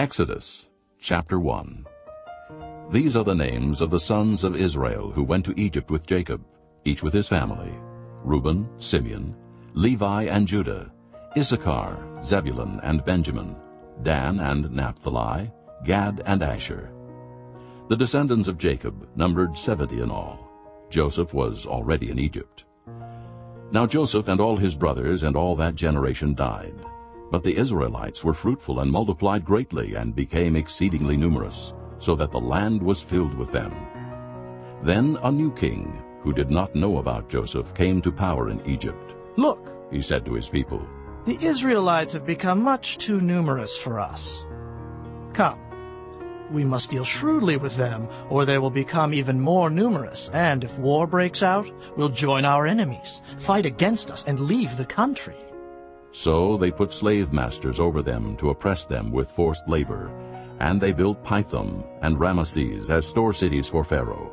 Exodus chapter 1 These are the names of the sons of Israel who went to Egypt with Jacob, each with his family, Reuben, Simeon, Levi and Judah, Issachar, Zebulun and Benjamin, Dan and Naphtali, Gad and Asher. The descendants of Jacob numbered seventy in all. Joseph was already in Egypt. Now Joseph and all his brothers and all that generation died. But the Israelites were fruitful and multiplied greatly and became exceedingly numerous, so that the land was filled with them. Then a new king, who did not know about Joseph, came to power in Egypt. Look, He said to his people, the Israelites have become much too numerous for us. Come, we must deal shrewdly with them, or they will become even more numerous, and if war breaks out, we'll join our enemies, fight against us, and leave the country. So they put slave masters over them to oppress them with forced labor, and they built Pithom and Ramesses as store cities for Pharaoh.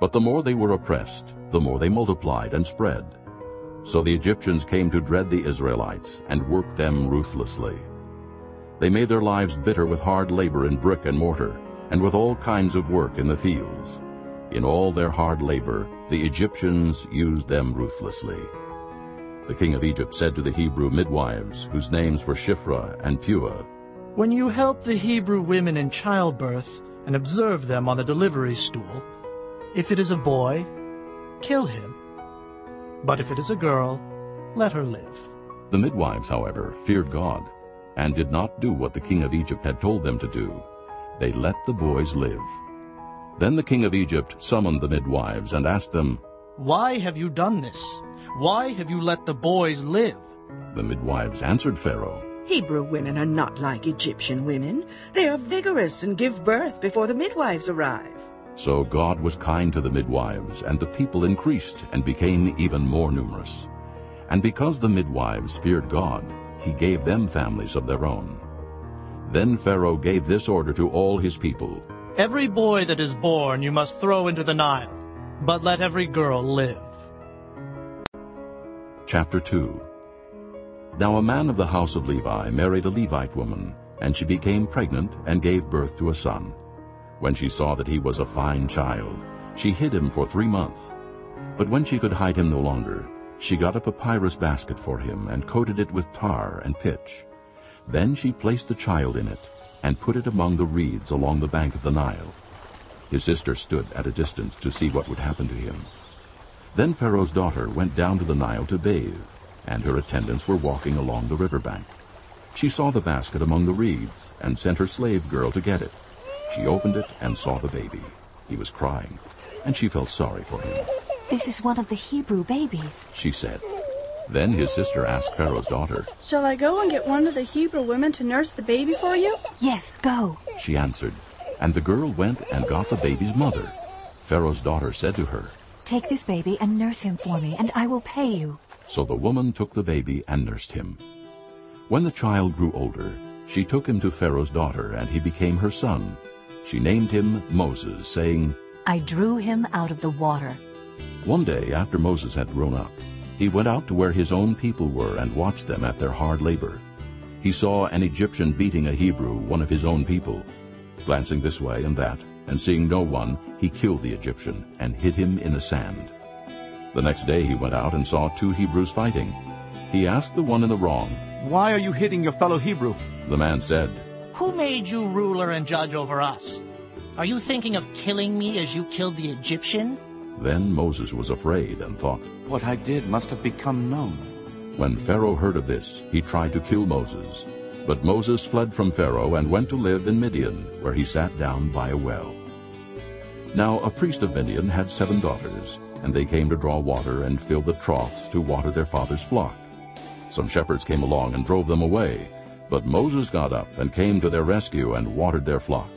But the more they were oppressed, the more they multiplied and spread. So the Egyptians came to dread the Israelites and worked them ruthlessly. They made their lives bitter with hard labor in brick and mortar, and with all kinds of work in the fields. In all their hard labor, the Egyptians used them ruthlessly. The king of Egypt said to the Hebrew midwives, whose names were Shiphrah and Puah, When you help the Hebrew women in childbirth and observe them on the delivery stool, if it is a boy, kill him. But if it is a girl, let her live. The midwives, however, feared God, and did not do what the king of Egypt had told them to do. They let the boys live. Then the king of Egypt summoned the midwives and asked them, Why have you done this? Why have you let the boys live? The midwives answered Pharaoh, Hebrew women are not like Egyptian women. They are vigorous and give birth before the midwives arrive. So God was kind to the midwives, and the people increased and became even more numerous. And because the midwives feared God, he gave them families of their own. Then Pharaoh gave this order to all his people, Every boy that is born you must throw into the Nile, but let every girl live. Chapter 2 Now a man of the house of Levi married a Levite woman, and she became pregnant and gave birth to a son. When she saw that he was a fine child, she hid him for three months. But when she could hide him no longer, she got a papyrus basket for him and coated it with tar and pitch. Then she placed the child in it and put it among the reeds along the bank of the Nile. His sister stood at a distance to see what would happen to him. Then Pharaoh's daughter went down to the Nile to bathe, and her attendants were walking along the river bank. She saw the basket among the reeds and sent her slave girl to get it. She opened it and saw the baby. He was crying, and she felt sorry for him. This is one of the Hebrew babies. She said. Then his sister asked Pharaoh's daughter. Shall I go and get one of the Hebrew women to nurse the baby for you? Yes, go. She answered. And the girl went and got the baby's mother. Pharaoh's daughter said to her. Take this baby and nurse him for me, and I will pay you. So the woman took the baby and nursed him. When the child grew older, she took him to Pharaoh's daughter, and he became her son. She named him Moses, saying, I drew him out of the water. One day after Moses had grown up, he went out to where his own people were and watched them at their hard labor. He saw an Egyptian beating a Hebrew, one of his own people. Glancing this way and that, and seeing no one, he killed the Egyptian and hid him in the sand. The next day he went out and saw two Hebrews fighting. He asked the one in the wrong. Why are you hitting your fellow Hebrew? The man said, Who made you ruler and judge over us? Are you thinking of killing me as you killed the Egyptian? Then Moses was afraid and thought, What I did must have become known. When Pharaoh heard of this, he tried to kill Moses. But Moses fled from Pharaoh and went to live in Midian, where he sat down by a well. Now a priest of Midian had seven daughters, and they came to draw water and fill the troughs to water their father's flock. Some shepherds came along and drove them away, but Moses got up and came to their rescue and watered their flock.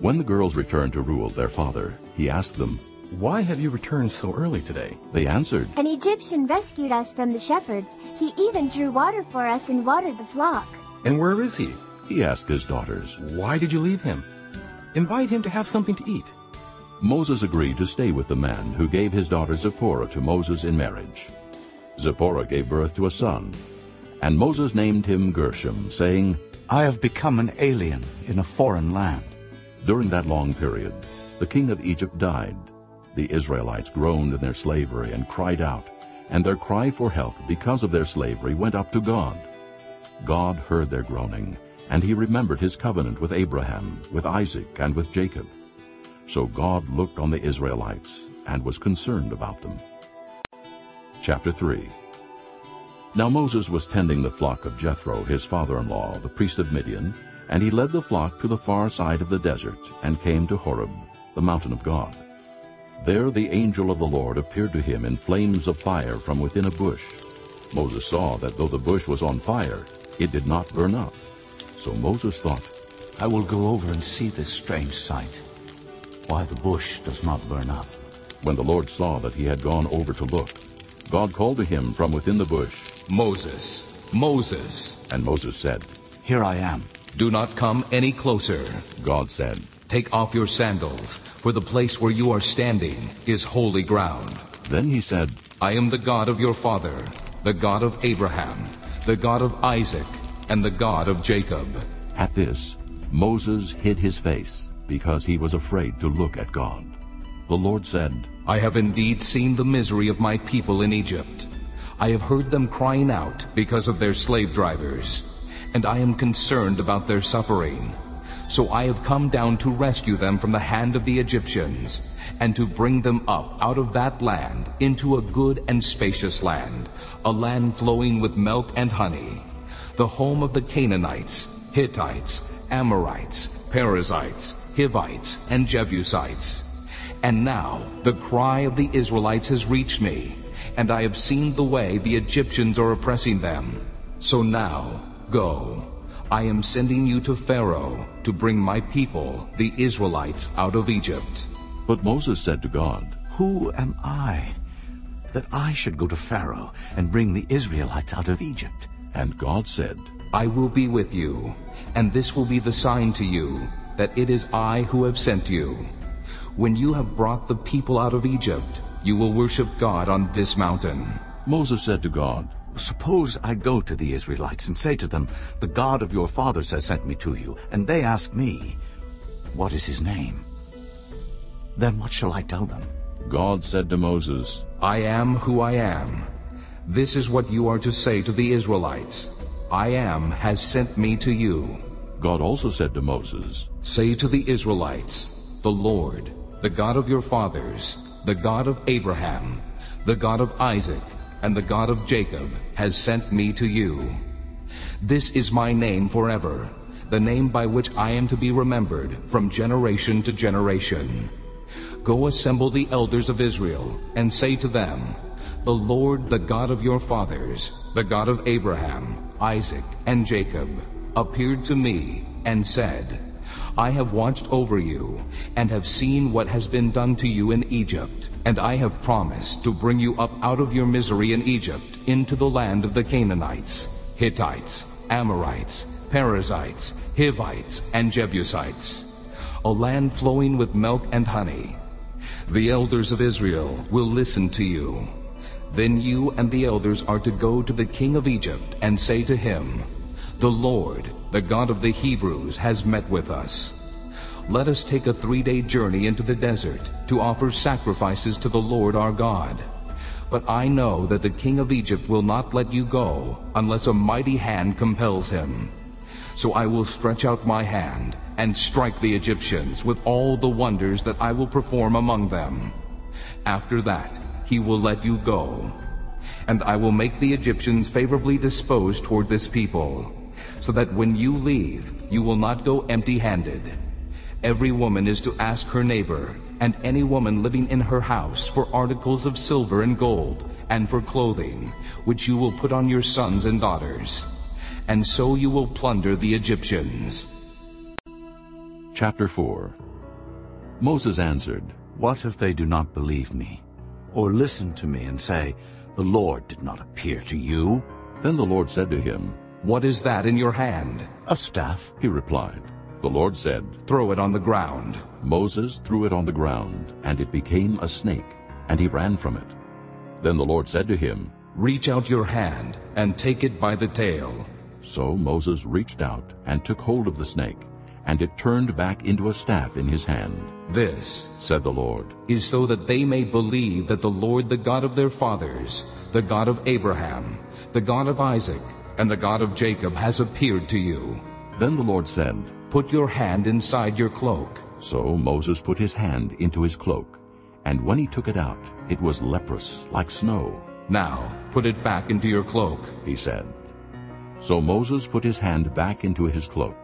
When the girls returned to Reuel their father, he asked them, Why have you returned so early today? They answered, An Egyptian rescued us from the shepherds. He even drew water for us and watered the flock. And where is he? He asked his daughters. Why did you leave him? Invite him to have something to eat. Moses agreed to stay with the man who gave his daughter Zipporah to Moses in marriage. Zipporah gave birth to a son, and Moses named him Gershom, saying, I have become an alien in a foreign land. During that long period, the king of Egypt died. The Israelites groaned in their slavery and cried out, and their cry for help because of their slavery went up to God. God heard their groaning, and he remembered his covenant with Abraham, with Isaac, and with Jacob. So God looked on the Israelites and was concerned about them. Chapter 3 Now Moses was tending the flock of Jethro, his father-in-law, the priest of Midian, and he led the flock to the far side of the desert and came to Horeb, the mountain of God. There the angel of the Lord appeared to him in flames of fire from within a bush. Moses saw that though the bush was on fire, it did not burn up. So Moses thought, I will go over and see this strange sight, why the bush does not burn up. When the Lord saw that he had gone over to look, God called to him from within the bush, Moses, Moses. And Moses said, Here I am. Do not come any closer. God said, Take off your sandals, for the place where you are standing is holy ground. Then he said, I am the God of your father, the God of Abraham, the God of Isaac, and the God of Jacob. At this, Moses hid his face, because he was afraid to look at God. The Lord said, I have indeed seen the misery of my people in Egypt. I have heard them crying out because of their slave drivers, and I am concerned about their suffering. So I have come down to rescue them from the hand of the Egyptians, and to bring them up out of that land into a good and spacious land, a land flowing with milk and honey, the home of the Canaanites, Hittites, Amorites, Perizzites, Hivites, and Jebusites. And now the cry of the Israelites has reached me, and I have seen the way the Egyptians are oppressing them. So now, go. I am sending you to Pharaoh to bring my people, the Israelites, out of Egypt. But Moses said to God, Who am I, that I should go to Pharaoh and bring the Israelites out of Egypt? And God said, I will be with you, and this will be the sign to you, that it is I who have sent you. When you have brought the people out of Egypt, you will worship God on this mountain. Moses said to God, Suppose I go to the Israelites and say to them, The God of your fathers has sent me to you, and they ask me, What is his name? Then what shall I tell them? God said to Moses, I am who I am. This is what you are to say to the Israelites. I am has sent me to you. God also said to Moses, Say to the Israelites, The Lord, the God of your fathers, the God of Abraham, the God of Isaac, and the God of Jacob, has sent me to you. This is my name forever, the name by which I am to be remembered from generation to generation. Go assemble the elders of Israel, and say to them, The Lord, the God of your fathers, the God of Abraham, Isaac, and Jacob, appeared to me and said, I have watched over you, and have seen what has been done to you in Egypt, and I have promised to bring you up out of your misery in Egypt into the land of the Canaanites, Hittites, Amorites, Perizzites, Hivites, and Jebusites, a land flowing with milk and honey. The elders of Israel will listen to you. Then you and the elders are to go to the king of Egypt and say to him, The Lord, the God of the Hebrews, has met with us. Let us take a three-day journey into the desert to offer sacrifices to the Lord our God. But I know that the king of Egypt will not let you go unless a mighty hand compels him. So I will stretch out my hand and strike the Egyptians with all the wonders that I will perform among them. After that, he will let you go. And I will make the Egyptians favorably disposed toward this people, so that when you leave, you will not go empty-handed. Every woman is to ask her neighbor, and any woman living in her house for articles of silver and gold, and for clothing, which you will put on your sons and daughters. And so you will plunder the Egyptians. Chapter 4 Moses answered, What if they do not believe me, or listen to me and say, The Lord did not appear to you? Then the Lord said to him, What is that in your hand? A staff. He replied. The Lord said, Throw it on the ground. Moses threw it on the ground, and it became a snake, and he ran from it. Then the Lord said to him, Reach out your hand and take it by the tail. So Moses reached out and took hold of the snake, and it turned back into a staff in his hand. This Said the Lord, is so that they may believe that the Lord, the God of their fathers, the God of Abraham, the God of Isaac, and the God of Jacob has appeared to you. Then the Lord said, Put your hand inside your cloak. So Moses put his hand into his cloak, and when he took it out, it was leprous, like snow. Now put it back into your cloak. he said. So Moses put his hand back into his cloak,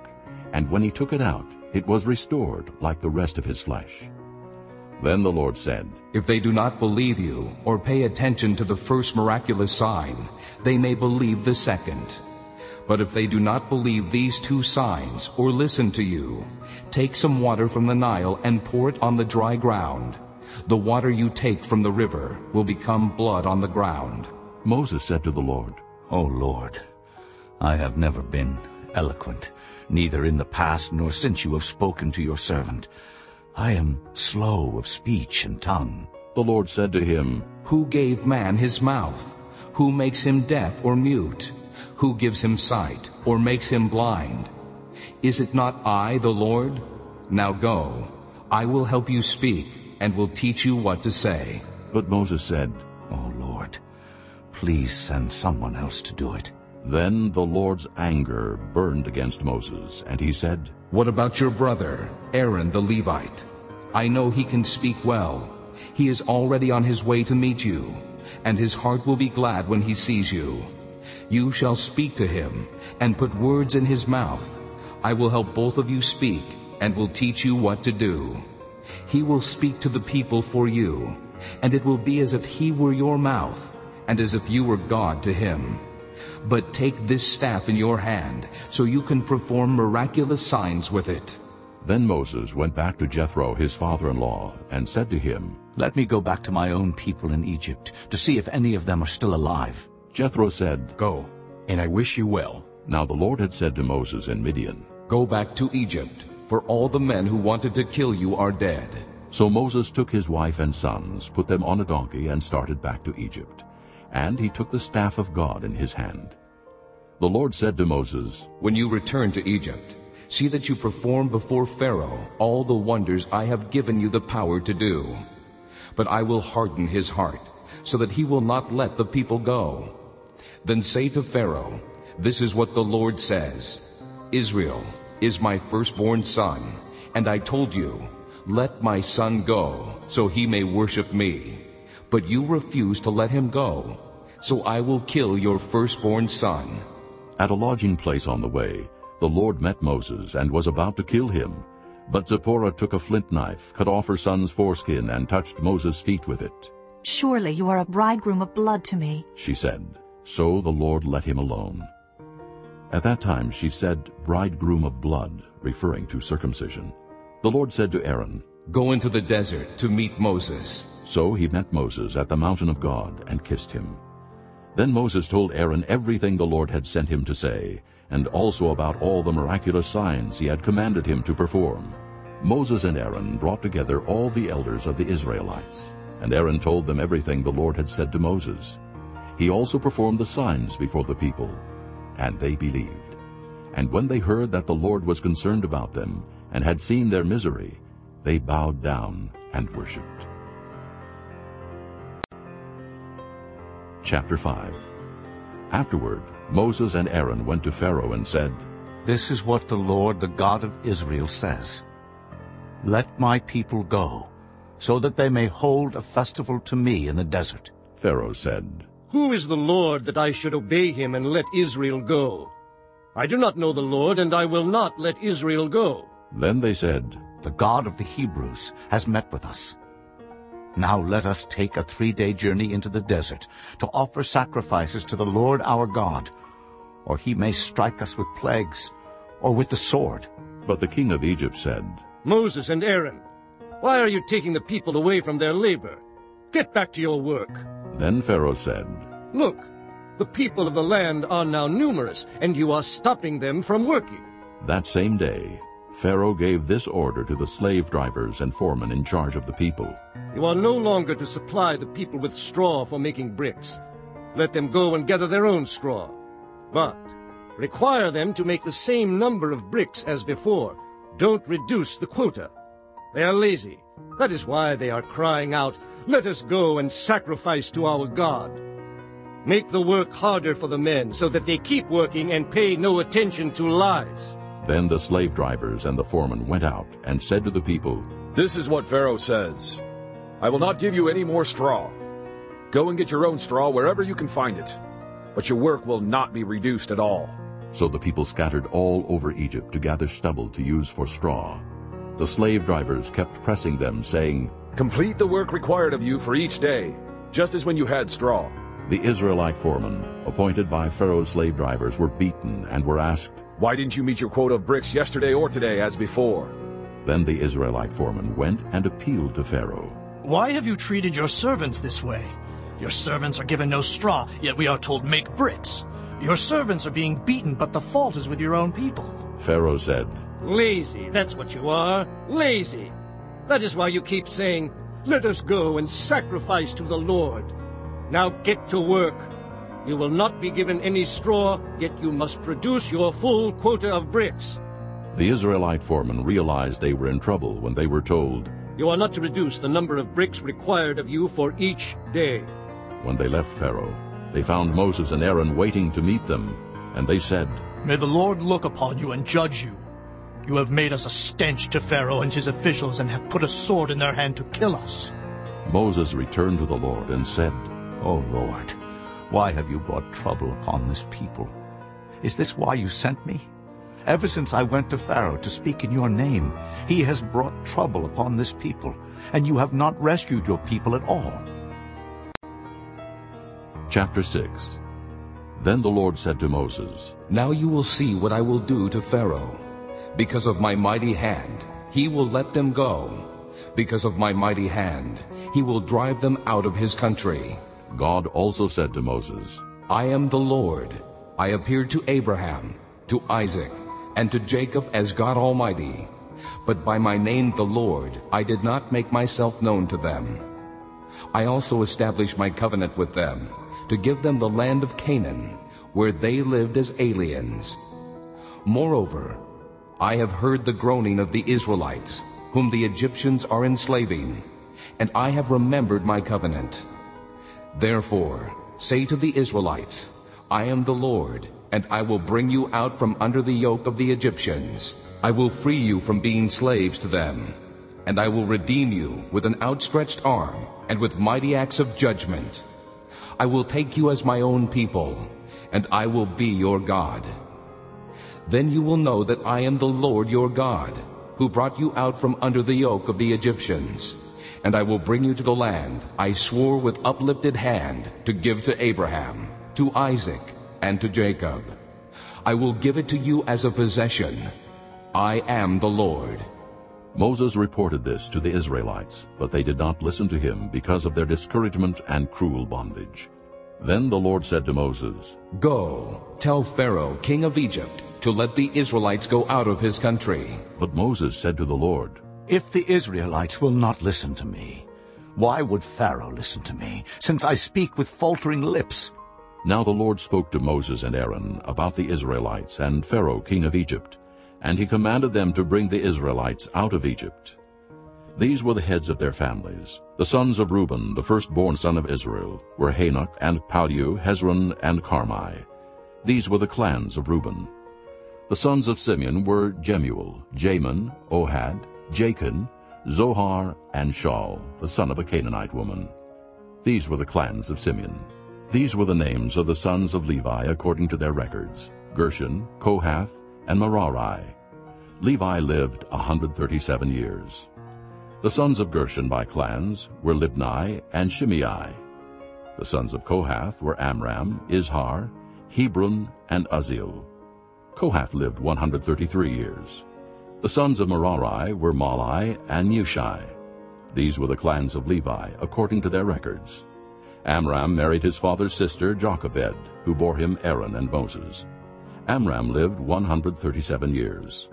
and when he took it out, it was restored like the rest of his flesh. Then the Lord said, If they do not believe you or pay attention to the first miraculous sign, they may believe the second. But if they do not believe these two signs or listen to you, take some water from the Nile and pour it on the dry ground. The water you take from the river will become blood on the ground. Moses said to the Lord, O Lord, I have never been eloquent, neither in the past nor since you have spoken to your servant. I am slow of speech and tongue. The Lord said to him, Who gave man his mouth? Who makes him deaf or mute? Who gives him sight or makes him blind? Is it not I, the Lord? Now go, I will help you speak and will teach you what to say. But Moses said, O Lord, please send someone else to do it. Then the Lord's anger burned against Moses, and he said, What about your brother, Aaron the Levite? I know he can speak well. He is already on his way to meet you, and his heart will be glad when he sees you. You shall speak to him, and put words in his mouth. I will help both of you speak, and will teach you what to do. He will speak to the people for you, and it will be as if he were your mouth, and as if you were God to him. But take this staff in your hand, so you can perform miraculous signs with it. Then Moses went back to Jethro his father-in-law, and said to him, Let me go back to my own people in Egypt to see if any of them are still alive. Jethro said, Go, and I wish you well. Now the Lord had said to Moses in Midian, Go back to Egypt, for all the men who wanted to kill you are dead. So Moses took his wife and sons, put them on a donkey, and started back to Egypt. And he took the staff of God in his hand. The Lord said to Moses, When you return to Egypt, see that you perform before Pharaoh all the wonders I have given you the power to do. But I will harden his heart, so that he will not let the people go. Then say to Pharaoh, This is what the Lord says, Israel is my firstborn son, and I told you, Let my son go, so he may worship me. But you refuse to let him go, so I will kill your firstborn son. At a lodging place on the way, the Lord met Moses and was about to kill him. But Zipporah took a flint knife, cut off her son's foreskin, and touched Moses' feet with it. Surely you are a bridegroom of blood to me. She said, So the Lord let him alone. At that time she said, Bridegroom of blood, referring to circumcision. The Lord said to Aaron, Go into the desert to meet Moses. So he met Moses at the mountain of God and kissed him. Then Moses told Aaron everything the Lord had sent him to say, and also about all the miraculous signs he had commanded him to perform. Moses and Aaron brought together all the elders of the Israelites, and Aaron told them everything the Lord had said to Moses. He also performed the signs before the people, and they believed. And when they heard that the Lord was concerned about them and had seen their misery, they bowed down and worshipped. Chapter 5 Afterward Moses and Aaron went to Pharaoh and said, This is what the Lord, the God of Israel, says. Let my people go, so that they may hold a festival to me in the desert. Pharaoh said, Who is the Lord that I should obey him and let Israel go? I do not know the Lord, and I will not let Israel go. Then they said, The God of the Hebrews has met with us. Now let us take a three-day journey into the desert to offer sacrifices to the Lord our God, or he may strike us with plagues, or with the sword. But the king of Egypt said, Moses and Aaron, why are you taking the people away from their labor? Get back to your work. Then Pharaoh said, Look, the people of the land are now numerous, and you are stopping them from working. That same day Pharaoh gave this order to the slave drivers and foremen in charge of the people. You are no longer to supply the people with straw for making bricks. Let them go and gather their own straw. But Require them to make the same number of bricks as before. Don't reduce the quota. They are lazy. That is why they are crying out, Let us go and sacrifice to our God. Make the work harder for the men so that they keep working and pay no attention to lies. Then the slave drivers and the foreman went out and said to the people, This is what Pharaoh says. I will not give you any more straw. Go and get your own straw wherever you can find it. But your work will not be reduced at all. So the people scattered all over Egypt to gather stubble to use for straw. The slave drivers kept pressing them, saying, Complete the work required of you for each day, just as when you had straw. The Israelite foremen, appointed by Pharaoh's slave drivers, were beaten and were asked, Why didn't you meet your quota of bricks yesterday or today as before? Then the Israelite foreman went and appealed to Pharaoh. Why have you treated your servants this way? Your servants are given no straw, yet we are told make bricks. Your servants are being beaten, but the fault is with your own people. Pharaoh said, Lazy, that's what you are. Lazy. That is why you keep saying, Let us go and sacrifice to the Lord. Now get to work. You will not be given any straw, yet you must produce your full quota of bricks. The Israelite foreman realized they were in trouble when they were told, You are not to reduce the number of bricks required of you for each day. When they left Pharaoh, they found Moses and Aaron waiting to meet them, and they said, May the Lord look upon you and judge you. You have made us a stench to Pharaoh and his officials and have put a sword in their hand to kill us. Moses returned to the Lord and said, O Lord, why have you brought trouble upon this people? Is this why you sent me? Ever since I went to Pharaoh to speak in your name, he has brought trouble upon this people, and you have not rescued your people at all. Chapter 6 Then the Lord said to Moses, Now you will see what I will do to Pharaoh. Because of my mighty hand, he will let them go. Because of my mighty hand, he will drive them out of his country. God also said to Moses, I am the Lord. I appeared to Abraham, to Isaac, and to Jacob as God Almighty. But by my name the Lord I did not make myself known to them. I also established my covenant with them, to give them the land of Canaan, where they lived as aliens. Moreover, I have heard the groaning of the Israelites, whom the Egyptians are enslaving, and I have remembered my covenant. Therefore, say to the Israelites, I am the Lord, and I will bring you out from under the yoke of the Egyptians. I will free you from being slaves to them, and I will redeem you with an outstretched arm and with mighty acts of judgment. I will take you as my own people, and I will be your God. Then you will know that I am the Lord your God, who brought you out from under the yoke of the Egyptians. And I will bring you to the land I swore with uplifted hand to give to Abraham, to Isaac, and to Jacob. I will give it to you as a possession. I am the Lord. Moses reported this to the Israelites, but they did not listen to him because of their discouragement and cruel bondage. Then the Lord said to Moses, Go, tell Pharaoh, king of Egypt, to let the Israelites go out of his country. But Moses said to the Lord, If the Israelites will not listen to me, why would Pharaoh listen to me, since I speak with faltering lips? Now the Lord spoke to Moses and Aaron about the Israelites and Pharaoh king of Egypt, and he commanded them to bring the Israelites out of Egypt. These were the heads of their families. The sons of Reuben, the firstborn son of Israel, were Hanok and Pallu, Hezron and Carmi. These were the clans of Reuben. The sons of Simeon were Jemuel, Jamin, Ohad, Jachin, Zohar, and Shaul, the son of a Canaanite woman. These were the clans of Simeon. These were the names of the sons of Levi according to their records, Gershon, Kohath, and Merari. Levi lived a 137 years. The sons of Gershon by clans were Libni and Shimei. The sons of Kohath were Amram, Izhar, Hebron, and Uzziel. Kohath lived 133 years. The sons of Merari were Mahli and Mushi. These were the clans of Levi, according to their records. Amram married his father's sister Jochebed, who bore him Aaron and Moses. Amram lived 137 years.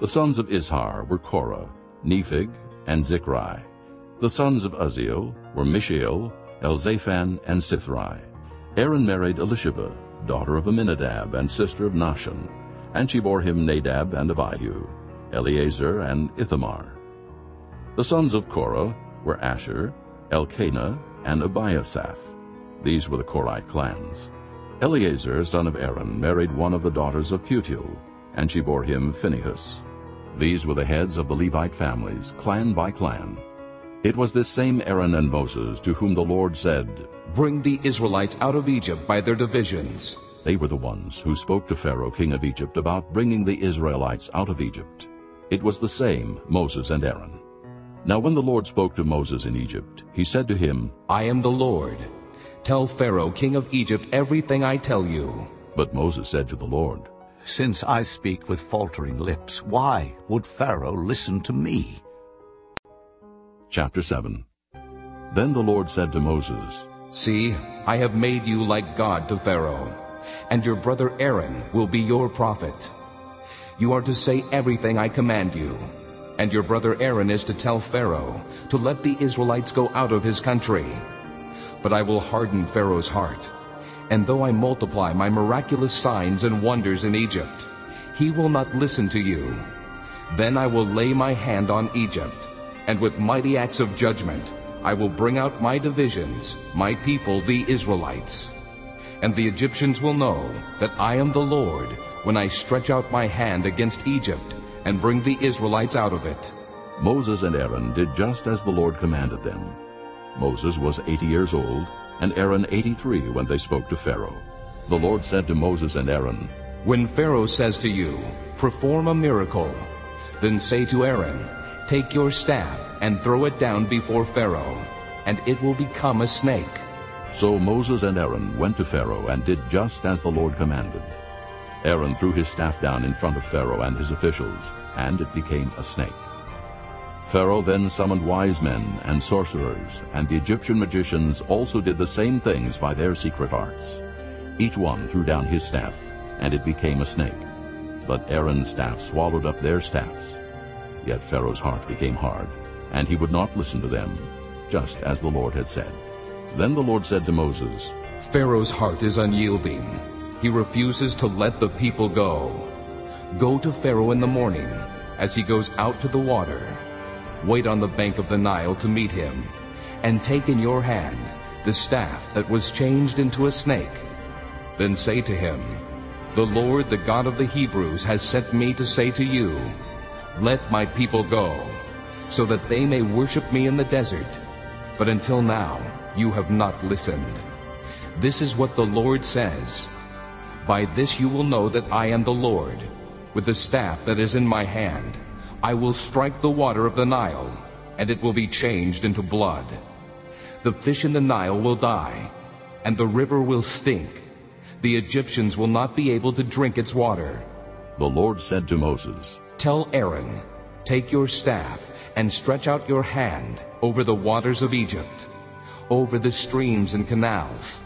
The sons of Izhar were Korah, Nepheg, and Zichri. The sons of Uzziel were Mishael, Elzaphan, and Sithri. Aaron married Elisheba, daughter of Aminadab and sister of Nahshon, and she bore him Nadab and Abihu, Eleazar and Ithamar. The sons of Korah were Assir, Elkanah, and Abiasaph. These were the Korite clans. Eleazar, son of Aaron, married one of the daughters of Putiel, and she bore him Phinehas. These were the heads of the Levite families, clan by clan. It was this same Aaron and Moses to whom the Lord said, Bring the Israelites out of Egypt by their divisions. They were the ones who spoke to Pharaoh king of Egypt about bringing the Israelites out of Egypt. It was the same Moses and Aaron. Now when the Lord spoke to Moses in Egypt, he said to him, I am the Lord. Tell Pharaoh king of Egypt everything I tell you. But Moses said to the Lord, Since I speak with faltering lips, why would Pharaoh listen to me? Chapter 7 Then the Lord said to Moses, See, I have made you like God to Pharaoh, and your brother Aaron will be your prophet. You are to say everything I command you, and your brother Aaron is to tell Pharaoh to let the Israelites go out of his country. But I will harden Pharaoh's heart, and though I multiply my miraculous signs and wonders in Egypt, he will not listen to you. Then I will lay my hand on Egypt, and with mighty acts of judgment I will bring out my divisions, my people the Israelites. And the Egyptians will know that I am the Lord when I stretch out my hand against Egypt and bring the Israelites out of it. Moses and Aaron did just as the Lord commanded them. Moses was eighty years old, and Aaron eighty-three when they spoke to Pharaoh. The Lord said to Moses and Aaron, When Pharaoh says to you, Perform a miracle, then say to Aaron, Take your staff and throw it down before Pharaoh, and it will become a snake. So Moses and Aaron went to Pharaoh and did just as the Lord commanded. Aaron threw his staff down in front of Pharaoh and his officials, and it became a snake. Pharaoh then summoned wise men and sorcerers, and the Egyptian magicians also did the same things by their secret arts. Each one threw down his staff, and it became a snake. But Aaron's staff swallowed up their staffs. Yet Pharaoh's heart became hard, and he would not listen to them, just as the Lord had said. Then the Lord said to Moses, Pharaoh's heart is unyielding. He refuses to let the people go. Go to Pharaoh in the morning, as he goes out to the water. Wait on the bank of the Nile to meet him, and take in your hand the staff that was changed into a snake. Then say to him, The Lord, the God of the Hebrews, has sent me to say to you, Let my people go, so that they may worship me in the desert. But until now you have not listened. This is what the Lord says. By this you will know that I am the Lord. With the staff that is in my hand, I will strike the water of the Nile, and it will be changed into blood. The fish in the Nile will die, and the river will stink. The Egyptians will not be able to drink its water. The Lord said to Moses, Tell Aaron, Take your staff and stretch out your hand over the waters of Egypt, over the streams and canals,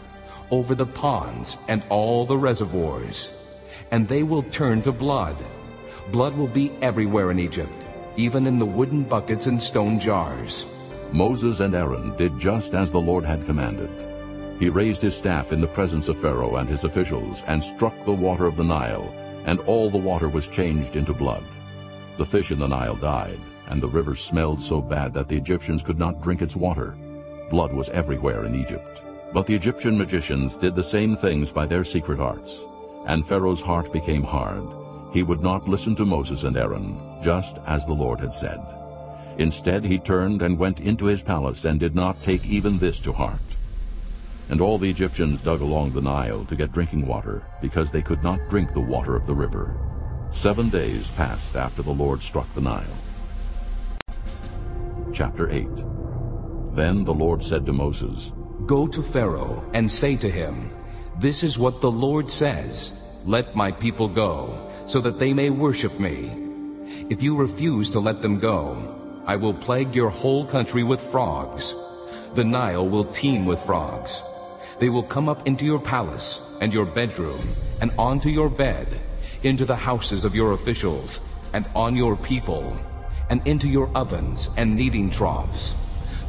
over the ponds and all the reservoirs, and they will turn to blood. Blood will be everywhere in Egypt, even in the wooden buckets and stone jars. Moses and Aaron did just as the Lord had commanded. He raised his staff in the presence of Pharaoh and his officials and struck the water of the Nile, and all the water was changed into blood. The fish in the Nile died, and the river smelled so bad that the Egyptians could not drink its water. Blood was everywhere in Egypt. But the Egyptian magicians did the same things by their secret arts. And Pharaoh's heart became hard. He would not listen to Moses and Aaron, just as the Lord had said. Instead he turned and went into his palace and did not take even this to heart. And all the Egyptians dug along the Nile to get drinking water, because they could not drink the water of the river. Seven days passed after the Lord struck the Nile. Chapter 8 Then the Lord said to Moses, Go to Pharaoh and say to him, This is what the Lord says, Let my people go, so that they may worship me. If you refuse to let them go, I will plague your whole country with frogs. The Nile will teem with frogs. They will come up into your palace and your bedroom and onto your bed, into the houses of your officials and on your people, and into your ovens and kneading troughs.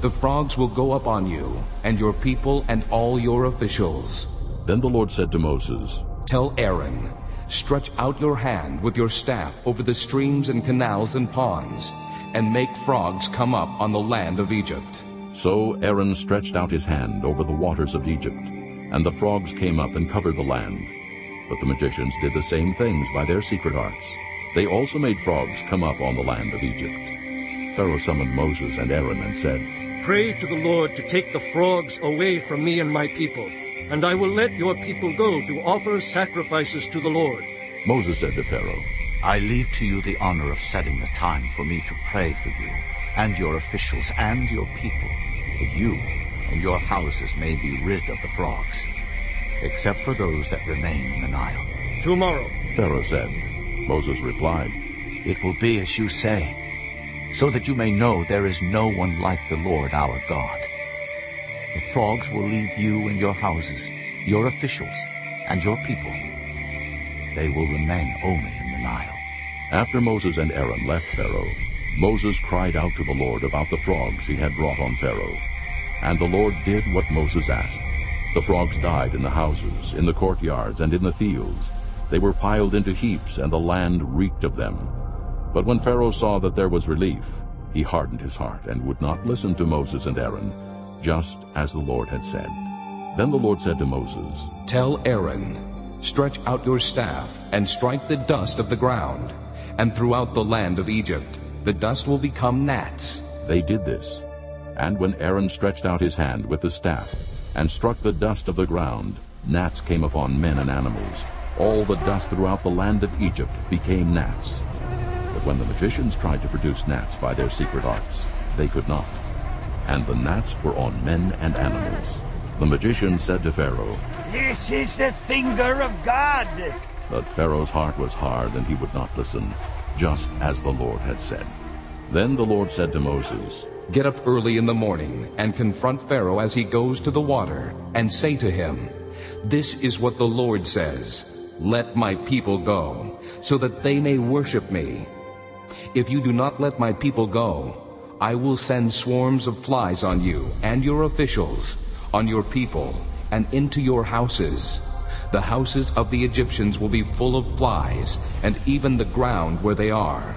The frogs will go up on you and your people and all your officials. Then the Lord said to Moses, Tell Aaron, stretch out your hand with your staff over the streams and canals and ponds, and make frogs come up on the land of Egypt. So Aaron stretched out his hand over the waters of Egypt, and the frogs came up and covered the land. But the magicians did the same things by their secret arts. They also made frogs come up on the land of Egypt. Pharaoh summoned Moses and Aaron and said, Pray to the Lord to take the frogs away from me and my people, and I will let your people go to offer sacrifices to the Lord. Moses said to Pharaoh, I leave to you the honor of setting the time for me to pray for you, and your officials, and your people, that you and your houses may be rid of the frogs, except for those that remain in the Nile. Tomorrow, Pharaoh said. Moses replied, It will be as you say, so that you may know there is no one like the Lord our God. The frogs will leave you and your houses, your officials, and your people. They will remain only in the Nile. After Moses and Aaron left Pharaoh, Moses cried out to the Lord about the frogs he had brought on Pharaoh. And the Lord did what Moses asked. The frogs died in the houses, in the courtyards, and in the fields. They were piled into heaps, and the land reeked of them. But when Pharaoh saw that there was relief, he hardened his heart and would not listen to Moses and Aaron, just as the Lord had said. Then the Lord said to Moses, Tell Aaron, stretch out your staff and strike the dust of the ground, and throughout the land of Egypt the dust will become gnats. They did this. And when Aaron stretched out his hand with the staff and struck the dust of the ground, gnats came upon men and animals. All the dust throughout the land of Egypt became gnats. But when the magicians tried to produce gnats by their secret arts, they could not. And the gnats were on men and animals. The magician said to Pharaoh, This is the finger of God. But Pharaoh's heart was hard, and he would not listen, just as the Lord had said. Then the Lord said to Moses, Get up early in the morning and confront Pharaoh as he goes to the water, and say to him, This is what the Lord says. Let my people go, so that they may worship me. If you do not let my people go, I will send swarms of flies on you and your officials, on your people, and into your houses. The houses of the Egyptians will be full of flies, and even the ground where they are.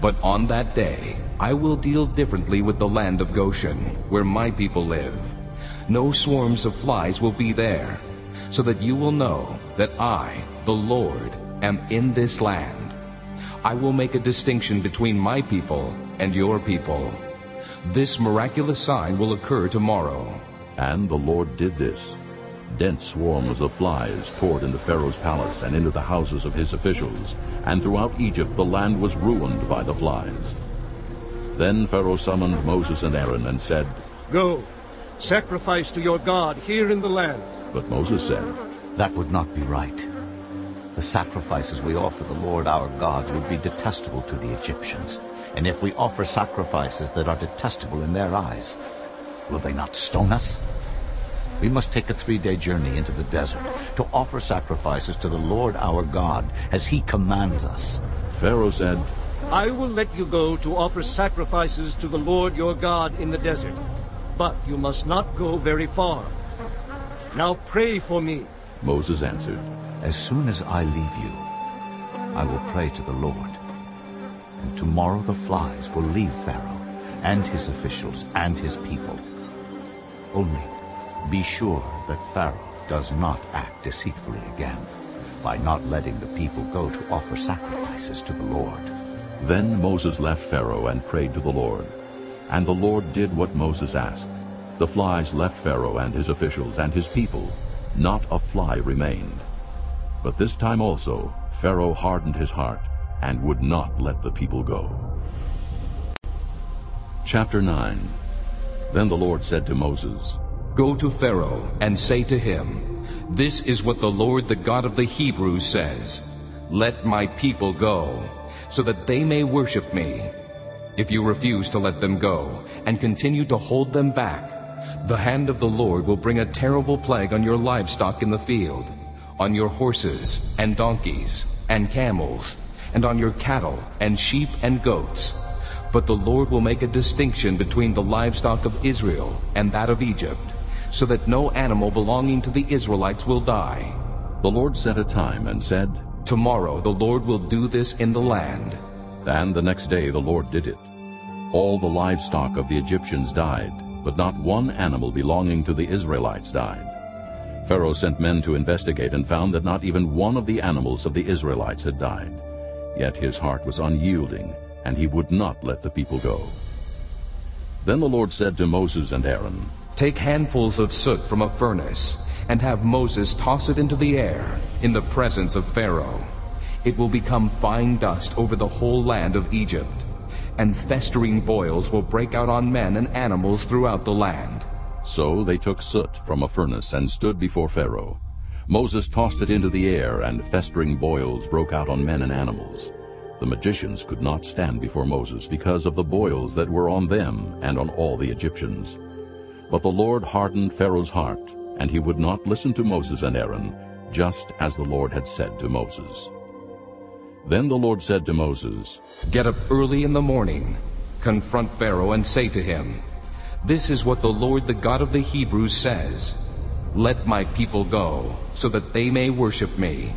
But on that day I will deal differently with the land of Goshen, where my people live. No swarms of flies will be there, so that you will know that I, the Lord, am in this land. I will make a distinction between my people and your people. This miraculous sign will occur tomorrow. And the Lord did this. Dense swarms of flies poured into Pharaoh's palace and into the houses of his officials, and throughout Egypt the land was ruined by the flies. Then Pharaoh summoned Moses and Aaron and said, Go, sacrifice to your God here in the land. But Moses said, That would not be right. The sacrifices we offer the Lord our God would be detestable to the Egyptians. And if we offer sacrifices that are detestable in their eyes, will they not stone us? We must take a three-day journey into the desert to offer sacrifices to the Lord our God as he commands us. Pharaoh said, I will let you go to offer sacrifices to the Lord your God in the desert, but you must not go very far. Now pray for me. Moses answered, As soon as I leave you, I will pray to the Lord. And tomorrow the flies will leave Pharaoh and his officials and his people. Only be sure that Pharaoh does not act deceitfully again by not letting the people go to offer sacrifices to the Lord. Then Moses left Pharaoh and prayed to the Lord. And the Lord did what Moses asked. The flies left Pharaoh and his officials and his people. Not a fly remained. But this time also Pharaoh hardened his heart and would not let the people go. Chapter 9 Then the Lord said to Moses, Go to Pharaoh and say to him, This is what the Lord, the God of the Hebrews, says. Let my people go, so that they may worship me. If you refuse to let them go and continue to hold them back, the hand of the Lord will bring a terrible plague on your livestock in the field, on your horses and donkeys and camels, and on your cattle and sheep and goats. But the Lord will make a distinction between the livestock of Israel and that of Egypt, so that no animal belonging to the Israelites will die. The Lord set a time and said, Tomorrow the Lord will do this in the land. And the next day the Lord did it. All the livestock of the Egyptians died, but not one animal belonging to the Israelites died. Pharaoh sent men to investigate and found that not even one of the animals of the Israelites had died. Yet his heart was unyielding, and he would not let the people go. Then the Lord said to Moses and Aaron, Take handfuls of soot from a furnace, and have Moses toss it into the air in the presence of Pharaoh. It will become fine dust over the whole land of Egypt, and festering boils will break out on men and animals throughout the land. So they took soot from a furnace and stood before Pharaoh. Moses tossed it into the air, and festering boils broke out on men and animals. The magicians could not stand before Moses because of the boils that were on them and on all the Egyptians. But the Lord hardened Pharaoh's heart, and he would not listen to Moses and Aaron, just as the Lord had said to Moses. Then the Lord said to Moses, Get up early in the morning, confront Pharaoh, and say to him, This is what the Lord, the God of the Hebrews, says. Let my people go, so that they may worship me.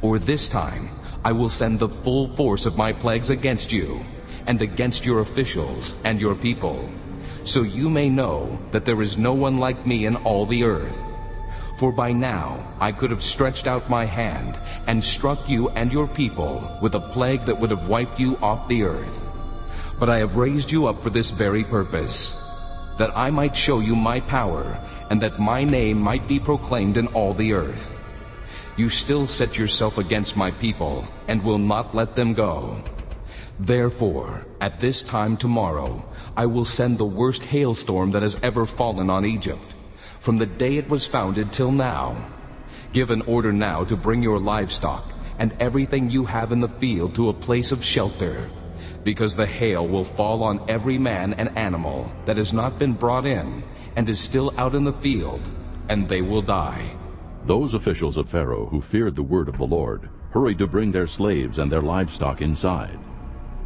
Or this time I will send the full force of my plagues against you, and against your officials and your people, so you may know that there is no one like me in all the earth. For by now I could have stretched out my hand and struck you and your people with a plague that would have wiped you off the earth. But I have raised you up for this very purpose, that I might show you my power, and that my name might be proclaimed in all the earth. You still set yourself against my people, and will not let them go. Therefore, at this time tomorrow, I will send the worst hailstorm that has ever fallen on Egypt from the day it was founded till now. Give an order now to bring your livestock and everything you have in the field to a place of shelter, because the hail will fall on every man and animal that has not been brought in and is still out in the field, and they will die. Those officials of Pharaoh who feared the word of the Lord hurried to bring their slaves and their livestock inside.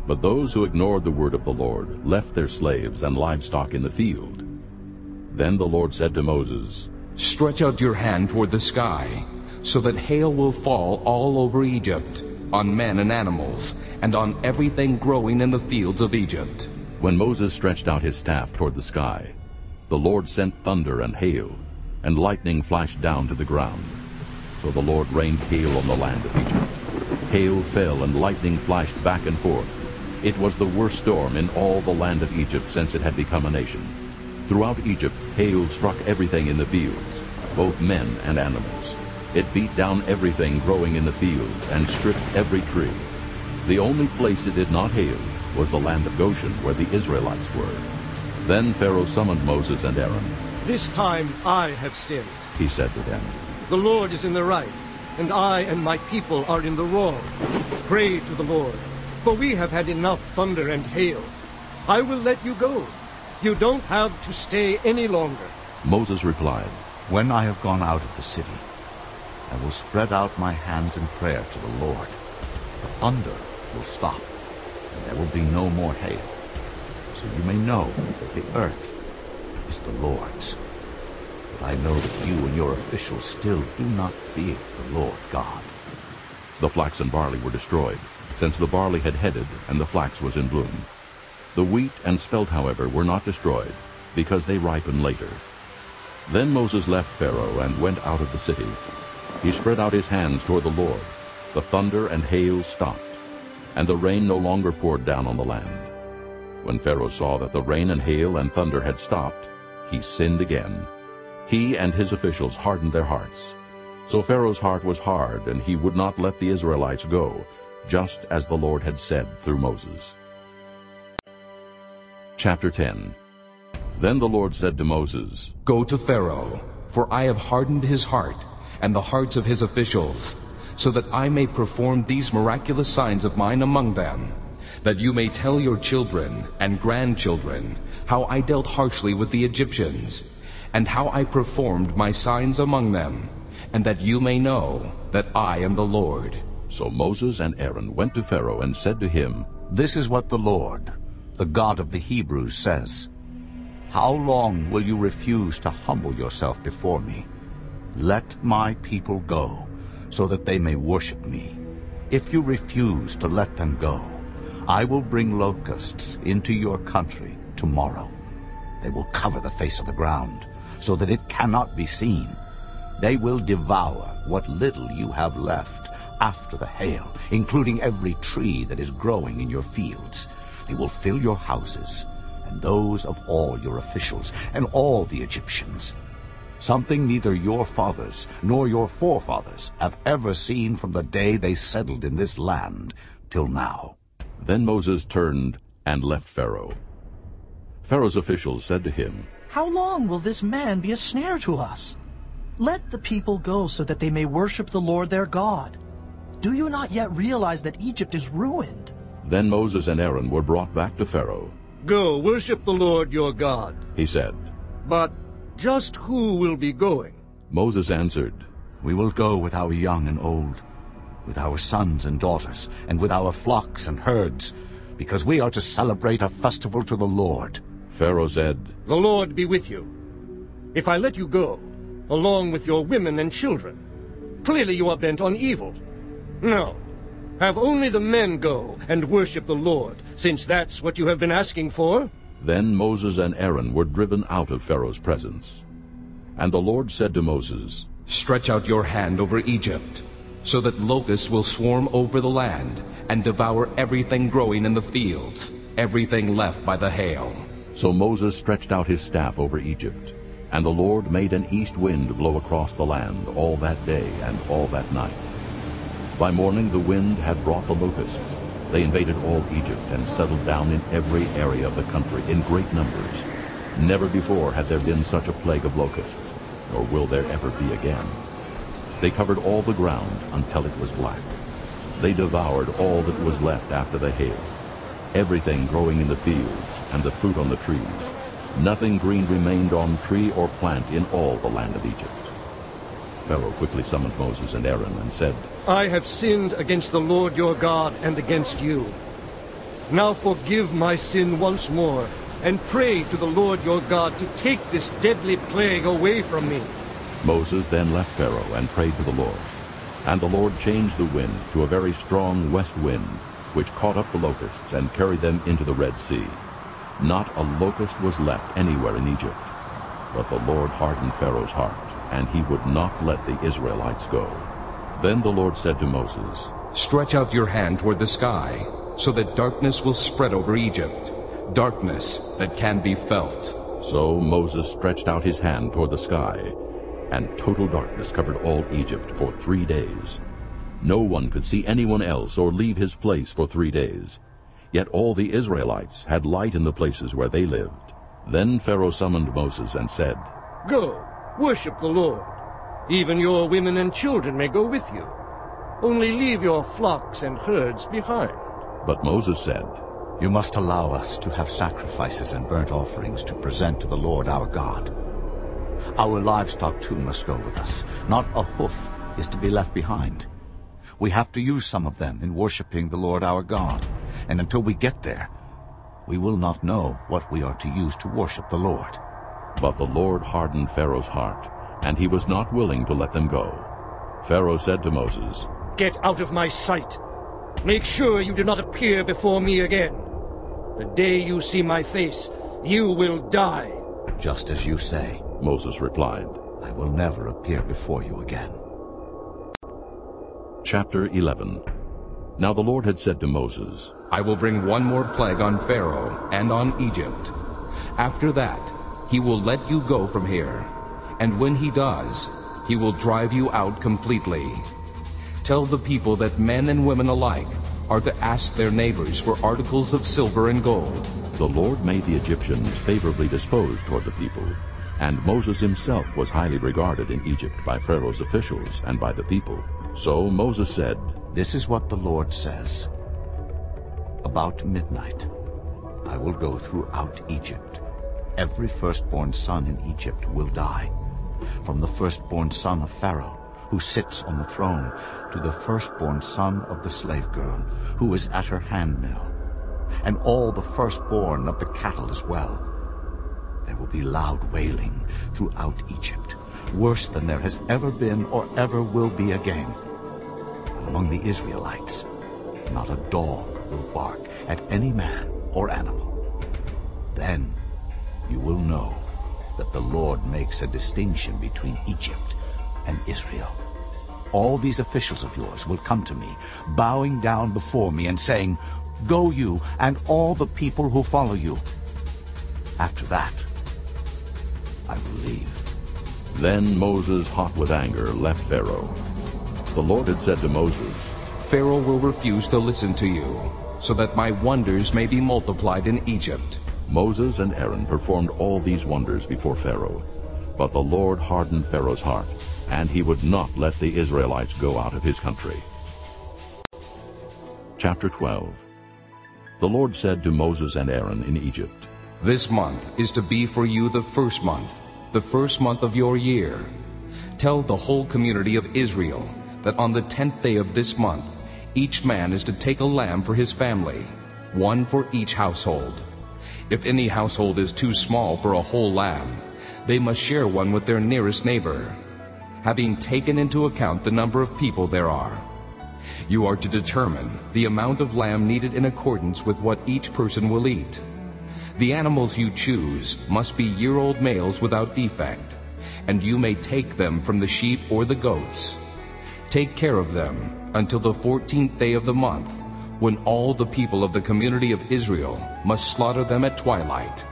But those who ignored the word of the Lord left their slaves and livestock in the field. Then the Lord said to Moses, Stretch out your hand toward the sky, so that hail will fall all over Egypt, on men and animals, and on everything growing in the fields of Egypt. When Moses stretched out his staff toward the sky, the Lord sent thunder and hail, and lightning flashed down to the ground. So the Lord rained hail on the land of Egypt. Hail fell and lightning flashed back and forth. It was the worst storm in all the land of Egypt since it had become a nation. Throughout Egypt, hail struck everything in the fields, both men and animals. It beat down everything growing in the fields and stripped every tree. The only place it did not hail was the land of Goshen, where the Israelites were. Then Pharaoh summoned Moses and Aaron. This time I have sinned, he said to them. The Lord is in the right, and I and my people are in the wrong. Pray to the Lord, for we have had enough thunder and hail. I will let you go, you don't have to stay any longer. Moses replied, When I have gone out of the city, I will spread out my hands in prayer to the Lord. The thunder will stop, and there will be no more hail. So you may know that the earth is the Lord's. But I know that you and your officials still do not fear the Lord God. The flax and barley were destroyed, since the barley had headed and the flax was in bloom. The wheat and spelt, however, were not destroyed, because they ripen later. Then Moses left Pharaoh and went out of the city. He spread out his hands toward the Lord. The thunder and hail stopped, and the rain no longer poured down on the land. When Pharaoh saw that the rain and hail and thunder had stopped, he sinned again. He and his officials hardened their hearts. So Pharaoh's heart was hard, and he would not let the Israelites go, just as the Lord had said through Moses. Chapter 10 Then the Lord said to Moses, Go to Pharaoh, for I have hardened his heart and the hearts of his officials, so that I may perform these miraculous signs of mine among them, that you may tell your children and grandchildren how I dealt harshly with the Egyptians, and how I performed my signs among them, and that you may know that I am the Lord. So Moses and Aaron went to Pharaoh and said to him, This is what the Lord, the God of the Hebrews, says, How long will you refuse to humble yourself before me? Let my people go, so that they may worship me. If you refuse to let them go, I will bring locusts into your country tomorrow. They will cover the face of the ground, so that it cannot be seen. They will devour what little you have left after the hail, including every tree that is growing in your fields. They will fill your houses and those of all your officials and all the Egyptians. Something neither your fathers nor your forefathers have ever seen from the day they settled in this land till now. Then Moses turned and left Pharaoh. Pharaoh's officials said to him, How long will this man be a snare to us? Let the people go so that they may worship the Lord their God. Do you not yet realize that Egypt is ruined? Then Moses and Aaron were brought back to Pharaoh. Go, worship the Lord your God. He said, But just who will be going? Moses answered, We will go with our young and old, with our sons and daughters, and with our flocks and herds, because we are to celebrate a festival to the Lord. Pharaoh said, The Lord be with you. If I let you go, along with your women and children, clearly you are bent on evil. No, have only the men go and worship the Lord, since that's what you have been asking for. Then Moses and Aaron were driven out of Pharaoh's presence. And the Lord said to Moses, Stretch out your hand over Egypt, so that locusts will swarm over the land and devour everything growing in the fields, everything left by the hail. So Moses stretched out his staff over Egypt, and the Lord made an east wind blow across the land all that day and all that night. By morning the wind had brought the locusts. They invaded all Egypt and settled down in every area of the country in great numbers. Never before had there been such a plague of locusts, nor will there ever be again. They covered all the ground until it was black. They devoured all that was left after the hail, everything growing in the fields and the fruit on the trees. Nothing green remained on tree or plant in all the land of Egypt. Pharaoh quickly summoned Moses and Aaron and said, I have sinned against the Lord your God and against you. Now forgive my sin once more, and pray to the Lord your God to take this deadly plague away from me. Moses then left Pharaoh and prayed to the Lord. And the Lord changed the wind to a very strong west wind, which caught up the locusts and carried them into the Red Sea. Not a locust was left anywhere in Egypt. But the Lord hardened Pharaoh's heart, and he would not let the Israelites go. Then the Lord said to Moses, Stretch out your hand toward the sky, so that darkness will spread over Egypt, darkness that can be felt. So Moses stretched out his hand toward the sky, and total darkness covered all Egypt for three days. No one could see anyone else or leave his place for three days. Yet all the Israelites had light in the places where they lived. Then Pharaoh summoned Moses and said, Go, worship the Lord. Even your women and children may go with you. Only leave your flocks and herds behind. But Moses said, You must allow us to have sacrifices and burnt offerings to present to the Lord our God. Our livestock too must go with us. Not a hoof is to be left behind. We have to use some of them in worshiping the Lord our God. And until we get there, we will not know what we are to use to worship the Lord. But the Lord hardened Pharaoh's heart, and he was not willing to let them go. Pharaoh said to Moses, Get out of my sight. Make sure you do not appear before me again. The day you see my face, you will die. Just as you say, Moses replied. I will never appear before you again. Chapter 11 Now the Lord had said to Moses, I will bring one more plague on Pharaoh and on Egypt. After that, he will let you go from here. And when he does, he will drive you out completely. Tell the people that men and women alike are to ask their neighbors for articles of silver and gold. The Lord made the Egyptians favorably disposed toward the people, and Moses himself was highly regarded in Egypt by Pharaoh's officials and by the people. So Moses said, This is what the Lord says. About midnight, I will go throughout Egypt. Every firstborn son in Egypt will die, from the firstborn son of Pharaoh, who sits on the throne, to the firstborn son of the slave girl, who is at her handmill, and all the firstborn of the cattle as well. There will be loud wailing throughout Egypt, worse than there has ever been or ever will be again. Among the Israelites, not a dog will bark at any man or animal. Then you will know that the Lord makes a distinction between Egypt and Israel. All these officials of yours will come to me, bowing down before me and saying, Go you and all the people who follow you. After that, I will leave. Then Moses, hot with anger, left Pharaoh. The Lord had said to Moses, Pharaoh will refuse to listen to you, so that my wonders may be multiplied in Egypt. Moses and Aaron performed all these wonders before Pharaoh. But the Lord hardened Pharaoh's heart, and he would not let the Israelites go out of his country. Chapter 12 The Lord said to Moses and Aaron in Egypt, This month is to be for you the first month, the first month of your year. Tell the whole community of Israel that on the tenth day of this month each man is to take a lamb for his family, one for each household. If any household is too small for a whole lamb, they must share one with their nearest neighbor, having taken into account the number of people there are. You are to determine the amount of lamb needed in accordance with what each person will eat. The animals you choose must be year-old males without defect, and you may take them from the sheep or the goats. Take care of them until the fourteenth day of the month, when all the people of the community of Israel must slaughter them at twilight.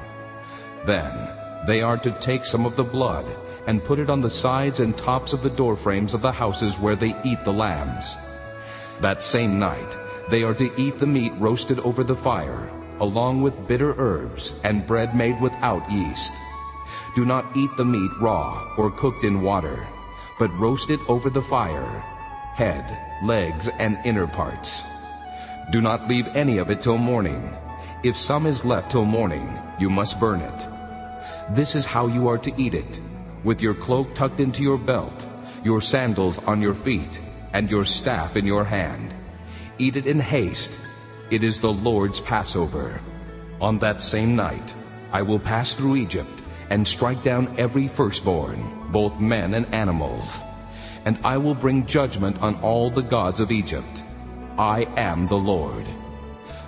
Then they are to take some of the blood and put it on the sides and tops of the doorframes of the houses where they eat the lambs. That same night they are to eat the meat roasted over the fire, along with bitter herbs and bread made without yeast. Do not eat the meat raw or cooked in water, but roast it over the fire, head, legs, and inner parts. Do not leave any of it till morning. If some is left till morning, you must burn it. This is how you are to eat it, with your cloak tucked into your belt, your sandals on your feet, and your staff in your hand. Eat it in haste. It is the Lord's Passover. On that same night I will pass through Egypt and strike down every firstborn, both men and animals. And I will bring judgment on all the gods of Egypt. I am the Lord.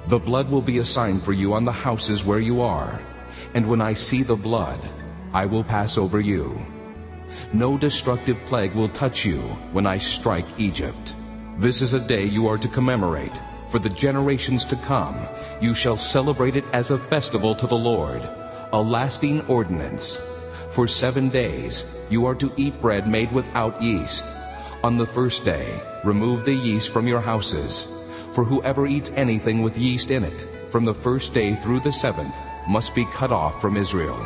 The blood will be a sign for you on the houses where you are, and when I see the blood, I will pass over you. No destructive plague will touch you when I strike Egypt. This is a day you are to commemorate. For the generations to come, you shall celebrate it as a festival to the Lord, a lasting ordinance. For seven days you are to eat bread made without yeast. On the first day, remove the yeast from your houses. For whoever eats anything with yeast in it, from the first day through the seventh, must be cut off from Israel.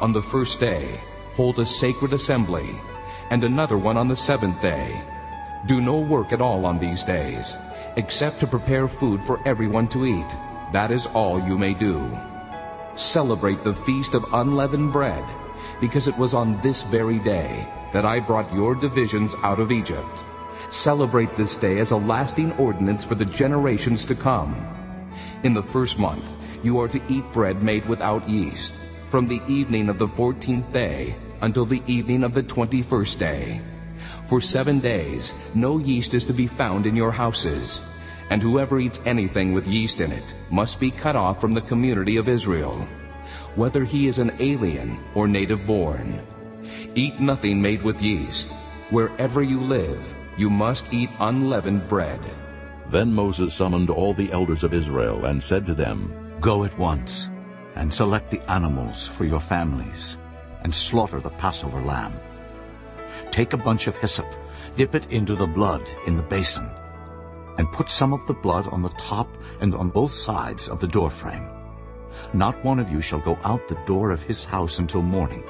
On the first day, hold a sacred assembly, and another one on the seventh day. Do no work at all on these days, except to prepare food for everyone to eat. That is all you may do. Celebrate the feast of unleavened bread, because it was on this very day that I brought your divisions out of Egypt. Celebrate this day as a lasting ordinance for the generations to come. In the first month, you are to eat bread made without yeast, from the evening of the fourteenth day until the evening of the twenty-first day. For seven days no yeast is to be found in your houses, and whoever eats anything with yeast in it must be cut off from the community of Israel, whether he is an alien or native born. Eat nothing made with yeast. Wherever you live, you must eat unleavened bread. Then Moses summoned all the elders of Israel and said to them, Go at once and select the animals for your families and slaughter the Passover lamb. Take a bunch of hyssop, dip it into the blood in the basin, and put some of the blood on the top and on both sides of the doorframe. Not one of you shall go out the door of his house until morning.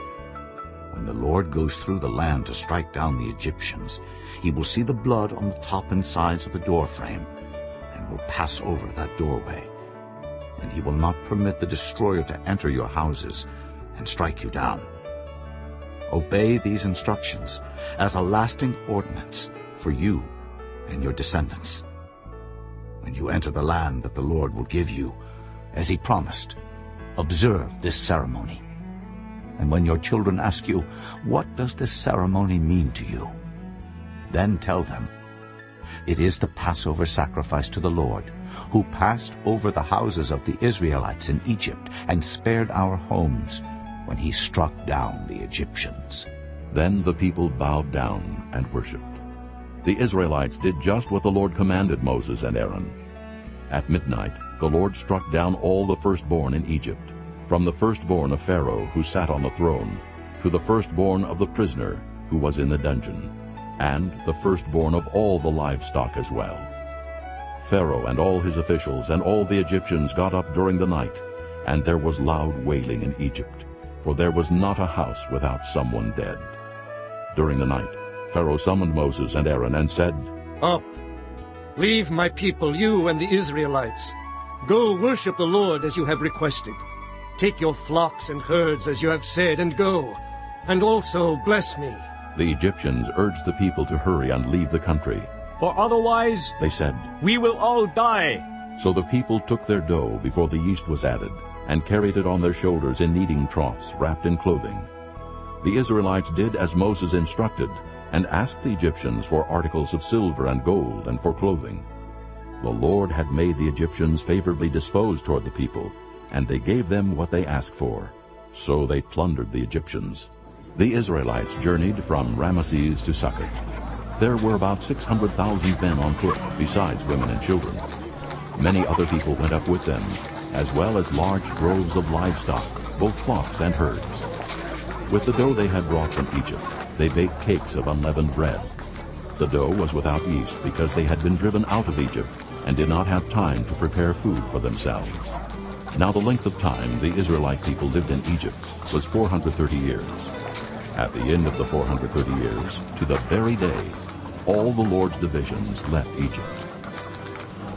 When the Lord goes through the land to strike down the Egyptians, he will see the blood on the top and sides of the doorframe and will pass over that doorway. And he will not permit the destroyer to enter your houses and strike you down. Obey these instructions as a lasting ordinance for you and your descendants. When you enter the land that the Lord will give you, as he promised, observe this ceremony. And when your children ask you, What does this ceremony mean to you? Then tell them, It is the Passover sacrifice to the Lord, who passed over the houses of the Israelites in Egypt and spared our homes when he struck down the Egyptians. Then the people bowed down and worshipped. The Israelites did just what the Lord commanded Moses and Aaron. At midnight the Lord struck down all the firstborn in Egypt, from the firstborn of Pharaoh who sat on the throne, to the firstborn of the prisoner who was in the dungeon, and the firstborn of all the livestock as well. Pharaoh and all his officials and all the Egyptians got up during the night, and there was loud wailing in Egypt, for there was not a house without someone dead. During the night Pharaoh summoned Moses and Aaron and said, Up! Leave my people, you and the Israelites. Go worship the Lord as you have requested. Take your flocks and herds as you have said, and go, and also bless me. The Egyptians urged the people to hurry and leave the country. For otherwise, they said, we will all die. So the people took their dough before the yeast was added, and carried it on their shoulders in kneading troughs wrapped in clothing. The Israelites did as Moses instructed, and asked the Egyptians for articles of silver and gold and for clothing. The Lord had made the Egyptians favorably disposed toward the people, and they gave them what they asked for. So they plundered the Egyptians. The Israelites journeyed from Ramesses to Succoth. There were about 600,000 men on foot, besides women and children. Many other people went up with them, as well as large droves of livestock, both flocks and herds. With the dough they had brought from Egypt, they baked cakes of unleavened bread. The dough was without yeast because they had been driven out of Egypt and did not have time to prepare food for themselves. Now the length of time the Israelite people lived in Egypt was 430 years. At the end of the 430 years, to the very day, all the Lord's divisions left Egypt.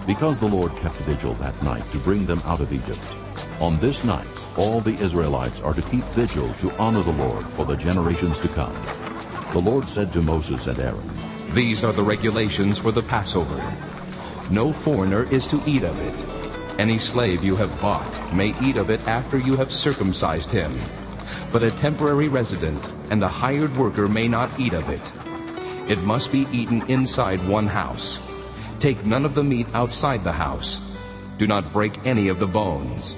Because the Lord kept vigil that night to bring them out of Egypt, on this night all the Israelites are to keep vigil to honor the Lord for the generations to come. The Lord said to Moses and Aaron, These are the regulations for the Passover. No foreigner is to eat of it. Any slave you have bought may eat of it after you have circumcised him. But a temporary resident and a hired worker may not eat of it. It must be eaten inside one house. Take none of the meat outside the house. Do not break any of the bones.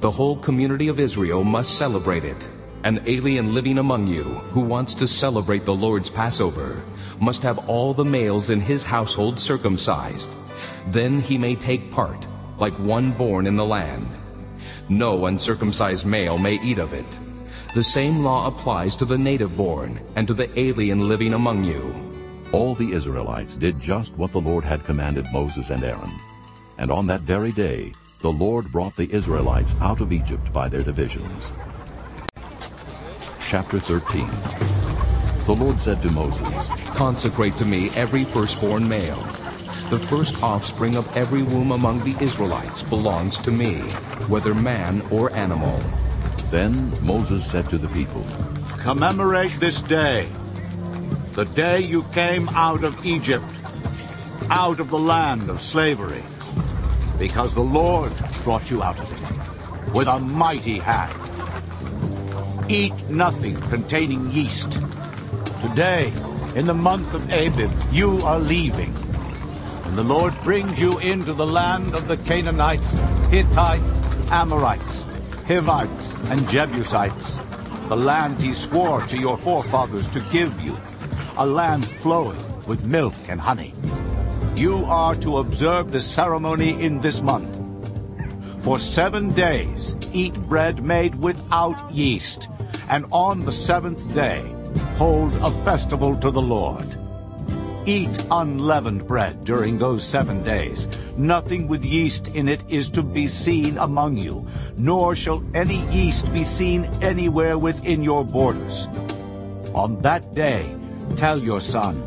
The whole community of Israel must celebrate it. An alien living among you who wants to celebrate the Lord's Passover must have all the males in his household circumcised. Then he may take part, like one born in the land. No uncircumcised male may eat of it. The same law applies to the native born and to the alien living among you. All the Israelites did just what the Lord had commanded Moses and Aaron. And on that very day the Lord brought the Israelites out of Egypt by their divisions. Chapter 13 The Lord said to Moses, Consecrate to me every firstborn male. The first offspring of every womb among the Israelites belongs to me, whether man or animal. Then Moses said to the people, Commemorate this day, the day you came out of Egypt, out of the land of slavery, because the Lord brought you out of it with a mighty hand. Eat nothing containing yeast. Today, in the month of Abib, you are leaving. The Lord brings you into the land of the Canaanites, Hittites, Amorites, Hivites, and Jebusites, the land he swore to your forefathers to give you, a land flowing with milk and honey. You are to observe the ceremony in this month. For seven days eat bread made without yeast, and on the seventh day hold a festival to the Lord. Eat unleavened bread during those seven days. Nothing with yeast in it is to be seen among you, nor shall any yeast be seen anywhere within your borders. On that day tell your son,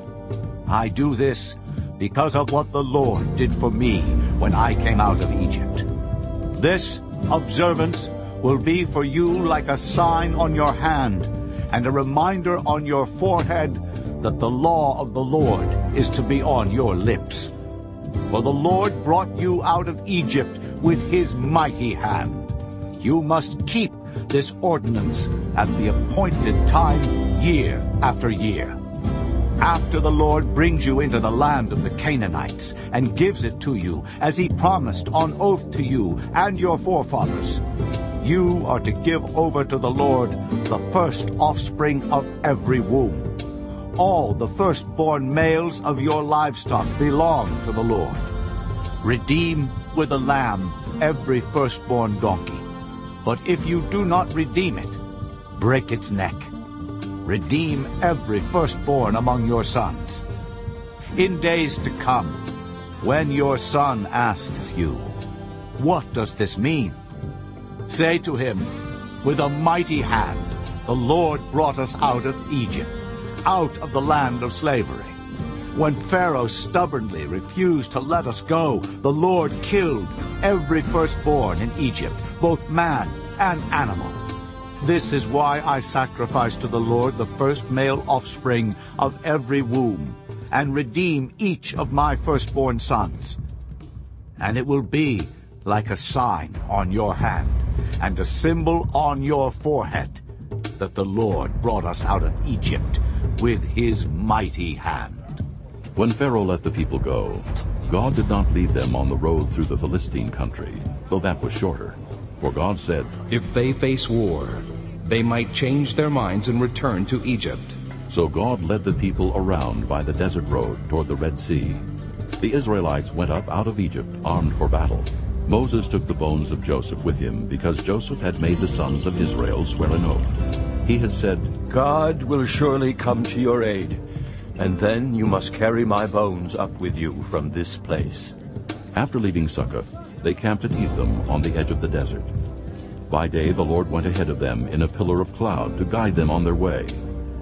I do this because of what the Lord did for me when I came out of Egypt. This observance will be for you like a sign on your hand and a reminder on your forehead that the law of the Lord is to be on your lips. For the Lord brought you out of Egypt with his mighty hand. You must keep this ordinance at the appointed time year after year. After the Lord brings you into the land of the Canaanites and gives it to you, as he promised on oath to you and your forefathers, you are to give over to the Lord the first offspring of every womb. All the firstborn males of your livestock belong to the Lord. Redeem with a lamb every firstborn donkey. But if you do not redeem it, break its neck. Redeem every firstborn among your sons. In days to come, when your son asks you, What does this mean? Say to him, With a mighty hand the Lord brought us out of Egypt, out of the land of slavery. When Pharaoh stubbornly refused to let us go, the Lord killed every firstborn in Egypt, both man and animal. This is why I sacrifice to the Lord the first male offspring of every womb, and redeem each of my firstborn sons. And it will be like a sign on your hand, and a symbol on your forehead, that the Lord brought us out of Egypt with his mighty hand. When Pharaoh let the people go, God did not lead them on the road through the Philistine country, though that was shorter. For God said, If they face war, they might change their minds and return to Egypt. So God led the people around by the desert road toward the Red Sea. The Israelites went up out of Egypt armed for battle. Moses took the bones of Joseph with him because Joseph had made the sons of Israel swear an oath. He had said, God will surely come to your aid, and then you must carry my bones up with you from this place. After leaving Succoth, they camped at Etham on the edge of the desert. By day the Lord went ahead of them in a pillar of cloud to guide them on their way,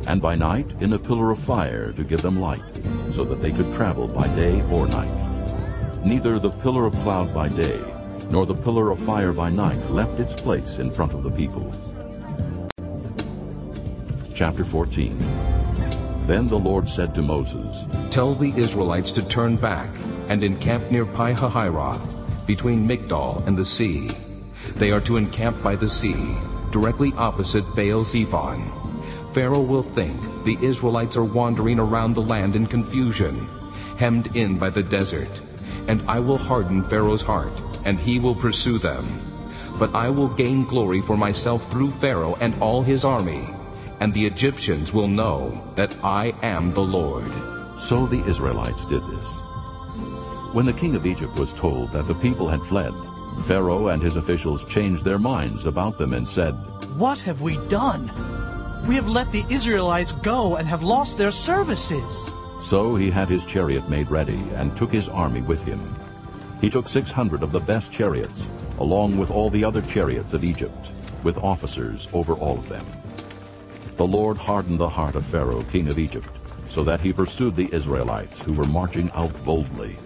and by night in a pillar of fire to give them light, so that they could travel by day or night. Neither the pillar of cloud by day nor the pillar of fire by night left its place in front of the people. Chapter 14 Then the Lord said to Moses, Tell the Israelites to turn back and encamp near Pi-hahiroth, between Migdol and the sea. They are to encamp by the sea, directly opposite Baal-zephon. Pharaoh will think the Israelites are wandering around the land in confusion, hemmed in by the desert. And I will harden Pharaoh's heart, and he will pursue them. But I will gain glory for myself through Pharaoh and all his army, and the Egyptians will know that I am the Lord. So the Israelites did this. When the king of Egypt was told that the people had fled, Pharaoh and his officials changed their minds about them and said, What have we done? We have let the Israelites go and have lost their services. So he had his chariot made ready and took his army with him. He took six hundred of the best chariots, along with all the other chariots of Egypt, with officers over all of them. The Lord hardened the heart of Pharaoh, king of Egypt, so that he pursued the Israelites, who were marching out boldly.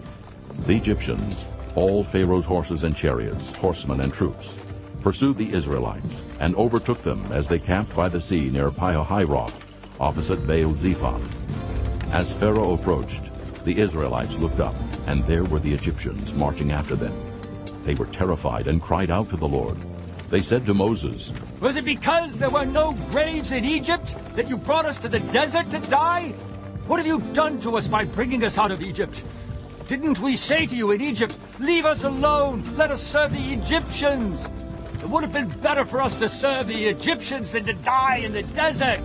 The Egyptians, all Pharaoh's horses and chariots, horsemen and troops, pursued the Israelites, and overtook them as they camped by the sea near Pi-hahiroth, opposite Baal-zephon. As Pharaoh approached, the Israelites looked up, and there were the Egyptians marching after them. They were terrified and cried out to the Lord. They said to Moses, Was it because there were no graves in Egypt that you brought us to the desert to die? What have you done to us by bringing us out of Egypt? Didn't we say to you in Egypt, Leave us alone, let us serve the Egyptians? It would have been better for us to serve the Egyptians than to die in the desert.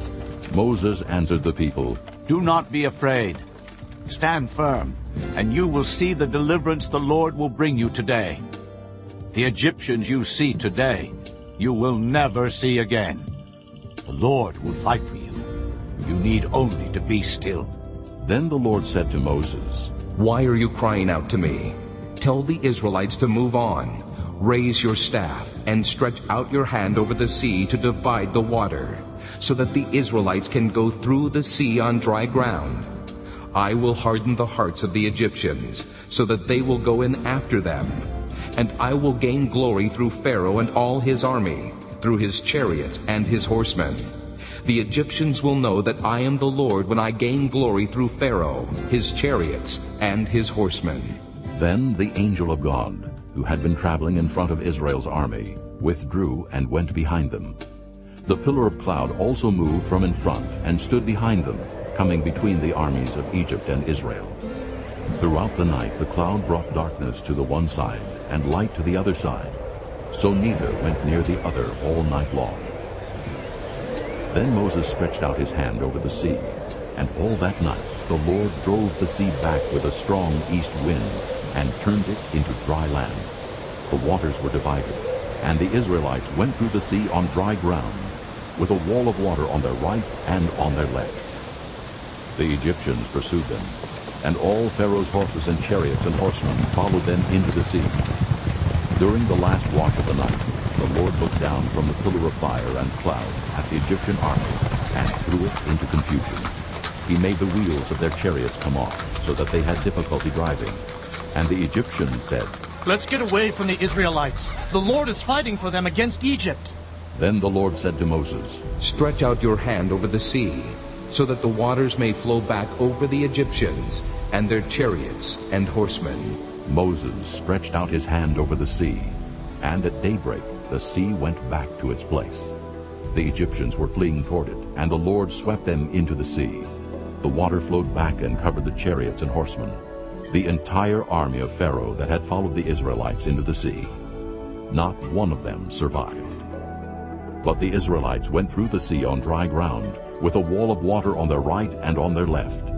Moses answered the people, Do not be afraid. Stand firm, and you will see the deliverance the Lord will bring you today. The Egyptians you see today, you will never see again. The Lord will fight for you. You need only to be still. Then the Lord said to Moses, Why are you crying out to me? Tell the Israelites to move on. Raise your staff and stretch out your hand over the sea to divide the water, so that the Israelites can go through the sea on dry ground. I will harden the hearts of the Egyptians, so that they will go in after them. And I will gain glory through Pharaoh and all his army, through his chariots and his horsemen. The Egyptians will know that I am the Lord when I gain glory through Pharaoh, his chariots, and his horsemen. Then the angel of God, who had been traveling in front of Israel's army, withdrew and went behind them. The pillar of cloud also moved from in front and stood behind them, coming between the armies of Egypt and Israel. Throughout the night the cloud brought darkness to the one side and light to the other side, so neither went near the other all night long. Then Moses stretched out his hand over the sea, and all that night the Lord drove the sea back with a strong east wind and turned it into dry land. The waters were divided, and the Israelites went through the sea on dry ground, with a wall of water on their right and on their left. The Egyptians pursued them, and all Pharaoh's horses and chariots and horsemen followed them into the sea. During the last watch of the night, the Lord looked down from the pillar of fire and cloud at the Egyptian army and threw it into confusion. He made the wheels of their chariots come off, so that they had difficulty driving. And the Egyptians said, Let's get away from the Israelites. The Lord is fighting for them against Egypt. Then the Lord said to Moses, Stretch out your hand over the sea, so that the waters may flow back over the Egyptians and their chariots and horsemen. Moses stretched out his hand over the sea, and at daybreak the sea went back to its place. The Egyptians were fleeing toward it, and the Lord swept them into the sea. The water flowed back and covered the chariots and horsemen, the entire army of Pharaoh that had followed the Israelites into the sea. Not one of them survived. But the Israelites went through the sea on dry ground, with a wall of water on their right and on their left.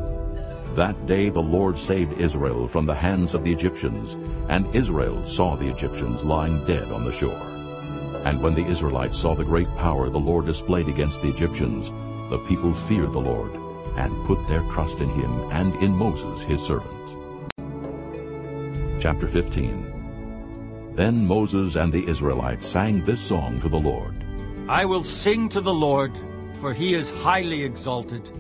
That day the Lord saved Israel from the hands of the Egyptians, and Israel saw the Egyptians lying dead on the shore. And when the Israelites saw the great power the Lord displayed against the Egyptians, the people feared the Lord, and put their trust in him and in Moses his servant. Chapter 15 Then Moses and the Israelites sang this song to the Lord. I will sing to the Lord, for he is highly exalted.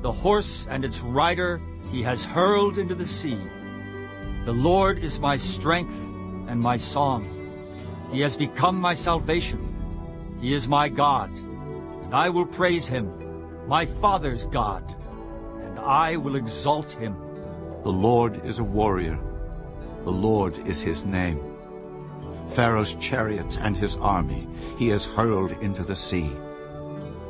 The horse and its rider he has hurled into the sea. The Lord is my strength and my song. He has become my salvation. He is my God, and I will praise him, my father's God, and I will exalt him. The Lord is a warrior. The Lord is his name. Pharaoh's chariots and his army he has hurled into the sea.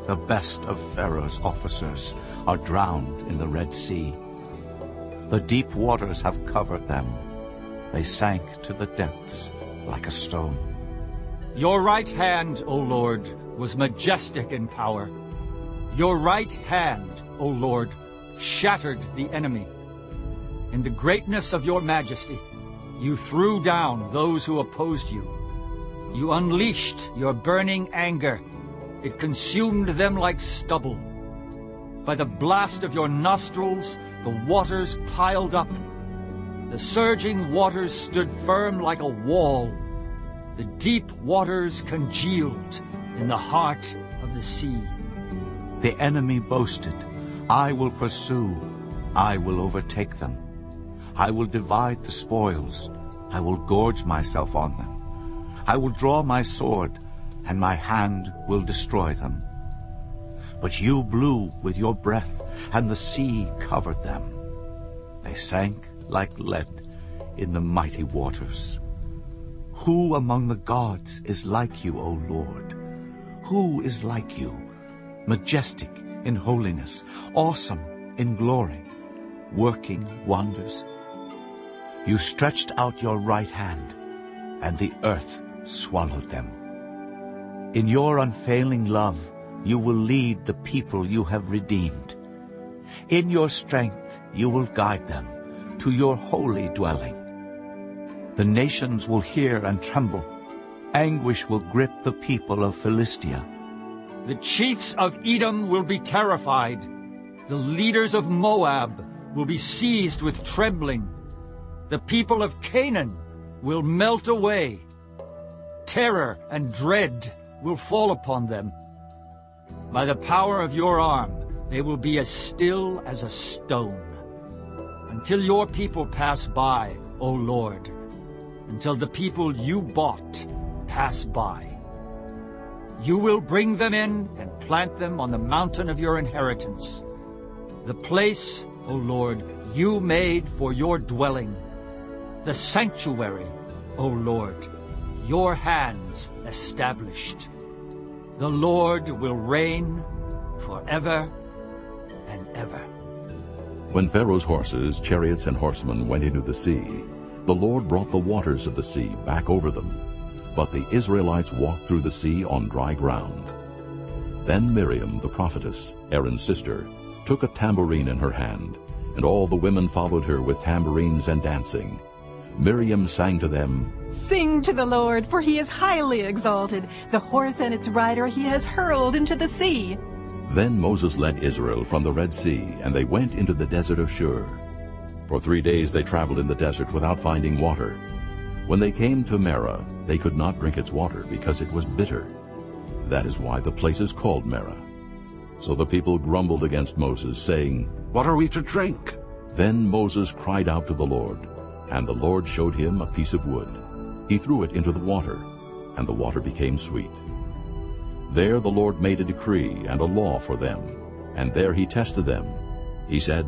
The best of Pharaoh's officers are drowned in the Red Sea. The deep waters have covered them. They sank to the depths like a stone. Your right hand, O Lord, was majestic in power. Your right hand, O Lord, shattered the enemy. In the greatness of your majesty, you threw down those who opposed you. You unleashed your burning anger. It consumed them like stubble. By the blast of your nostrils, the waters piled up. The surging waters stood firm like a wall. The deep waters congealed in the heart of the sea. The enemy boasted, I will pursue, I will overtake them. I will divide the spoils, I will gorge myself on them. I will draw my sword, and my hand will destroy them. But you blew with your breath, and the sea covered them. They sank like lead in the mighty waters. Who among the gods is like you, O Lord? Who is like you, majestic in holiness, awesome in glory, working wonders? You stretched out your right hand, and the earth swallowed them. In your unfailing love, you will lead the people you have redeemed. In your strength, you will guide them to your holy dwelling. The nations will hear and tremble. Anguish will grip the people of Philistia. The chiefs of Edom will be terrified. The leaders of Moab will be seized with trembling. The people of Canaan will melt away. Terror and dread will fall upon them. By the power of your arm, they will be as still as a stone. Until your people pass by, O Lord, until the people you bought pass by. You will bring them in and plant them on the mountain of your inheritance, the place, O Lord, you made for your dwelling, the sanctuary O Lord, your hands established. The Lord will reign forever and ever. When Pharaoh's horses, chariots, and horsemen went into the sea, the Lord brought the waters of the sea back over them. But the Israelites walked through the sea on dry ground. Then Miriam, the prophetess, Aaron's sister, took a tambourine in her hand, and all the women followed her with tambourines and dancing. Miriam sang to them, Sing to the Lord, for he is highly exalted. The horse and its rider he has hurled into the sea. Then Moses led Israel from the Red Sea, and they went into the desert of Shur. For three days they traveled in the desert without finding water. When they came to Marah, they could not drink its water because it was bitter. That is why the place is called Marah. So the people grumbled against Moses, saying, What are we to drink? Then Moses cried out to the Lord, and the Lord showed him a piece of wood. He threw it into the water, and the water became sweet. There the Lord made a decree and a law for them, and there he tested them. He said,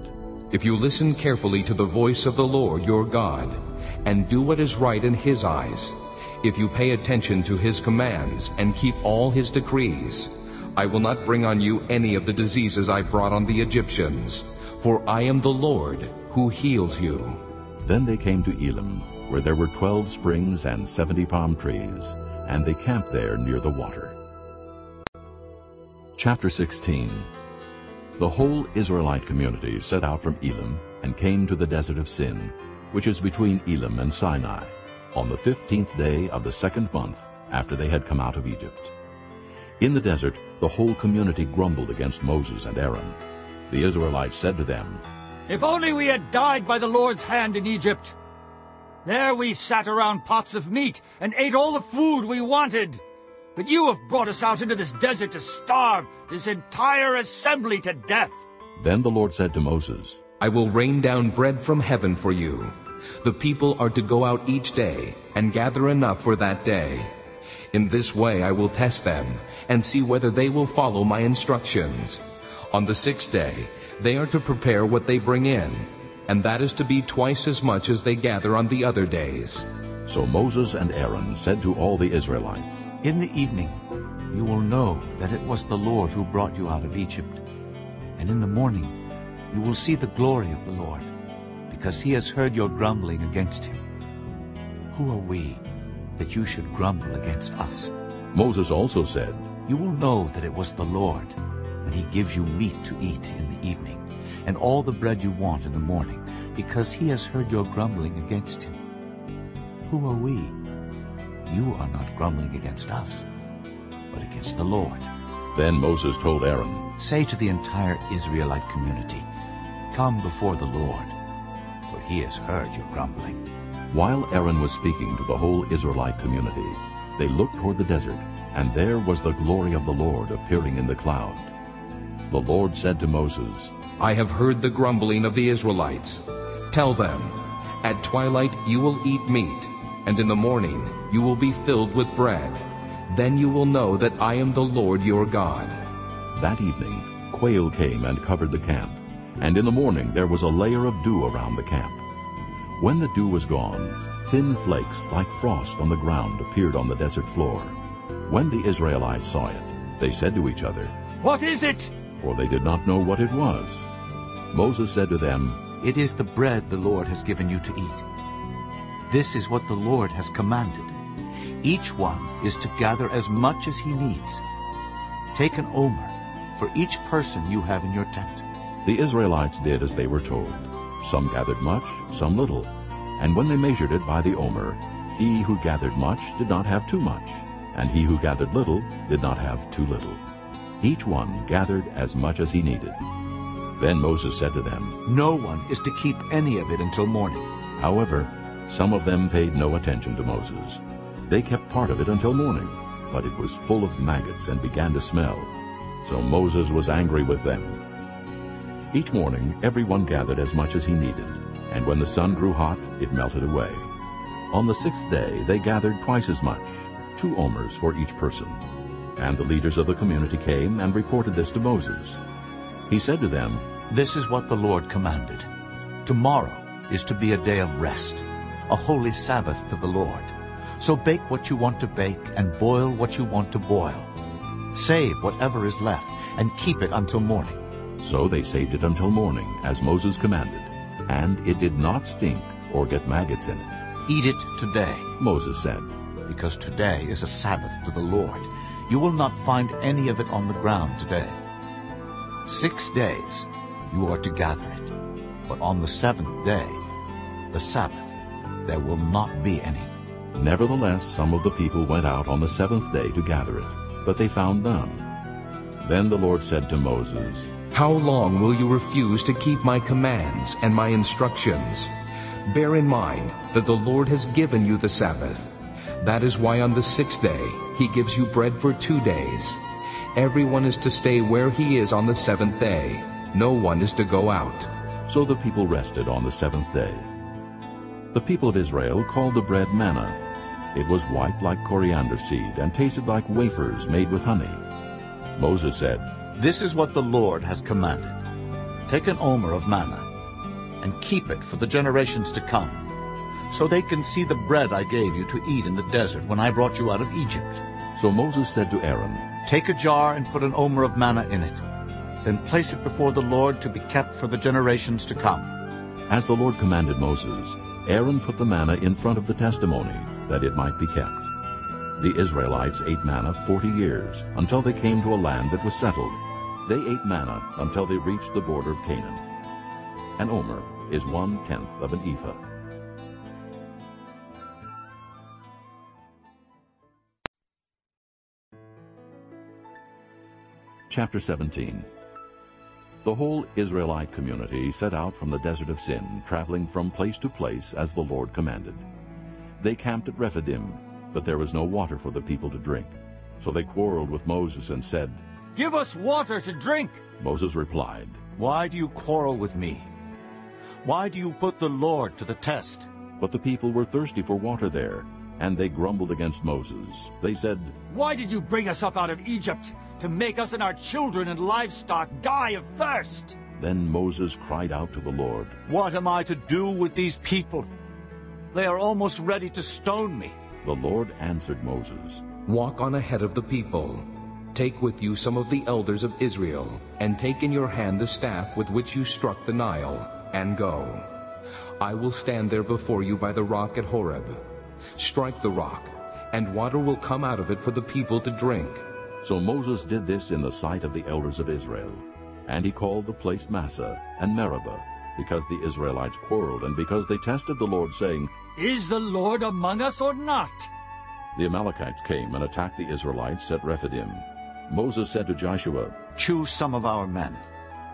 If you listen carefully to the voice of the Lord your God, and do what is right in his eyes, if you pay attention to his commands and keep all his decrees, I will not bring on you any of the diseases I brought on the Egyptians, for I am the Lord who heals you. Then they came to Elim, where there were twelve springs and seventy palm trees, and they camped there near the water. Chapter 16 The whole Israelite community set out from Elim and came to the desert of Sin, which is between Elim and Sinai, on the fifteenth day of the second month after they had come out of Egypt. In the desert the whole community grumbled against Moses and Aaron. The Israelites said to them, If only we had died by the Lord's hand in Egypt! There we sat around pots of meat and ate all the food we wanted. But you have brought us out into this desert to starve this entire assembly to death. Then the Lord said to Moses, I will rain down bread from heaven for you. The people are to go out each day and gather enough for that day. In this way I will test them and see whether they will follow my instructions. On the sixth day they are to prepare what they bring in, and that is to be twice as much as they gather on the other days. So Moses and Aaron said to all the Israelites, In the evening you will know that it was the Lord who brought you out of Egypt. And in the morning you will see the glory of the Lord, because he has heard your grumbling against him. Who are we that you should grumble against us? Moses also said, You will know that it was the Lord when he gives you meat to eat in the evening, and all the bread you want in the morning, because he has heard your grumbling against him. Who are we? You are not grumbling against us, but against the Lord. Then Moses told Aaron, Say to the entire Israelite community, Come before the Lord, for he has heard your grumbling. While Aaron was speaking to the whole Israelite community, they looked toward the desert, and there was the glory of the Lord appearing in the cloud. The Lord said to Moses, I have heard the grumbling of the Israelites. Tell them, At twilight you will eat meat, and in the morning you will be filled with bread. Then you will know that I am the Lord your God. That evening quail came and covered the camp, and in the morning there was a layer of dew around the camp. When the dew was gone, thin flakes like frost on the ground appeared on the desert floor. When the Israelites saw it, they said to each other, What is it? For they did not know what it was. Moses said to them, It is the bread the Lord has given you to eat. This is what the Lord has commanded. Each one is to gather as much as he needs. Take an omer for each person you have in your tent. The Israelites did as they were told. Some gathered much, some little. And when they measured it by the omer, he who gathered much did not have too much, and he who gathered little did not have too little. Each one gathered as much as he needed. Then Moses said to them, No one is to keep any of it until morning. However, some of them paid no attention to Moses. They kept part of it until morning, but it was full of maggots and began to smell. So Moses was angry with them. Each morning everyone gathered as much as he needed, and when the sun grew hot, it melted away. On the sixth day they gathered twice as much, two omers for each person. And the leaders of the community came and reported this to Moses. He said to them, This is what the Lord commanded. Tomorrow is to be a day of rest, a holy Sabbath to the Lord. So bake what you want to bake and boil what you want to boil. Save whatever is left and keep it until morning. So they saved it until morning, as Moses commanded, and it did not stink or get maggots in it. Eat it today, Moses said, because today is a Sabbath to the Lord. You will not find any of it on the ground today. Six days you are to gather it, but on the seventh day, the Sabbath, there will not be any. Nevertheless, some of the people went out on the seventh day to gather it, but they found none. Then the Lord said to Moses, How long will you refuse to keep my commands and my instructions? Bear in mind that the Lord has given you the Sabbath. That is why on the sixth day he gives you bread for two days. Everyone is to stay where he is on the seventh day. No one is to go out. So the people rested on the seventh day. The people of Israel called the bread manna. It was white like coriander seed and tasted like wafers made with honey. Moses said, This is what the Lord has commanded. Take an omer of manna and keep it for the generations to come, so they can see the bread I gave you to eat in the desert when I brought you out of Egypt. So Moses said to Aaron, Take a jar and put an omer of manna in it. Then place it before the Lord to be kept for the generations to come. As the Lord commanded Moses, Aaron put the manna in front of the testimony, that it might be kept. The Israelites ate manna forty years, until they came to a land that was settled. They ate manna until they reached the border of Canaan. An omer is one-tenth of an ephah. Chapter 17 The whole Israelite community set out from the desert of Sin, traveling from place to place as the Lord commanded. They camped at Rephidim, but there was no water for the people to drink. So they quarreled with Moses and said, Give us water to drink! Moses replied, Why do you quarrel with me? Why do you put the Lord to the test? But the people were thirsty for water there, and they grumbled against Moses. They said, Why did you bring us up out of Egypt to make us and our children and livestock die of thirst? Then Moses cried out to the Lord, What am I to do with these people? They are almost ready to stone me. The Lord answered Moses, Walk on ahead of the people. Take with you some of the elders of Israel, and take in your hand the staff with which you struck the Nile, and go. I will stand there before you by the rock at Horeb. Strike the rock, and water will come out of it for the people to drink. So Moses did this in the sight of the elders of Israel. And he called the place Massah and Meribah, because the Israelites quarreled, and because they tested the Lord, saying, Is the Lord among us or not? The Amalekites came and attacked the Israelites at Rephidim. Moses said to Joshua, Choose some of our men,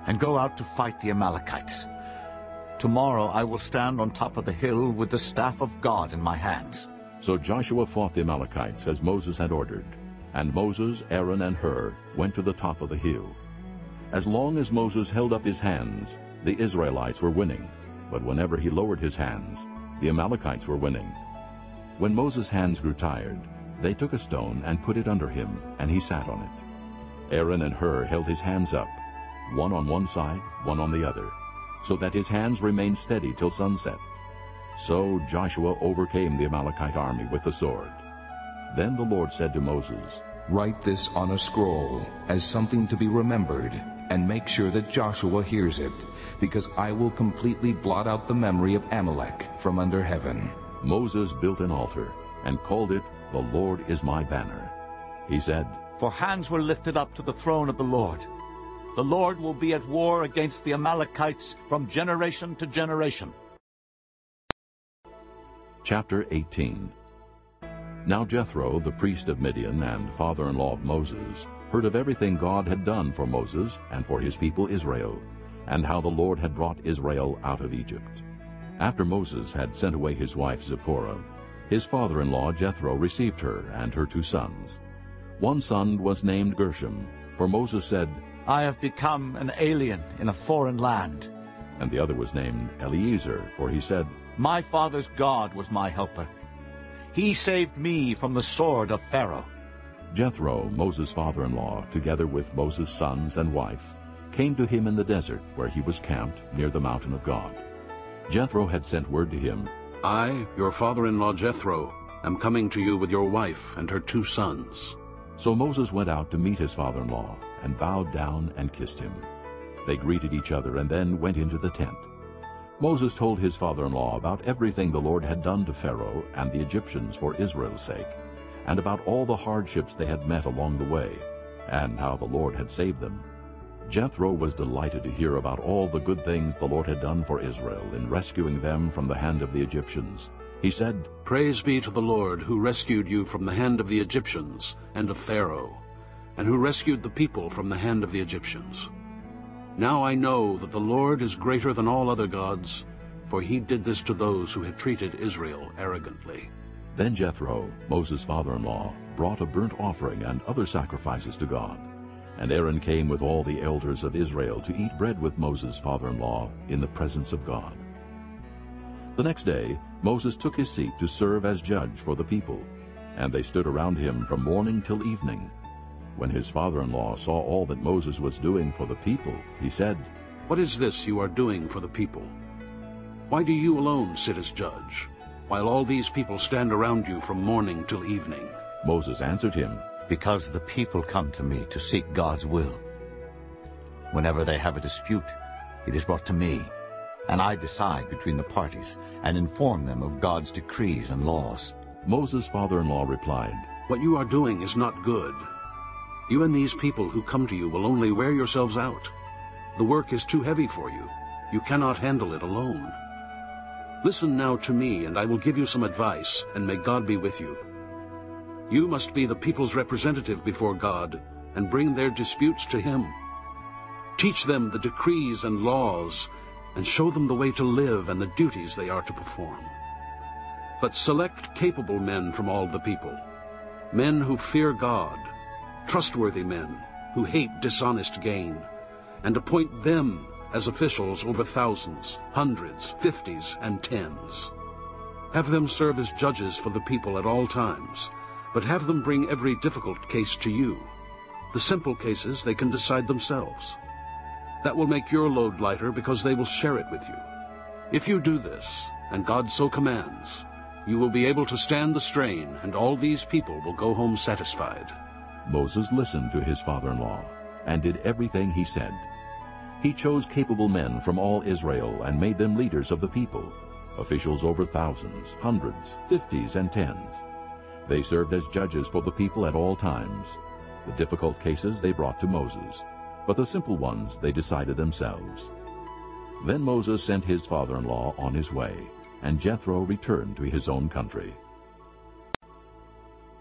and go out to fight the Amalekites. Tomorrow I will stand on top of the hill with the staff of God in my hands. So Joshua fought the Amalekites as Moses had ordered. And Moses, Aaron, and Hur went to the top of the hill. As long as Moses held up his hands, the Israelites were winning. But whenever he lowered his hands, the Amalekites were winning. When Moses' hands grew tired, they took a stone and put it under him, and he sat on it. Aaron and Hur held his hands up, one on one side, one on the other, so that his hands remained steady till sunset. So Joshua overcame the Amalekite army with the sword. Then the Lord said to Moses, Write this on a scroll as something to be remembered, and make sure that Joshua hears it, because I will completely blot out the memory of Amalek from under heaven. Moses built an altar and called it, The Lord is my banner. He said, For hands were lifted up to the throne of the Lord. The Lord will be at war against the Amalekites from generation to generation. Chapter 18 Now Jethro, the priest of Midian and father-in-law of Moses, heard of everything God had done for Moses and for his people Israel, and how the Lord had brought Israel out of Egypt. After Moses had sent away his wife Zipporah, his father-in-law Jethro received her and her two sons. One son was named Gershom, for Moses said, I have become an alien in a foreign land. And the other was named Eliezer, for he said, My father's God was my helper. He saved me from the sword of Pharaoh. Jethro, Moses' father-in-law, together with Moses' sons and wife, came to him in the desert where he was camped near the mountain of God. Jethro had sent word to him, I, your father-in-law Jethro, am coming to you with your wife and her two sons. So Moses went out to meet his father-in-law, and bowed down and kissed him. They greeted each other and then went into the tent. Moses told his father-in-law about everything the Lord had done to Pharaoh and the Egyptians for Israel's sake, and about all the hardships they had met along the way, and how the Lord had saved them. Jethro was delighted to hear about all the good things the Lord had done for Israel in rescuing them from the hand of the Egyptians. He said, Praise be to the Lord who rescued you from the hand of the Egyptians and of Pharaoh, and who rescued the people from the hand of the Egyptians. Now I know that the Lord is greater than all other gods, for he did this to those who had treated Israel arrogantly. Then Jethro, Moses' father-in-law, brought a burnt offering and other sacrifices to God. And Aaron came with all the elders of Israel to eat bread with Moses' father-in-law in the presence of God. The next day Moses took his seat to serve as judge for the people, and they stood around him from morning till evening. When his father-in-law saw all that Moses was doing for the people, he said, What is this you are doing for the people? Why do you alone sit as judge, while all these people stand around you from morning till evening? Moses answered him, Because the people come to me to seek God's will. Whenever they have a dispute, it is brought to me, and I decide between the parties and inform them of God's decrees and laws. Moses' father-in-law replied, What you are doing is not good. You and these people who come to you will only wear yourselves out. The work is too heavy for you. You cannot handle it alone. Listen now to me, and I will give you some advice, and may God be with you. You must be the people's representative before God, and bring their disputes to him. Teach them the decrees and laws, and show them the way to live and the duties they are to perform. But select capable men from all the people, men who fear God, trustworthy men who hate dishonest gain, and appoint them as officials over thousands, hundreds, fifties, and tens. Have them serve as judges for the people at all times, but have them bring every difficult case to you. The simple cases they can decide themselves. That will make your load lighter because they will share it with you. If you do this, and God so commands, you will be able to stand the strain, and all these people will go home satisfied. Moses listened to his father-in-law and did everything he said. He chose capable men from all Israel and made them leaders of the people, officials over thousands, hundreds, fifties, and tens. They served as judges for the people at all times. The difficult cases they brought to Moses, but the simple ones they decided themselves. Then Moses sent his father-in-law on his way, and Jethro returned to his own country.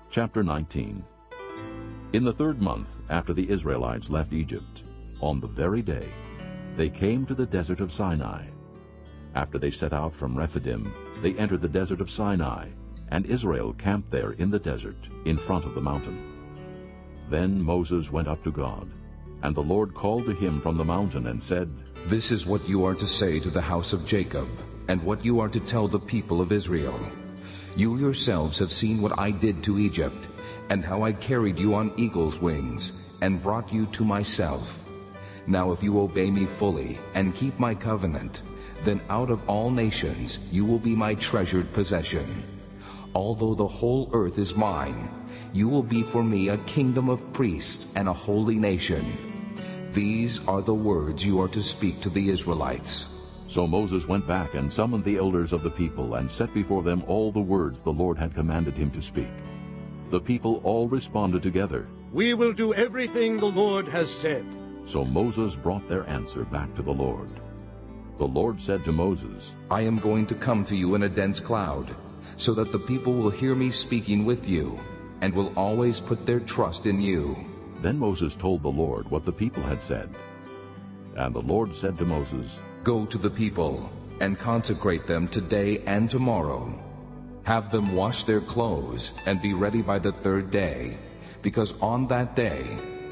Chapter 19 In the third month after the Israelites left Egypt, on the very day, they came to the desert of Sinai. After they set out from Rephidim, they entered the desert of Sinai, and Israel camped there in the desert, in front of the mountain. Then Moses went up to God, and the Lord called to him from the mountain and said, This is what you are to say to the house of Jacob, and what you are to tell the people of Israel. You yourselves have seen what I did to Egypt, and how I carried you on eagle's wings, and brought you to myself. Now if you obey me fully, and keep my covenant, then out of all nations you will be my treasured possession. Although the whole earth is mine, you will be for me a kingdom of priests and a holy nation. These are the words you are to speak to the Israelites. So Moses went back and summoned the elders of the people and set before them all the words the Lord had commanded him to speak. The people all responded together. We will do everything the Lord has said. So Moses brought their answer back to the Lord. The Lord said to Moses, I am going to come to you in a dense cloud, so that the people will hear me speaking with you, and will always put their trust in you. Then Moses told the Lord what the people had said. And the Lord said to Moses, Go to the people, and consecrate them today and tomorrow. Have them wash their clothes, and be ready by the third day, because on that day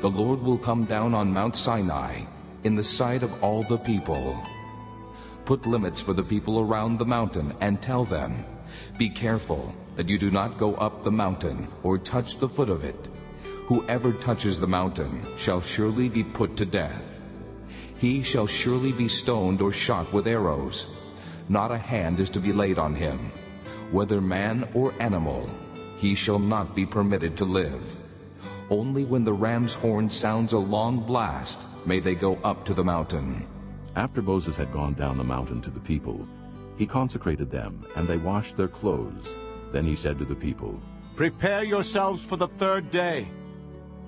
the Lord will come down on Mount Sinai in the sight of all the people. Put limits for the people around the mountain, and tell them, Be careful that you do not go up the mountain or touch the foot of it. Whoever touches the mountain shall surely be put to death. He shall surely be stoned or shot with arrows. Not a hand is to be laid on him. Whether man or animal, he shall not be permitted to live. Only when the ram's horn sounds a long blast may they go up to the mountain. After Moses had gone down the mountain to the people, he consecrated them, and they washed their clothes. Then he said to the people, Prepare yourselves for the third day.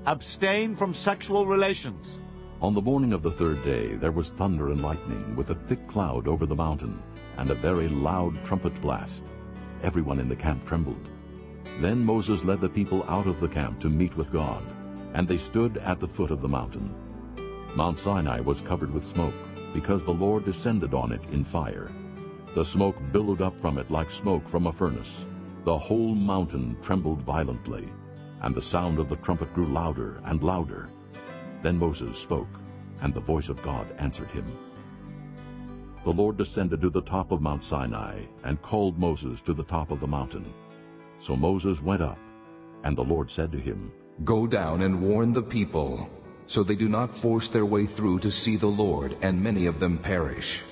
Abstain from sexual relations. On the morning of the third day there was thunder and lightning, with a thick cloud over the mountain, and a very loud trumpet blast. Everyone in the camp trembled. Then Moses led the people out of the camp to meet with God, and they stood at the foot of the mountain. Mount Sinai was covered with smoke, because the Lord descended on it in fire. The smoke billowed up from it like smoke from a furnace. The whole mountain trembled violently, and the sound of the trumpet grew louder and louder. Then Moses spoke, and the voice of God answered him. The Lord descended to the top of Mount Sinai and called Moses to the top of the mountain. So Moses went up, and the Lord said to him, Go down and warn the people, so they do not force their way through to see the Lord, and many of them perish.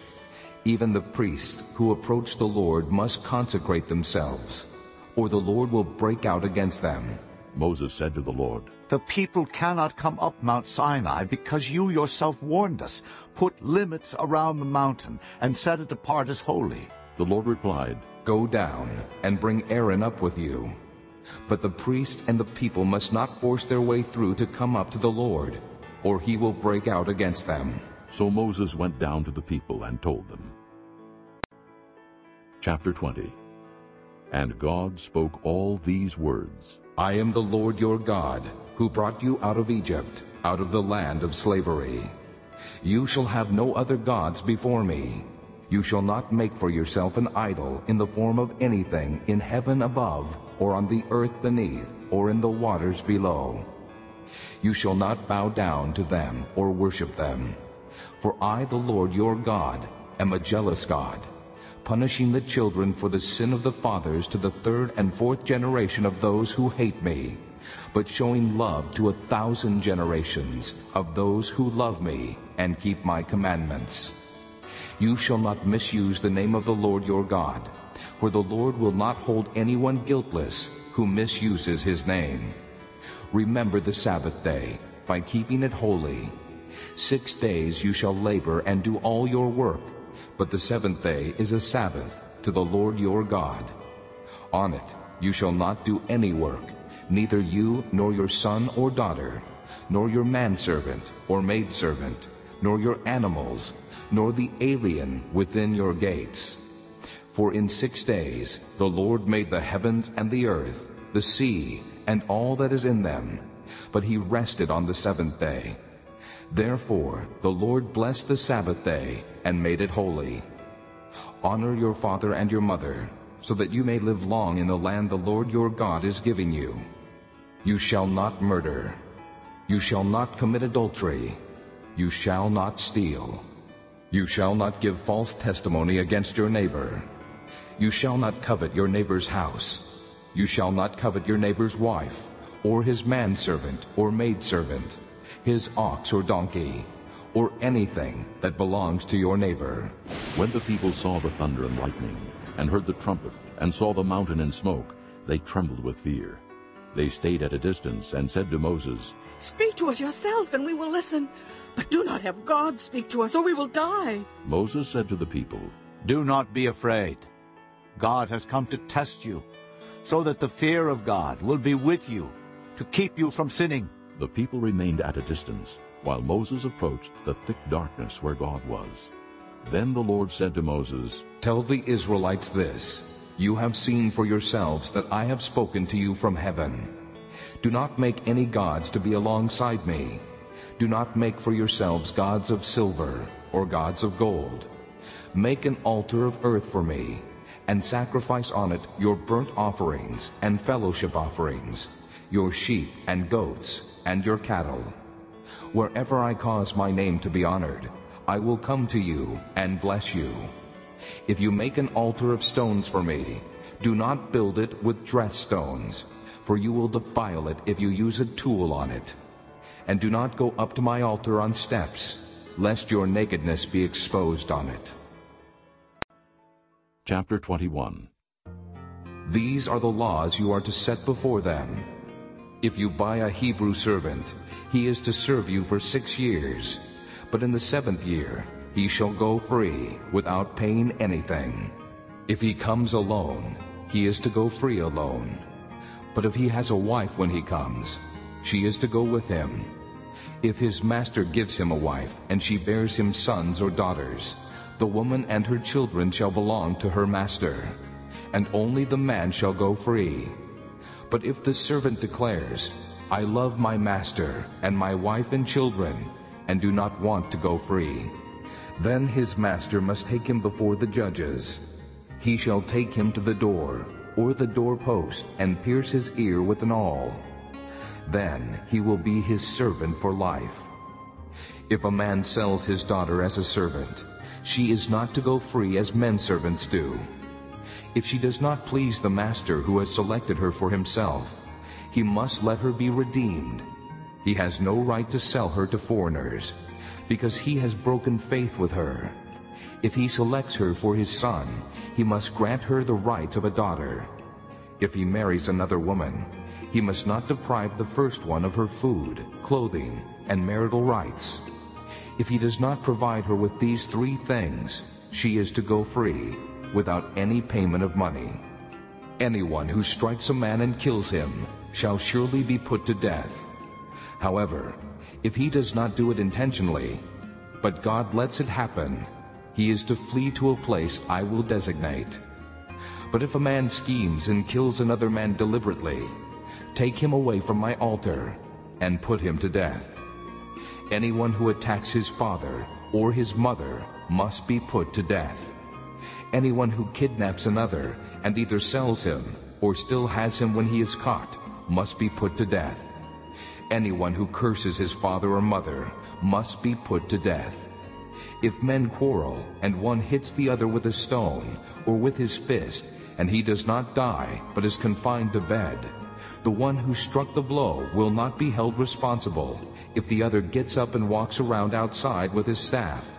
Even the priests who approach the Lord must consecrate themselves, or the Lord will break out against them. Moses said to the Lord, The people cannot come up Mount Sinai because you yourself warned us. Put limits around the mountain and set it apart as holy. The Lord replied, Go down and bring Aaron up with you. But the priest and the people must not force their way through to come up to the Lord, or he will break out against them. So Moses went down to the people and told them. Chapter 20 And God spoke all these words. I am the Lord your God, who brought you out of Egypt, out of the land of slavery. You shall have no other gods before me. You shall not make for yourself an idol in the form of anything in heaven above, or on the earth beneath, or in the waters below. You shall not bow down to them or worship them. For I, the Lord your God, am a jealous God, punishing the children for the sin of the fathers to the third and fourth generation of those who hate me, but showing love to a thousand generations of those who love me and keep my commandments. You shall not misuse the name of the Lord your God, for the Lord will not hold anyone guiltless who misuses his name. Remember the Sabbath day by keeping it holy. Six days you shall labor and do all your work, but the seventh day is a Sabbath to the Lord your God. On it you shall not do any work, neither you nor your son or daughter, nor your manservant or maidservant, nor your animals, nor the alien within your gates. For in six days the Lord made the heavens and the earth, the sea, and all that is in them, but he rested on the seventh day. Therefore the Lord blessed the Sabbath day and made it holy. Honor your father and your mother, so that you may live long in the land the Lord your God is giving you. You shall not murder. You shall not commit adultery. You shall not steal. You shall not give false testimony against your neighbor. You shall not covet your neighbor's house. You shall not covet your neighbor's wife, or his manservant or maidservant, his ox or donkey, or anything that belongs to your neighbor. When the people saw the thunder and lightning, and heard the trumpet, and saw the mountain in smoke, they trembled with fear. They stayed at a distance and said to Moses, Speak to us yourself, and we will listen. But do not have God speak to us, or we will die. Moses said to the people, Do not be afraid. God has come to test you, so that the fear of God will be with you, to keep you from sinning. The people remained at a distance, while Moses approached the thick darkness where God was. Then the Lord said to Moses, Tell the Israelites this, You have seen for yourselves that I have spoken to you from heaven. Do not make any gods to be alongside me. Do not make for yourselves gods of silver or gods of gold. Make an altar of earth for me, and sacrifice on it your burnt offerings and fellowship offerings, your sheep and goats, and your cattle. Wherever I cause my name to be honored, I will come to you and bless you. If you make an altar of stones for me, do not build it with dressed stones, for you will defile it if you use a tool on it. And do not go up to my altar on steps, lest your nakedness be exposed on it. Chapter 21 These are the laws you are to set before them. If you buy a Hebrew servant, he is to serve you for six years, but in the seventh year he shall go free, without paying anything. If he comes alone, he is to go free alone. But if he has a wife when he comes, she is to go with him. If his master gives him a wife, and she bears him sons or daughters, the woman and her children shall belong to her master, and only the man shall go free. But if the servant declares, I love my master and my wife and children, and do not want to go free, then his master must take him before the judges. He shall take him to the door, or the doorpost, and pierce his ear with an awl. Then he will be his servant for life. If a man sells his daughter as a servant, she is not to go free as men servants do. If she does not please the master who has selected her for himself, he must let her be redeemed. He has no right to sell her to foreigners, because he has broken faith with her. If he selects her for his son, he must grant her the rights of a daughter. If he marries another woman, he must not deprive the first one of her food, clothing, and marital rights. If he does not provide her with these three things, she is to go free, without any payment of money. Anyone who strikes a man and kills him shall surely be put to death. However, if he does not do it intentionally, but God lets it happen, he is to flee to a place I will designate. But if a man schemes and kills another man deliberately, Take him away from my altar and put him to death. Anyone who attacks his father or his mother must be put to death. Anyone who kidnaps another and either sells him or still has him when he is caught must be put to death. Anyone who curses his father or mother must be put to death. If men quarrel and one hits the other with a stone or with his fist and he does not die but is confined to bed, the one who struck the blow will not be held responsible if the other gets up and walks around outside with his staff.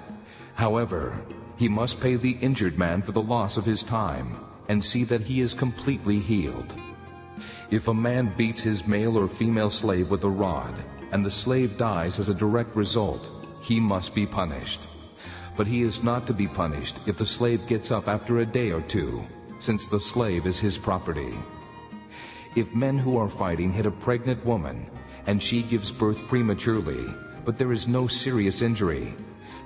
However, he must pay the injured man for the loss of his time and see that he is completely healed. If a man beats his male or female slave with a rod, and the slave dies as a direct result, he must be punished. But he is not to be punished if the slave gets up after a day or two, since the slave is his property. If men who are fighting hit a pregnant woman, and she gives birth prematurely, but there is no serious injury,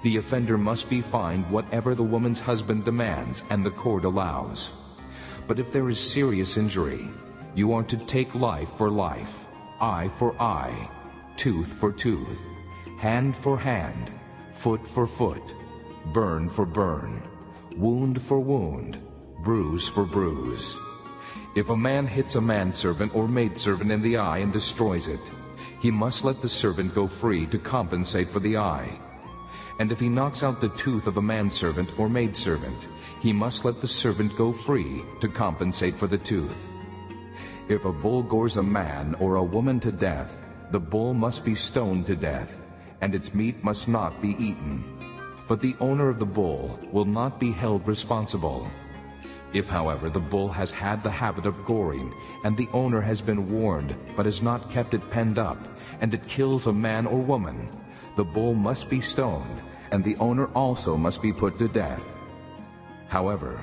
the offender must be fined whatever the woman's husband demands and the court allows. But if there is serious injury, you are to take life for life, eye for eye, tooth for tooth, hand for hand, foot for foot, burn for burn, wound for wound, bruise for bruise. If a man hits a manservant or maidservant in the eye and destroys it, he must let the servant go free to compensate for the eye. And if he knocks out the tooth of a manservant or maidservant, he must let the servant go free to compensate for the tooth. If a bull gores a man or a woman to death, the bull must be stoned to death, and its meat must not be eaten. But the owner of the bull will not be held responsible. If, however, the bull has had the habit of goring, and the owner has been warned but has not kept it penned up, and it kills a man or woman, the bull must be stoned, and the owner also must be put to death. However,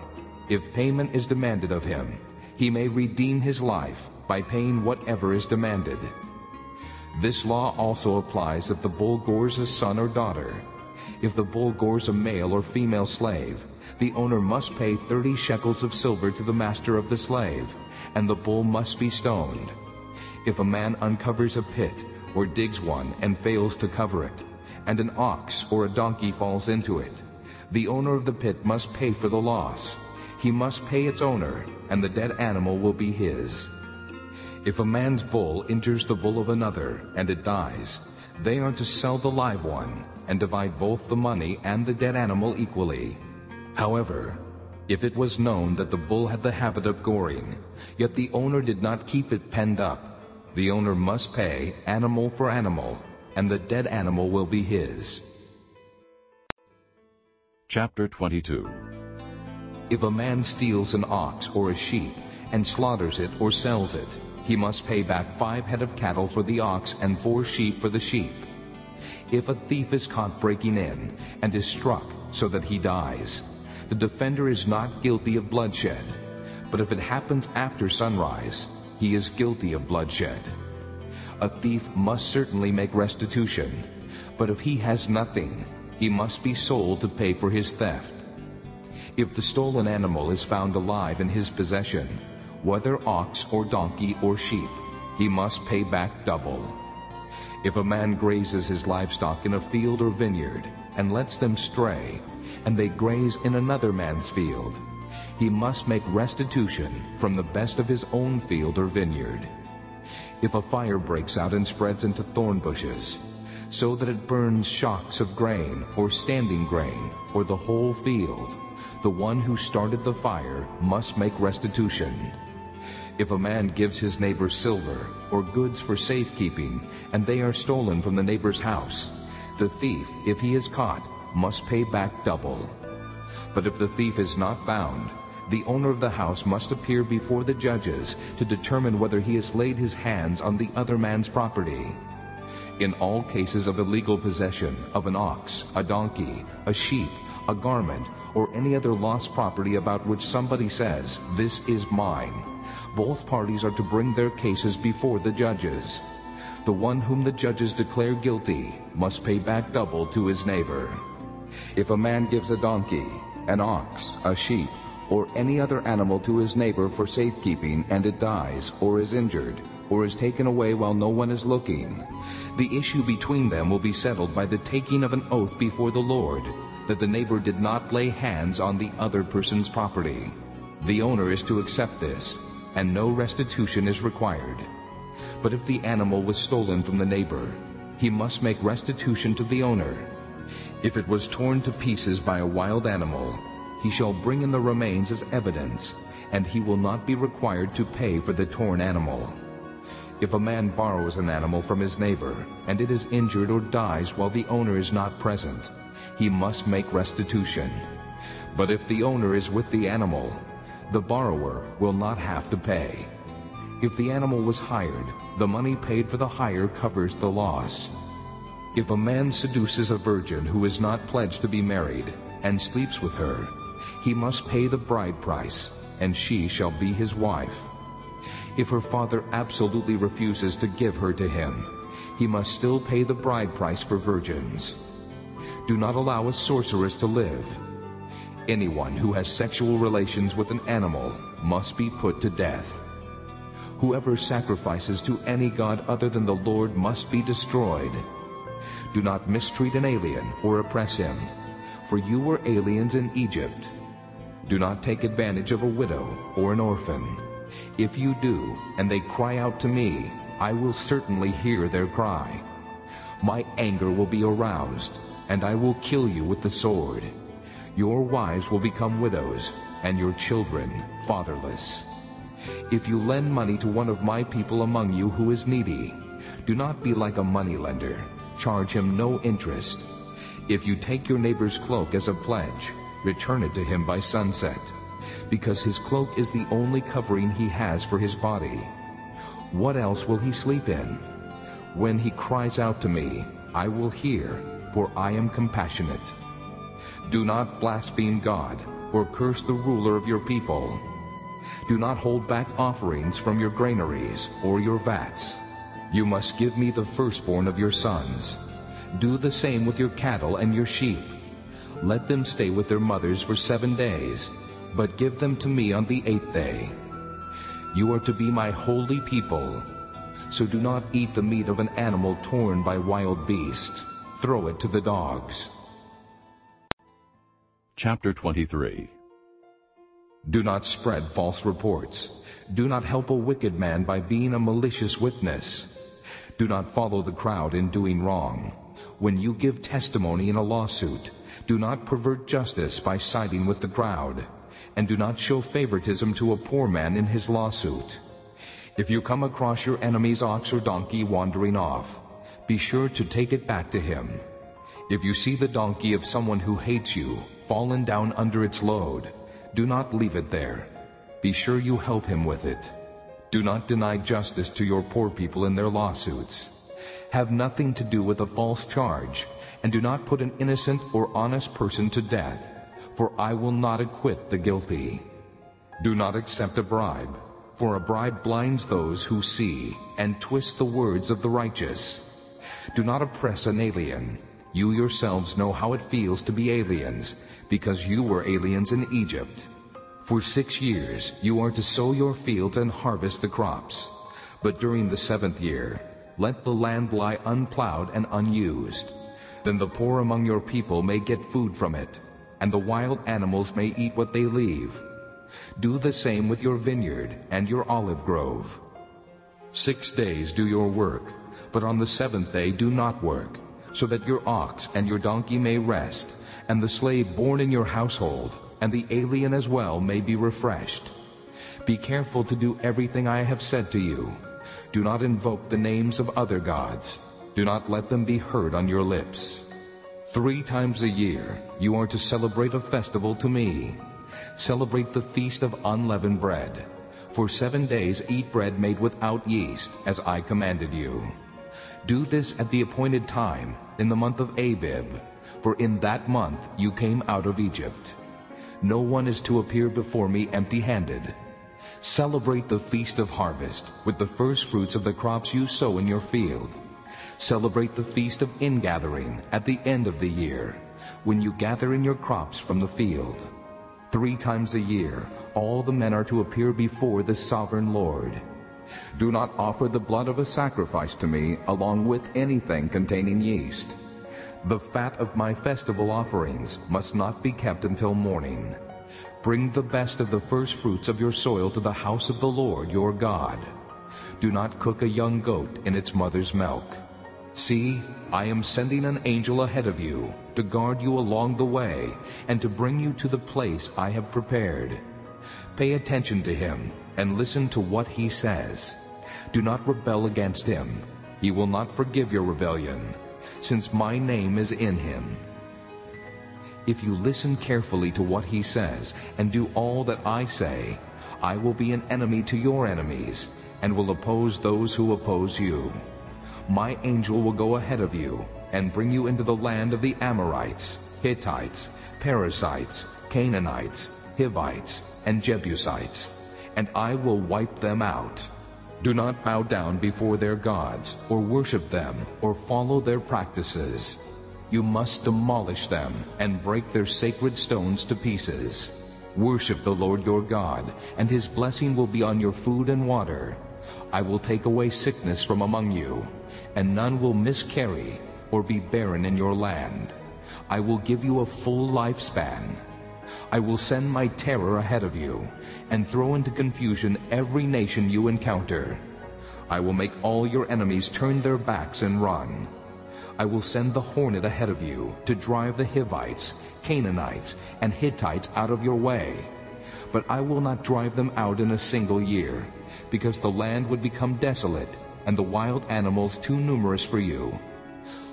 if payment is demanded of him, he may redeem his life by paying whatever is demanded. This law also applies if the bull gores a son or daughter. If the bull gores a male or female slave, the owner must pay thirty shekels of silver to the master of the slave, and the bull must be stoned. If a man uncovers a pit or digs one and fails to cover it, and an ox or a donkey falls into it, the owner of the pit must pay for the loss. He must pay its owner, and the dead animal will be his. If a man's bull injures the bull of another, and it dies, they are to sell the live one, and divide both the money and the dead animal equally. However, if it was known that the bull had the habit of goring, yet the owner did not keep it penned up, the owner must pay animal for animal, and the dead animal will be his. Chapter 22 If a man steals an ox or a sheep and slaughters it or sells it, he must pay back five head of cattle for the ox and four sheep for the sheep. If a thief is caught breaking in and is struck so that he dies, the defender is not guilty of bloodshed. But if it happens after sunrise, he is guilty of bloodshed. A thief must certainly make restitution, but if he has nothing, he must be sold to pay for his theft. If the stolen animal is found alive in his possession, whether ox or donkey or sheep, he must pay back double. If a man grazes his livestock in a field or vineyard and lets them stray, and they graze in another man's field, he must make restitution from the best of his own field or vineyard. If a fire breaks out and spreads into thorn bushes, so that it burns shocks of grain or standing grain or the whole field, the one who started the fire must make restitution. If a man gives his neighbor silver or goods for safekeeping, and they are stolen from the neighbor's house, the thief, if he is caught, must pay back double. But if the thief is not found, the owner of the house must appear before the judges to determine whether he has laid his hands on the other man's property. In all cases of illegal possession of an ox, a donkey, a sheep, a garment, or any other lost property about which somebody says, This is mine, both parties are to bring their cases before the judges. The one whom the judges declare guilty must pay back double to his neighbor. If a man gives a donkey, an ox, a sheep, or any other animal to his neighbor for safekeeping, and it dies, or is injured, or is taken away while no one is looking, the issue between them will be settled by the taking of an oath before the Lord, that the neighbor did not lay hands on the other person's property. The owner is to accept this, and no restitution is required. But if the animal was stolen from the neighbor, he must make restitution to the owner, if it was torn to pieces by a wild animal, he shall bring in the remains as evidence, and he will not be required to pay for the torn animal. If a man borrows an animal from his neighbor, and it is injured or dies while the owner is not present, he must make restitution. But if the owner is with the animal, the borrower will not have to pay. If the animal was hired, the money paid for the hire covers the loss. If a man seduces a virgin who is not pledged to be married and sleeps with her, he must pay the bride price, and she shall be his wife. If her father absolutely refuses to give her to him, he must still pay the bride price for virgins. Do not allow a sorceress to live. Anyone who has sexual relations with an animal must be put to death. Whoever sacrifices to any god other than the Lord must be destroyed. Do not mistreat an alien or oppress him, for you were aliens in Egypt. Do not take advantage of a widow or an orphan. If you do, and they cry out to me, I will certainly hear their cry. My anger will be aroused, and I will kill you with the sword. Your wives will become widows, and your children fatherless. If you lend money to one of my people among you who is needy, do not be like a moneylender charge him no interest. If you take your neighbor's cloak as a pledge, return it to him by sunset, because his cloak is the only covering he has for his body. What else will he sleep in? When he cries out to me, I will hear, for I am compassionate. Do not blaspheme God or curse the ruler of your people. Do not hold back offerings from your granaries or your vats. You must give me the firstborn of your sons. Do the same with your cattle and your sheep. Let them stay with their mothers for seven days, but give them to me on the eighth day. You are to be my holy people. So do not eat the meat of an animal torn by wild beasts. Throw it to the dogs. Chapter 23 Do not spread false reports. Do not help a wicked man by being a malicious witness. Do not follow the crowd in doing wrong. When you give testimony in a lawsuit, do not pervert justice by siding with the crowd, and do not show favoritism to a poor man in his lawsuit. If you come across your enemy's ox or donkey wandering off, be sure to take it back to him. If you see the donkey of someone who hates you fallen down under its load, do not leave it there. Be sure you help him with it. Do not deny justice to your poor people in their lawsuits. Have nothing to do with a false charge, and do not put an innocent or honest person to death, for I will not acquit the guilty. Do not accept a bribe, for a bribe blinds those who see and twists the words of the righteous. Do not oppress an alien. You yourselves know how it feels to be aliens, because you were aliens in Egypt. For six years you are to sow your fields and harvest the crops. But during the seventh year, let the land lie unplowed and unused. Then the poor among your people may get food from it, and the wild animals may eat what they leave. Do the same with your vineyard and your olive grove. Six days do your work, but on the seventh day do not work, so that your ox and your donkey may rest, and the slave born in your household, and the alien as well may be refreshed. Be careful to do everything I have said to you. Do not invoke the names of other gods. Do not let them be heard on your lips. Three times a year you are to celebrate a festival to me. Celebrate the feast of unleavened bread. For seven days eat bread made without yeast, as I commanded you. Do this at the appointed time, in the month of Abib, for in that month you came out of Egypt. No one is to appear before me empty-handed. Celebrate the feast of harvest with the first fruits of the crops you sow in your field. Celebrate the feast of ingathering at the end of the year, when you gather in your crops from the field. Three times a year all the men are to appear before the sovereign Lord. Do not offer the blood of a sacrifice to me along with anything containing yeast. The fat of my festival offerings must not be kept until morning. Bring the best of the first fruits of your soil to the house of the Lord your God. Do not cook a young goat in its mother's milk. See, I am sending an angel ahead of you to guard you along the way and to bring you to the place I have prepared. Pay attention to him and listen to what he says. Do not rebel against him. He will not forgive your rebellion since my name is in him. If you listen carefully to what he says and do all that I say, I will be an enemy to your enemies and will oppose those who oppose you. My angel will go ahead of you and bring you into the land of the Amorites, Hittites, Perizzites, Canaanites, Hivites, and Jebusites, and I will wipe them out. Do not bow down before their gods, or worship them, or follow their practices. You must demolish them and break their sacred stones to pieces. Worship the Lord your God, and his blessing will be on your food and water. I will take away sickness from among you, and none will miscarry or be barren in your land. I will give you a full lifespan. I will send my terror ahead of you and throw into confusion every nation you encounter. I will make all your enemies turn their backs and run. I will send the hornet ahead of you to drive the Hivites, Canaanites, and Hittites out of your way. But I will not drive them out in a single year, because the land would become desolate and the wild animals too numerous for you.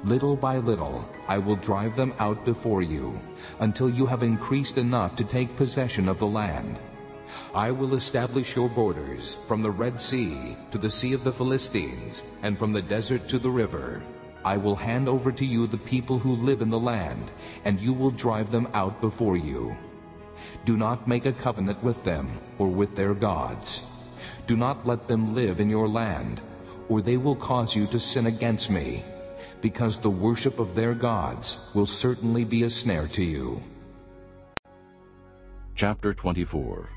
Little by little I will drive them out before you, until you have increased enough to take possession of the land. I will establish your borders from the Red Sea to the Sea of the Philistines, and from the desert to the river. I will hand over to you the people who live in the land, and you will drive them out before you. Do not make a covenant with them or with their gods. Do not let them live in your land, or they will cause you to sin against me because the worship of their gods will certainly be a snare to you. Chapter 24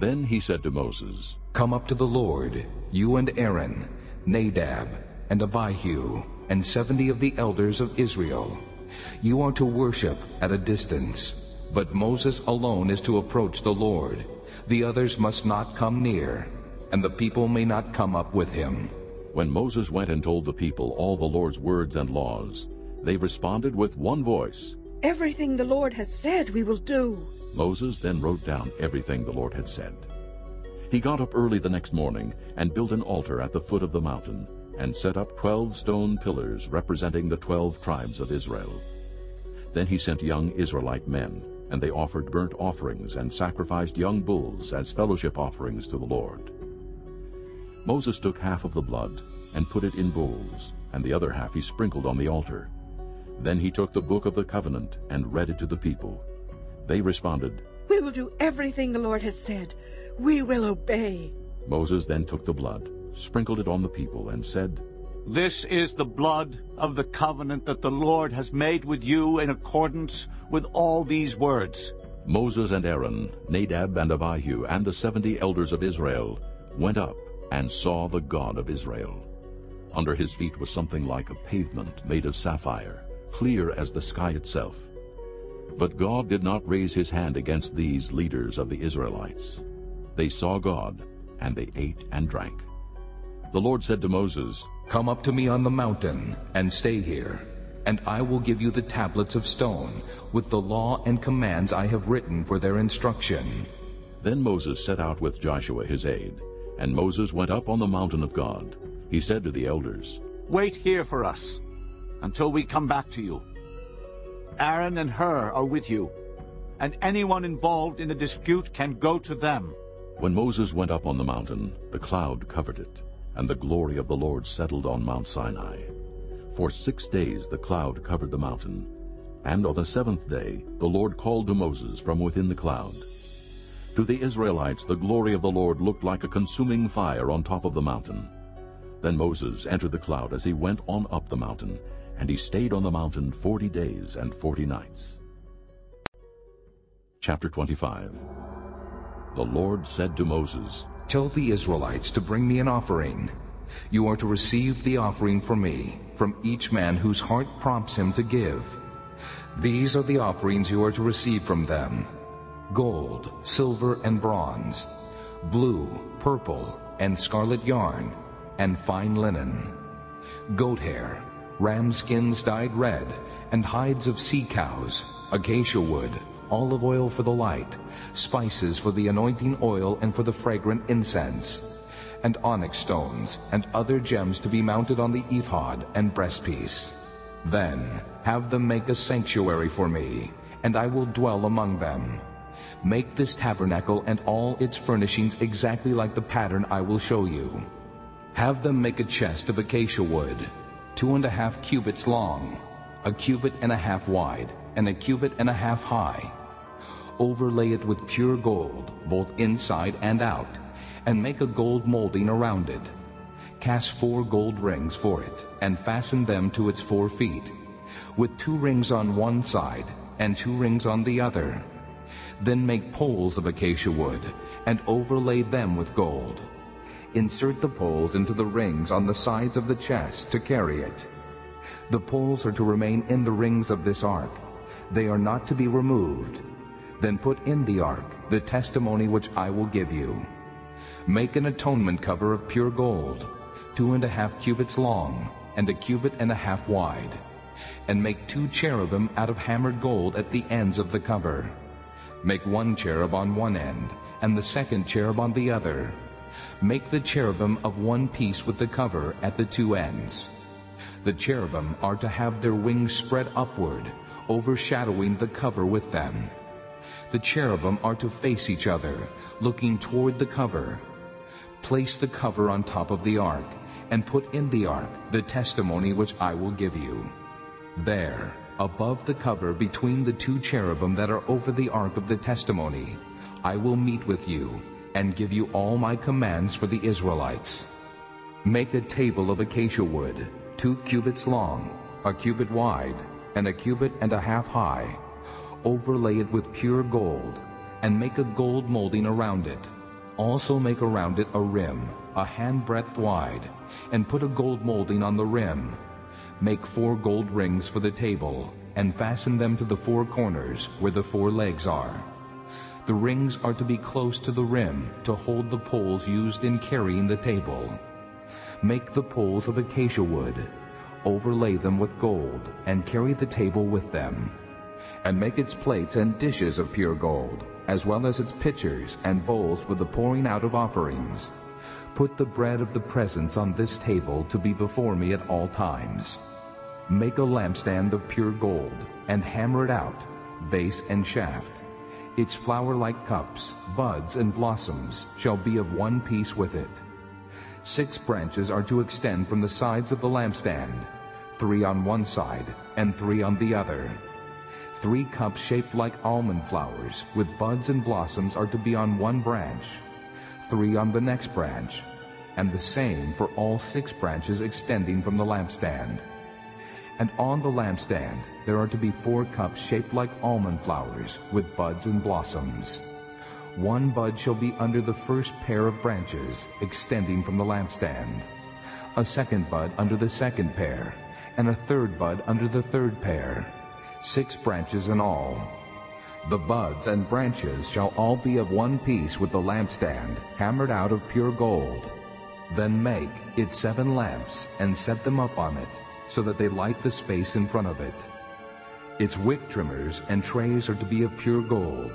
Then he said to Moses, Come up to the Lord, you and Aaron, Nadab, and Abihu, and seventy of the elders of Israel. You are to worship at a distance, but Moses alone is to approach the Lord. The others must not come near, and the people may not come up with him. When Moses went and told the people all the Lord's words and laws, they responded with one voice, Everything the Lord has said we will do. Moses then wrote down everything the Lord had said. He got up early the next morning and built an altar at the foot of the mountain and set up twelve stone pillars representing the twelve tribes of Israel. Then he sent young Israelite men, and they offered burnt offerings and sacrificed young bulls as fellowship offerings to the Lord. Moses took half of the blood and put it in bowls, and the other half he sprinkled on the altar. Then he took the book of the covenant and read it to the people. They responded, We will do everything the Lord has said. We will obey. Moses then took the blood, sprinkled it on the people, and said, This is the blood of the covenant that the Lord has made with you in accordance with all these words. Moses and Aaron, Nadab and Abihu, and the seventy elders of Israel went up and saw the God of Israel. Under his feet was something like a pavement made of sapphire, clear as the sky itself. But God did not raise his hand against these leaders of the Israelites. They saw God, and they ate and drank. The Lord said to Moses, Come up to me on the mountain, and stay here, and I will give you the tablets of stone, with the law and commands I have written for their instruction. Then Moses set out with Joshua his aide, and Moses went up on the mountain of God. He said to the elders, Wait here for us, until we come back to you. Aaron and Hur are with you, and anyone involved in a dispute can go to them. When Moses went up on the mountain, the cloud covered it, and the glory of the Lord settled on Mount Sinai. For six days the cloud covered the mountain, and on the seventh day the Lord called to Moses from within the cloud. To the Israelites the glory of the Lord looked like a consuming fire on top of the mountain. Then Moses entered the cloud as he went on up the mountain, and he stayed on the mountain forty days and forty nights. Chapter 25 The Lord said to Moses, Tell the Israelites to bring me an offering. You are to receive the offering for me, from each man whose heart prompts him to give. These are the offerings you are to receive from them. Gold, silver, and bronze, blue, purple, and scarlet yarn, and fine linen, goat hair, ram skins dyed red, and hides of sea cows, acacia wood, olive oil for the light, spices for the anointing oil and for the fragrant incense, and onyx stones, and other gems to be mounted on the ephod and breastpiece. Then have them make a sanctuary for me, and I will dwell among them. Make this tabernacle and all its furnishings exactly like the pattern I will show you. Have them make a chest of acacia wood, two and a half cubits long, a cubit and a half wide, and a cubit and a half high. Overlay it with pure gold, both inside and out, and make a gold molding around it. Cast four gold rings for it, and fasten them to its four feet, with two rings on one side and two rings on the other. Then make poles of acacia wood, and overlay them with gold. Insert the poles into the rings on the sides of the chest to carry it. The poles are to remain in the rings of this ark. They are not to be removed. Then put in the ark the testimony which I will give you. Make an atonement cover of pure gold, two and a half cubits long, and a cubit and a half wide. And make two cherubim out of hammered gold at the ends of the cover. Make one cherub on one end, and the second cherub on the other. Make the cherubim of one piece with the cover at the two ends. The cherubim are to have their wings spread upward, overshadowing the cover with them. The cherubim are to face each other, looking toward the cover. Place the cover on top of the ark, and put in the ark the testimony which I will give you. There, above the cover between the two cherubim that are over the ark of the testimony, I will meet with you and give you all my commands for the Israelites. Make a table of acacia wood, two cubits long, a cubit wide, and a cubit and a half high. Overlay it with pure gold, and make a gold molding around it. Also make around it a rim, a handbreadth wide, and put a gold molding on the rim. Make four gold rings for the table, and fasten them to the four corners where the four legs are. The rings are to be close to the rim to hold the poles used in carrying the table. Make the poles of acacia wood. Overlay them with gold, and carry the table with them. And make its plates and dishes of pure gold, as well as its pitchers and bowls for the pouring out of offerings. Put the bread of the presence on this table to be before me at all times. Make a lampstand of pure gold, and hammer it out. base and shaft. Its flower-like cups, buds, and blossoms shall be of one piece with it. Six branches are to extend from the sides of the lampstand, three on one side and three on the other. Three cups shaped like almond flowers with buds and blossoms are to be on one branch, three on the next branch, and the same for all six branches extending from the lampstand. And on the lampstand there are to be four cups shaped like almond flowers with buds and blossoms. One bud shall be under the first pair of branches extending from the lampstand, a second bud under the second pair, and a third bud under the third pair, six branches in all. The buds and branches shall all be of one piece with the lampstand, hammered out of pure gold. Then make it seven lamps, and set them up on it, so that they light the space in front of it. Its wick trimmers and trays are to be of pure gold.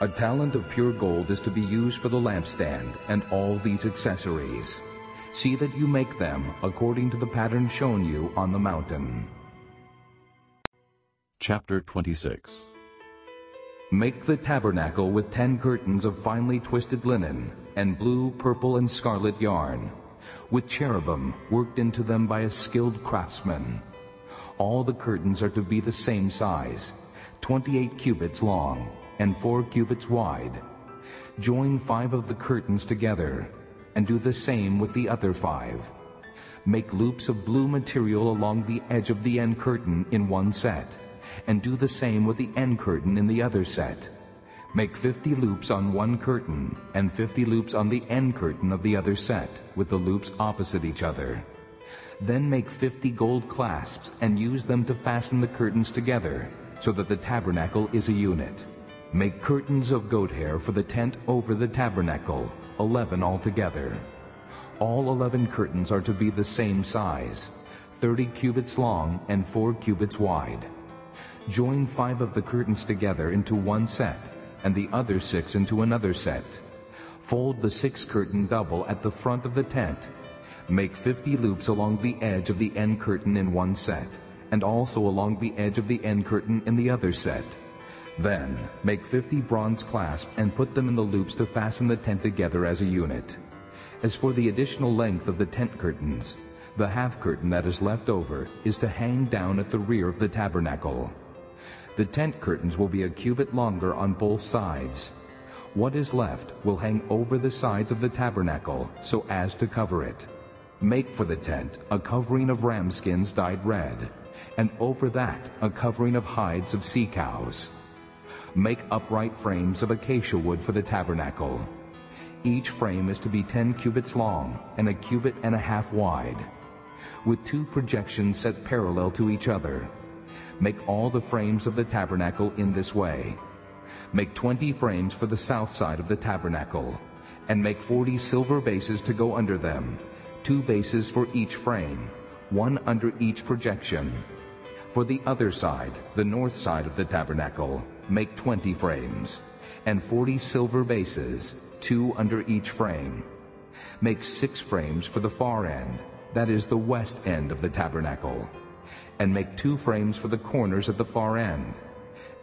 A talent of pure gold is to be used for the lampstand and all these accessories. See that you make them according to the pattern shown you on the mountain. Chapter 26 Make the tabernacle with ten curtains of finely twisted linen, and blue, purple, and scarlet yarn, with cherubim worked into them by a skilled craftsman. All the curtains are to be the same size, 28 cubits long and 4 cubits wide. Join five of the curtains together, and do the same with the other five. Make loops of blue material along the edge of the end curtain in one set, and do the same with the end curtain in the other set. Make 50 loops on one curtain, and 50 loops on the end curtain of the other set, with the loops opposite each other. Then make 50 gold clasps, and use them to fasten the curtains together, so that the tabernacle is a unit. Make curtains of goat hair for the tent over the tabernacle, 11 altogether. All 11 curtains are to be the same size, 30 cubits long and 4 cubits wide. Join five of the curtains together into one set, and the other six into another set. Fold the sixth curtain double at the front of the tent. Make 50 loops along the edge of the end curtain in one set, and also along the edge of the end curtain in the other set. Then make 50 bronze clasps and put them in the loops to fasten the tent together as a unit. As for the additional length of the tent curtains, the half curtain that is left over is to hang down at the rear of the tabernacle. The tent curtains will be a cubit longer on both sides. What is left will hang over the sides of the tabernacle so as to cover it. Make for the tent a covering of ram skins dyed red, and over that a covering of hides of sea cows. Make upright frames of acacia wood for the tabernacle. Each frame is to be ten cubits long and a cubit and a half wide, with two projections set parallel to each other. Make all the frames of the tabernacle in this way. Make twenty frames for the south side of the tabernacle, and make forty silver bases to go under them, two bases for each frame, one under each projection. For the other side, the north side of the tabernacle, make twenty frames, and forty silver bases, two under each frame. Make six frames for the far end, that is the west end of the tabernacle and make two frames for the corners at the far end.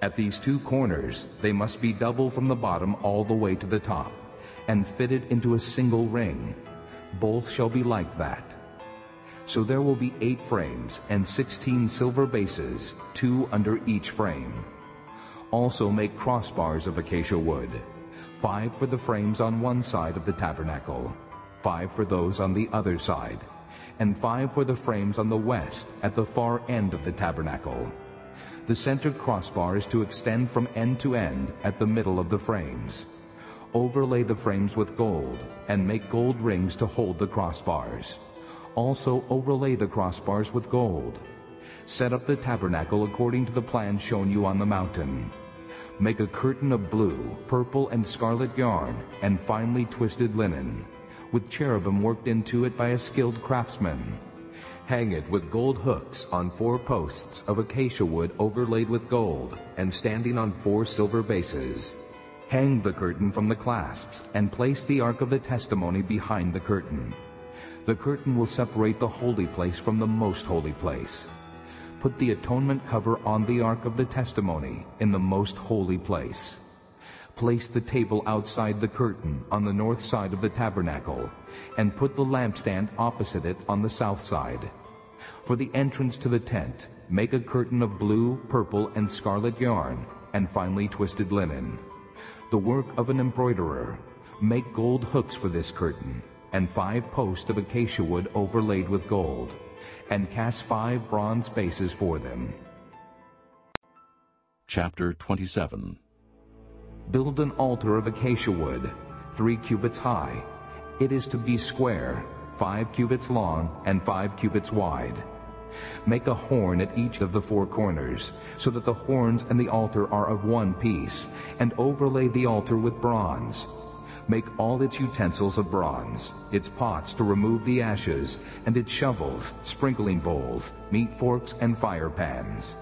At these two corners they must be double from the bottom all the way to the top, and fitted into a single ring. Both shall be like that. So there will be eight frames and sixteen silver bases, two under each frame. Also make crossbars of acacia wood, five for the frames on one side of the tabernacle, five for those on the other side and five for the frames on the west at the far end of the tabernacle. The center crossbar is to extend from end to end at the middle of the frames. Overlay the frames with gold, and make gold rings to hold the crossbars. Also overlay the crossbars with gold. Set up the tabernacle according to the plan shown you on the mountain. Make a curtain of blue, purple, and scarlet yarn, and finely twisted linen with cherubim worked into it by a skilled craftsman. Hang it with gold hooks on four posts of acacia wood overlaid with gold and standing on four silver bases. Hang the curtain from the clasps and place the ark of the testimony behind the curtain. The curtain will separate the holy place from the most holy place. Put the atonement cover on the ark of the testimony in the most holy place. Place the table outside the curtain on the north side of the tabernacle, and put the lampstand opposite it on the south side. For the entrance to the tent, make a curtain of blue, purple, and scarlet yarn, and finely twisted linen. The work of an embroiderer. Make gold hooks for this curtain, and five posts of acacia wood overlaid with gold and cast five bronze bases for them. Chapter 27 Build an altar of acacia wood, three cubits high. It is to be square, five cubits long and five cubits wide. Make a horn at each of the four corners, so that the horns and the altar are of one piece, and overlay the altar with bronze. Make all its utensils of bronze, its pots to remove the ashes, and its shovels, sprinkling bowls, meat forks, and fire pans.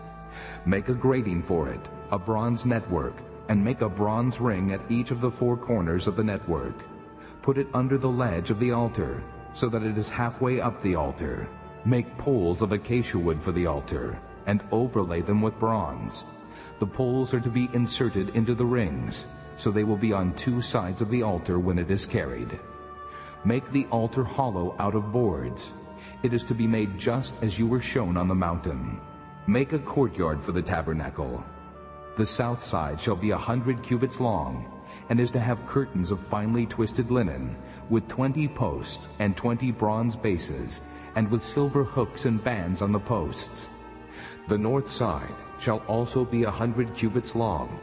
Make a grating for it, a bronze network, and make a bronze ring at each of the four corners of the network. Put it under the ledge of the altar, so that it is halfway up the altar. Make poles of acacia wood for the altar, and overlay them with bronze. The poles are to be inserted into the rings, so they will be on two sides of the altar when it is carried. Make the altar hollow out of boards. It is to be made just as you were shown on the mountain. Make a courtyard for the tabernacle. The south side shall be a hundred cubits long, and is to have curtains of finely twisted linen, with twenty posts and twenty bronze bases, and with silver hooks and bands on the posts. The north side shall also be a hundred cubits long,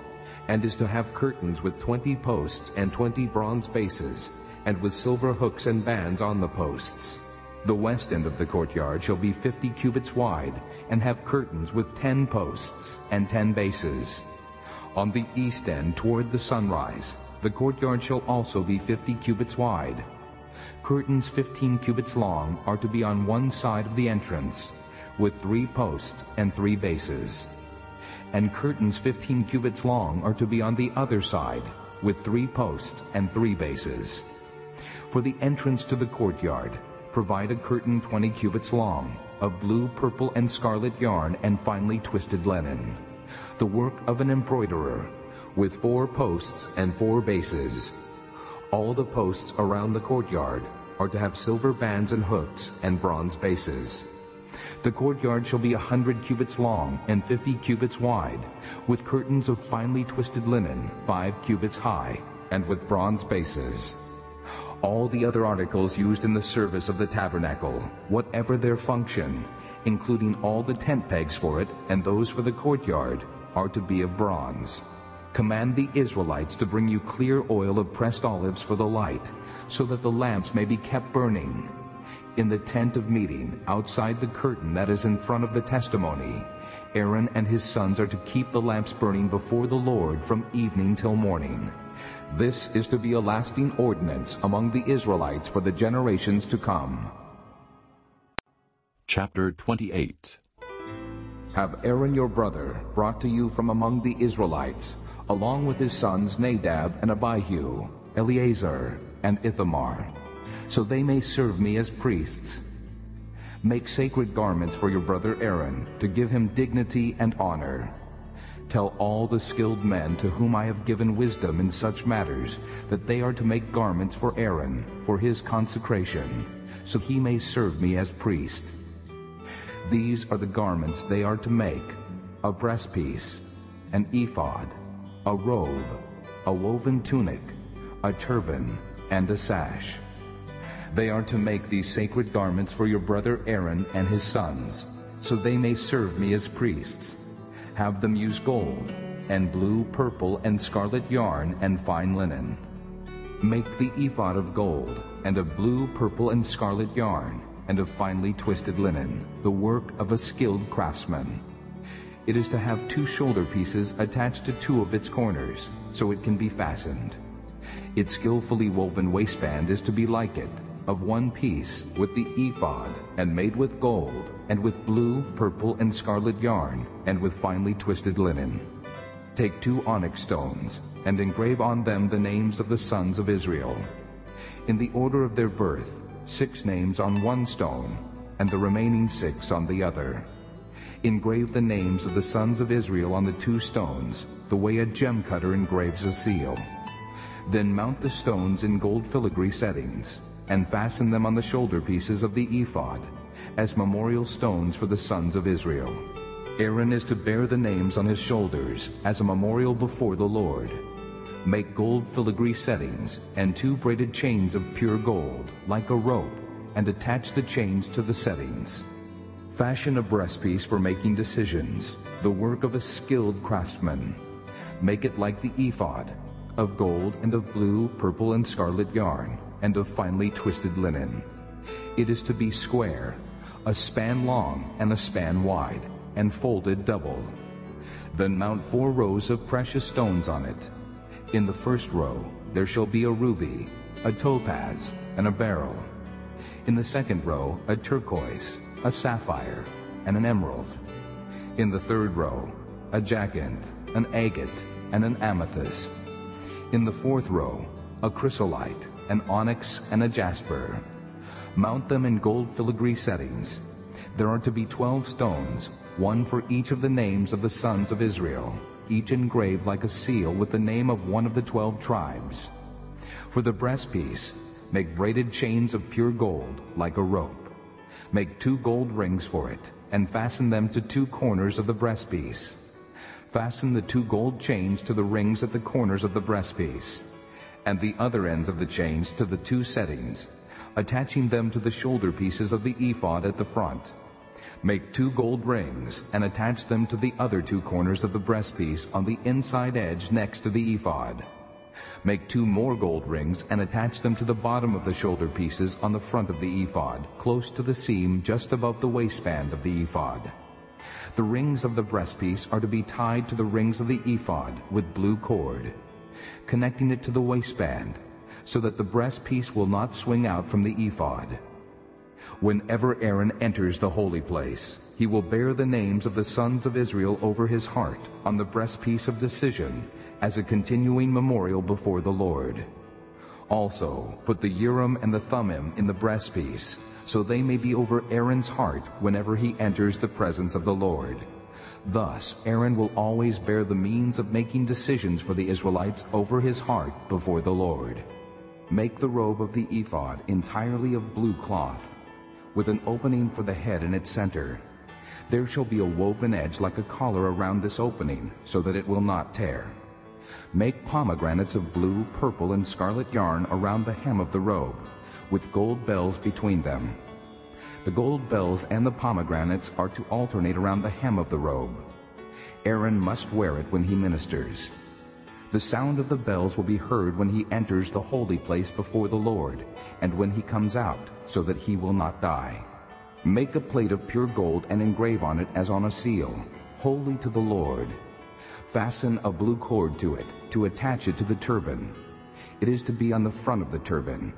and is to have curtains with twenty posts and twenty bronze bases, and with silver hooks and bands on the posts. The west end of the courtyard shall be fifty cubits wide, and have curtains with ten posts and ten bases. On the east end toward the sunrise, the courtyard shall also be fifty cubits wide. Curtains fifteen cubits long are to be on one side of the entrance, with three posts and three bases and curtains fifteen cubits long are to be on the other side, with three posts and three bases. For the entrance to the courtyard, provide a curtain twenty cubits long, of blue, purple, and scarlet yarn and finely twisted linen, the work of an embroiderer, with four posts and four bases. All the posts around the courtyard are to have silver bands and hooks and bronze bases. The courtyard shall be a hundred cubits long and fifty cubits wide, with curtains of finely twisted linen, five cubits high, and with bronze bases. All the other articles used in the service of the tabernacle, whatever their function, including all the tent pegs for it and those for the courtyard, are to be of bronze. Command the Israelites to bring you clear oil of pressed olives for the light, so that the lamps may be kept burning, in the tent of meeting, outside the curtain that is in front of the testimony, Aaron and his sons are to keep the lamps burning before the Lord from evening till morning. This is to be a lasting ordinance among the Israelites for the generations to come. Chapter 28 Have Aaron your brother brought to you from among the Israelites, along with his sons Nadab and Abihu, Eleazar and Ithamar, so they may serve me as priests. Make sacred garments for your brother Aaron, to give him dignity and honor. Tell all the skilled men to whom I have given wisdom in such matters that they are to make garments for Aaron, for his consecration, so he may serve me as priest. These are the garments they are to make, a breastpiece, an ephod, a robe, a woven tunic, a turban, and a sash. They are to make these sacred garments for your brother Aaron and his sons, so they may serve me as priests. Have them use gold, and blue, purple, and scarlet yarn, and fine linen. Make the ephod of gold, and of blue, purple, and scarlet yarn, and of finely twisted linen, the work of a skilled craftsman. It is to have two shoulder pieces attached to two of its corners, so it can be fastened. Its skillfully woven waistband is to be like it, of one piece with the ephod, and made with gold, and with blue, purple, and scarlet yarn, and with finely twisted linen. Take two onyx stones, and engrave on them the names of the sons of Israel. In the order of their birth, six names on one stone, and the remaining six on the other. Engrave the names of the sons of Israel on the two stones, the way a gem cutter engraves a seal. Then mount the stones in gold filigree settings, and fasten them on the shoulder pieces of the ephod, as memorial stones for the sons of Israel. Aaron is to bear the names on his shoulders as a memorial before the Lord. Make gold filigree settings and two braided chains of pure gold, like a rope, and attach the chains to the settings. Fashion a breastpiece for making decisions, the work of a skilled craftsman. Make it like the ephod, of gold and of blue, purple, and scarlet yarn, and of finely twisted linen. It is to be square, a span long and a span wide, and folded double. Then mount four rows of precious stones on it, in the first row there shall be a ruby, a topaz, and a beryl. In the second row a turquoise, a sapphire, and an emerald. In the third row a jacinth, an agate, and an amethyst. In the fourth row a chrysolite, an onyx, and a jasper. Mount them in gold filigree settings. There are to be twelve stones, one for each of the names of the sons of Israel each engraved like a seal with the name of one of the twelve tribes. For the breastpiece, make braided chains of pure gold, like a rope. Make two gold rings for it, and fasten them to two corners of the breastpiece. Fasten the two gold chains to the rings at the corners of the breastpiece, and the other ends of the chains to the two settings, attaching them to the shoulder pieces of the ephod at the front. Make two gold rings and attach them to the other two corners of the breastpiece on the inside edge next to the ephod. Make two more gold rings and attach them to the bottom of the shoulder pieces on the front of the ephod, close to the seam just above the waistband of the ephod. The rings of the breastpiece are to be tied to the rings of the ephod with blue cord, connecting it to the waistband, so that the breastpiece will not swing out from the ephod. Whenever Aaron enters the holy place, he will bear the names of the sons of Israel over his heart on the breastpiece of decision as a continuing memorial before the Lord. Also, put the Urim and the Thummim in the breastpiece, so they may be over Aaron's heart whenever he enters the presence of the Lord. Thus, Aaron will always bear the means of making decisions for the Israelites over his heart before the Lord. Make the robe of the ephod entirely of blue cloth, with an opening for the head in its center. There shall be a woven edge like a collar around this opening, so that it will not tear. Make pomegranates of blue, purple, and scarlet yarn around the hem of the robe, with gold bells between them. The gold bells and the pomegranates are to alternate around the hem of the robe. Aaron must wear it when he ministers. The sound of the bells will be heard when he enters the holy place before the Lord, and when he comes out, so that he will not die. Make a plate of pure gold and engrave on it as on a seal, holy to the Lord. Fasten a blue cord to it, to attach it to the turban. It is to be on the front of the turban.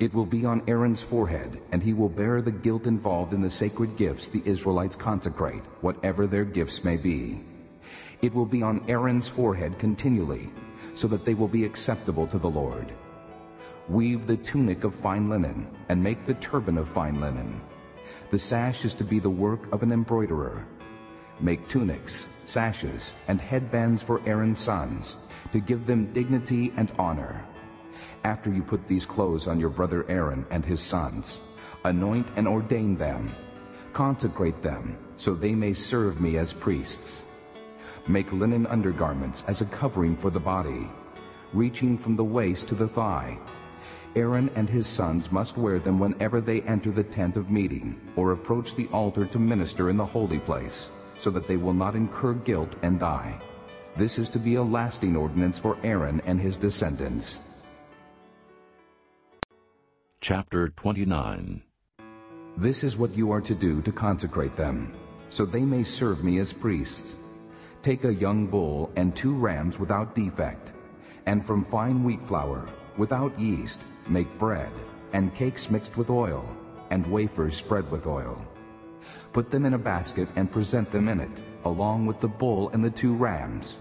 It will be on Aaron's forehead, and he will bear the guilt involved in the sacred gifts the Israelites consecrate, whatever their gifts may be. It will be on Aaron's forehead continually, so that they will be acceptable to the Lord. Weave the tunic of fine linen, and make the turban of fine linen. The sash is to be the work of an embroiderer. Make tunics, sashes, and headbands for Aaron's sons, to give them dignity and honor. After you put these clothes on your brother Aaron and his sons, anoint and ordain them. Consecrate them, so they may serve me as priests. Make linen undergarments as a covering for the body, reaching from the waist to the thigh, Aaron and his sons must wear them whenever they enter the tent of meeting or approach the altar to minister in the holy place, so that they will not incur guilt and die. This is to be a lasting ordinance for Aaron and his descendants. Chapter 29 This is what you are to do to consecrate them, so they may serve me as priests. Take a young bull and two rams without defect, and from fine wheat flour, without yeast, Make bread, and cakes mixed with oil, and wafers spread with oil. Put them in a basket and present them in it, along with the bull and the two rams.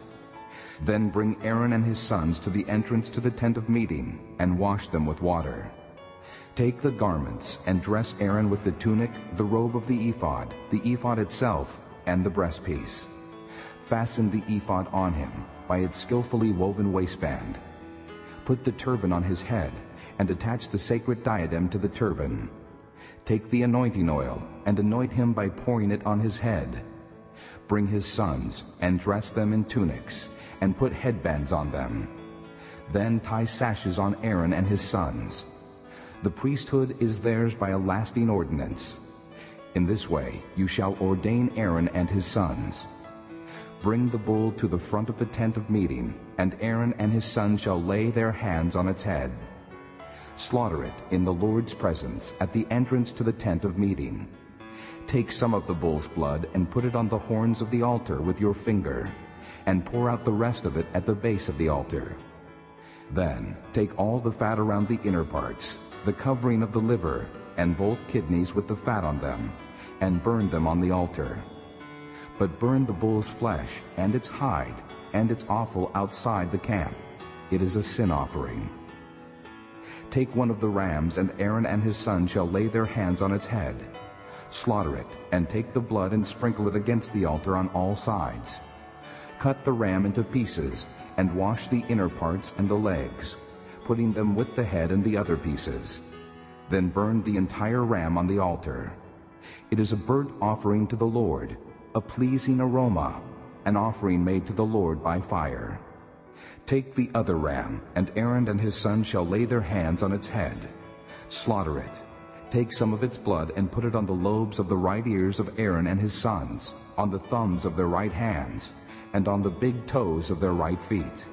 Then bring Aaron and his sons to the entrance to the tent of meeting, and wash them with water. Take the garments, and dress Aaron with the tunic, the robe of the ephod, the ephod itself, and the breastpiece. Fasten the ephod on him by its skillfully woven waistband. Put the turban on his head and attach the sacred diadem to the turban. Take the anointing oil and anoint him by pouring it on his head. Bring his sons and dress them in tunics and put headbands on them. Then tie sashes on Aaron and his sons. The priesthood is theirs by a lasting ordinance. In this way you shall ordain Aaron and his sons. Bring the bull to the front of the tent of meeting, and Aaron and his sons shall lay their hands on its head. Slaughter it in the Lord's presence at the entrance to the tent of meeting. Take some of the bull's blood and put it on the horns of the altar with your finger, and pour out the rest of it at the base of the altar. Then take all the fat around the inner parts, the covering of the liver, and both kidneys with the fat on them, and burn them on the altar. But burn the bull's flesh and its hide and its offal outside the camp. It is a sin offering. Take one of the rams, and Aaron and his sons shall lay their hands on its head. Slaughter it, and take the blood and sprinkle it against the altar on all sides. Cut the ram into pieces, and wash the inner parts and the legs, putting them with the head and the other pieces. Then burn the entire ram on the altar. It is a burnt offering to the Lord, a pleasing aroma, an offering made to the Lord by fire. Take the other ram, and Aaron and his sons shall lay their hands on its head. Slaughter it. Take some of its blood and put it on the lobes of the right ears of Aaron and his sons, on the thumbs of their right hands, and on the big toes of their right feet.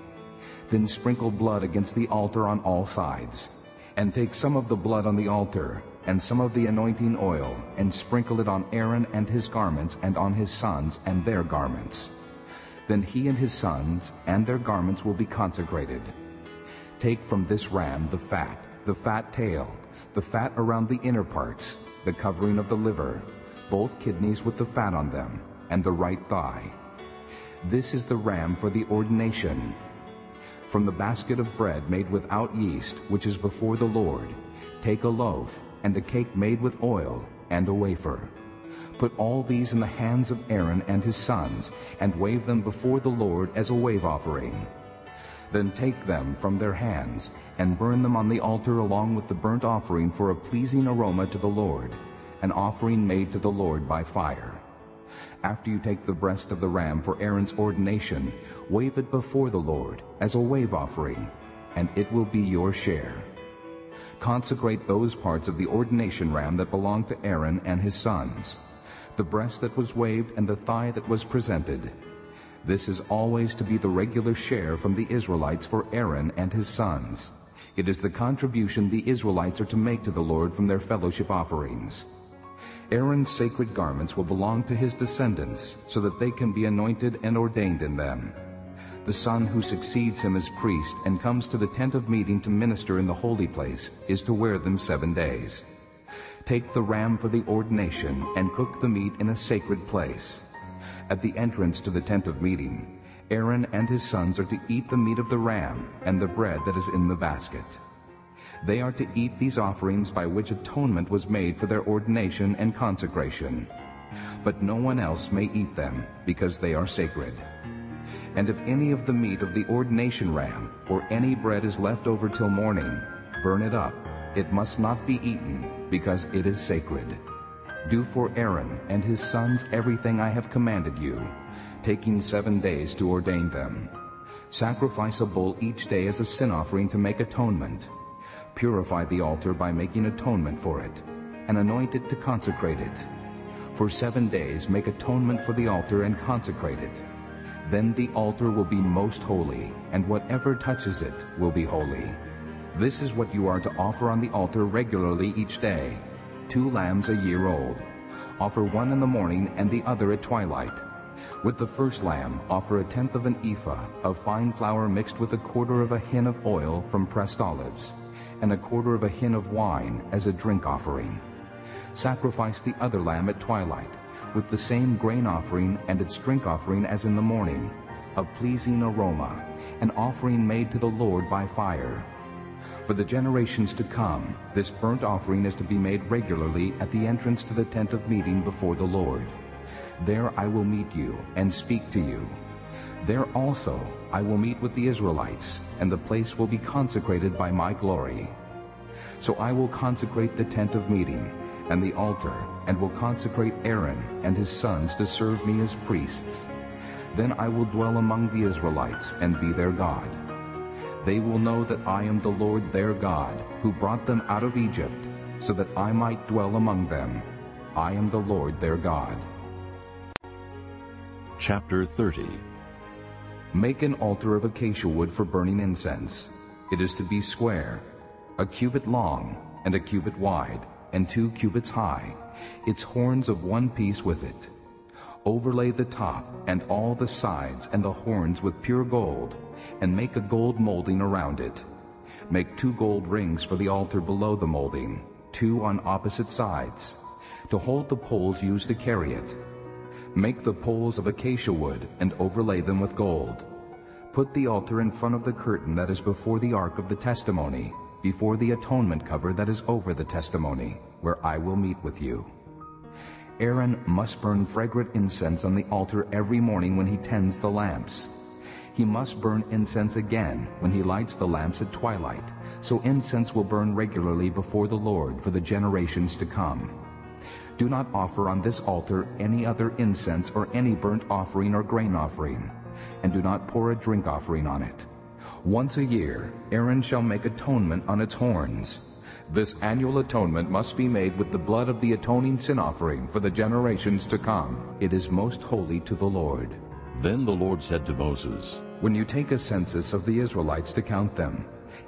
Then sprinkle blood against the altar on all sides. And take some of the blood on the altar, and some of the anointing oil, and sprinkle it on Aaron and his garments, and on his sons and their garments. Then he and his sons and their garments will be consecrated. Take from this ram the fat, the fat tail, the fat around the inner parts, the covering of the liver, both kidneys with the fat on them, and the right thigh. This is the ram for the ordination. From the basket of bread made without yeast, which is before the Lord, take a loaf, and a cake made with oil, and a wafer. Put all these in the hands of Aaron and his sons, and wave them before the Lord as a wave offering. Then take them from their hands, and burn them on the altar along with the burnt offering for a pleasing aroma to the Lord, an offering made to the Lord by fire. After you take the breast of the ram for Aaron's ordination, wave it before the Lord as a wave offering, and it will be your share. Consecrate those parts of the ordination ram that belong to Aaron and his sons, the breast that was waved and the thigh that was presented. This is always to be the regular share from the Israelites for Aaron and his sons. It is the contribution the Israelites are to make to the Lord from their fellowship offerings. Aaron's sacred garments will belong to his descendants, so that they can be anointed and ordained in them. The son who succeeds him as priest and comes to the tent of meeting to minister in the holy place is to wear them seven days. Take the ram for the ordination and cook the meat in a sacred place. At the entrance to the tent of meeting, Aaron and his sons are to eat the meat of the ram and the bread that is in the basket. They are to eat these offerings by which atonement was made for their ordination and consecration. But no one else may eat them, because they are sacred. And if any of the meat of the ordination ram or any bread is left over till morning, burn it up. It must not be eaten, because it is sacred. Do for Aaron and his sons everything I have commanded you, taking seven days to ordain them. Sacrifice a bull each day as a sin offering to make atonement. Purify the altar by making atonement for it, and anoint it to consecrate it. For seven days make atonement for the altar and consecrate it. Then the altar will be most holy, and whatever touches it will be holy. This is what you are to offer on the altar regularly each day, two lambs a year old. Offer one in the morning and the other at twilight. With the first lamb, offer a tenth of an ephah of fine flour mixed with a quarter of a hin of oil from pressed olives, and a quarter of a hin of wine as a drink offering. Sacrifice the other lamb at twilight, with the same grain offering and its drink offering as in the morning, a pleasing aroma, an offering made to the Lord by fire. For the generations to come, this burnt offering is to be made regularly at the entrance to the tent of meeting before the Lord. There I will meet you and speak to you. There also I will meet with the Israelites, and the place will be consecrated by my glory. So I will consecrate the tent of meeting and the altar, and will consecrate Aaron and his sons to serve me as priests. Then I will dwell among the Israelites and be their God. They will know that I am the Lord their God, who brought them out of Egypt, so that I might dwell among them. I am the Lord their God. Chapter 30 Make an altar of acacia wood for burning incense. It is to be square, a cubit long, and a cubit wide, and two cubits high, its horns of one piece with it. Overlay the top and all the sides and the horns with pure gold, and make a gold molding around it. Make two gold rings for the altar below the molding, two on opposite sides, to hold the poles used to carry it. Make the poles of acacia wood and overlay them with gold. Put the altar in front of the curtain that is before the ark of the testimony, before the atonement cover that is over the testimony, where I will meet with you. Aaron must burn fragrant incense on the altar every morning when he tends the lamps. He must burn incense again when he lights the lamps at twilight, so incense will burn regularly before the Lord for the generations to come. Do not offer on this altar any other incense or any burnt offering or grain offering, and do not pour a drink offering on it. Once a year Aaron shall make atonement on its horns. This annual atonement must be made with the blood of the atoning sin offering for the generations to come. It is most holy to the Lord. Then the Lord said to Moses, When you take a census of the Israelites to count them,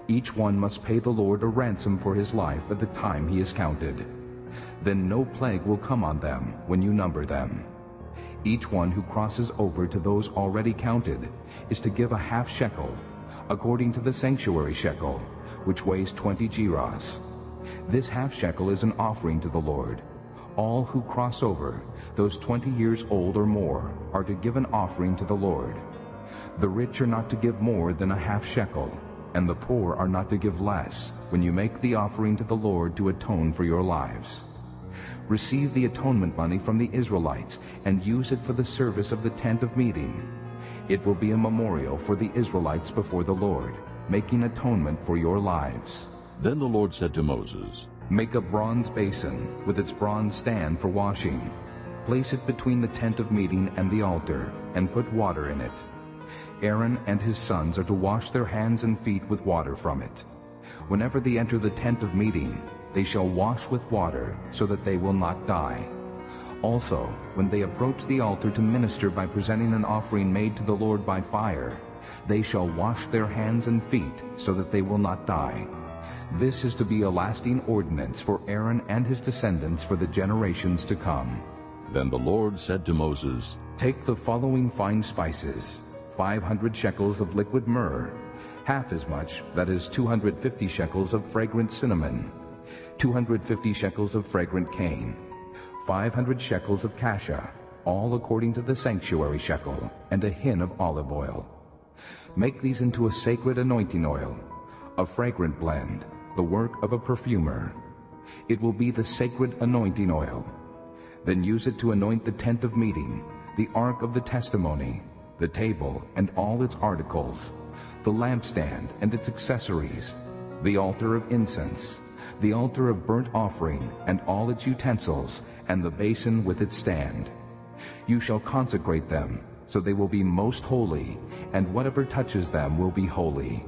each one must pay the Lord a ransom for his life at the time he is counted. Then no plague will come on them when you number them. Each one who crosses over to those already counted is to give a half shekel, according to the sanctuary shekel, which weighs twenty gerahs. This half shekel is an offering to the Lord. All who cross over, those twenty years old or more, are to give an offering to the Lord. The rich are not to give more than a half shekel, and the poor are not to give less when you make the offering to the Lord to atone for your lives receive the atonement money from the Israelites and use it for the service of the tent of meeting. It will be a memorial for the Israelites before the Lord, making atonement for your lives. Then the Lord said to Moses, Make a bronze basin with its bronze stand for washing. Place it between the tent of meeting and the altar, and put water in it. Aaron and his sons are to wash their hands and feet with water from it. Whenever they enter the tent of meeting, they shall wash with water, so that they will not die. Also, when they approach the altar to minister by presenting an offering made to the Lord by fire, they shall wash their hands and feet, so that they will not die. This is to be a lasting ordinance for Aaron and his descendants for the generations to come. Then the Lord said to Moses, Take the following fine spices, 500 shekels of liquid myrrh, half as much, that is 250 shekels of fragrant cinnamon, 250 shekels of fragrant cane, 500 shekels of cassia, all according to the sanctuary shekel, and a hin of olive oil. Make these into a sacred anointing oil, a fragrant blend, the work of a perfumer. It will be the sacred anointing oil. Then use it to anoint the tent of meeting, the ark of the testimony, the table and all its articles, the lampstand and its accessories, the altar of incense, the altar of burnt offering and all its utensils, and the basin with its stand. You shall consecrate them, so they will be most holy, and whatever touches them will be holy.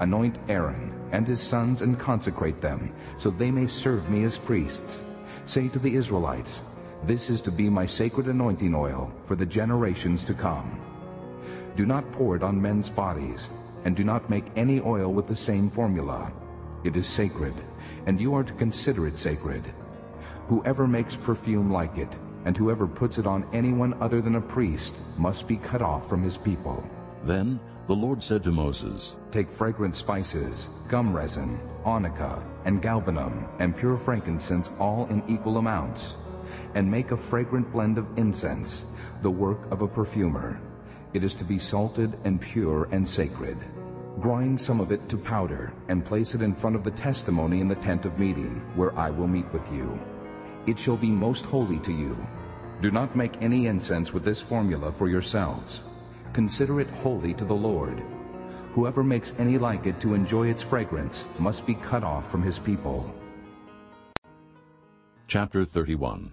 Anoint Aaron and his sons and consecrate them, so they may serve me as priests. Say to the Israelites, This is to be my sacred anointing oil for the generations to come. Do not pour it on men's bodies, and do not make any oil with the same formula. It is sacred, and you are to consider it sacred. Whoever makes perfume like it, and whoever puts it on anyone other than a priest, must be cut off from his people. Then the Lord said to Moses, Take fragrant spices, gum resin, onycha, and galbanum, and pure frankincense all in equal amounts, and make a fragrant blend of incense, the work of a perfumer. It is to be salted and pure and sacred. Grind some of it to powder, and place it in front of the testimony in the tent of meeting, where I will meet with you. It shall be most holy to you. Do not make any incense with this formula for yourselves. Consider it holy to the Lord. Whoever makes any like it to enjoy its fragrance must be cut off from his people. Chapter 31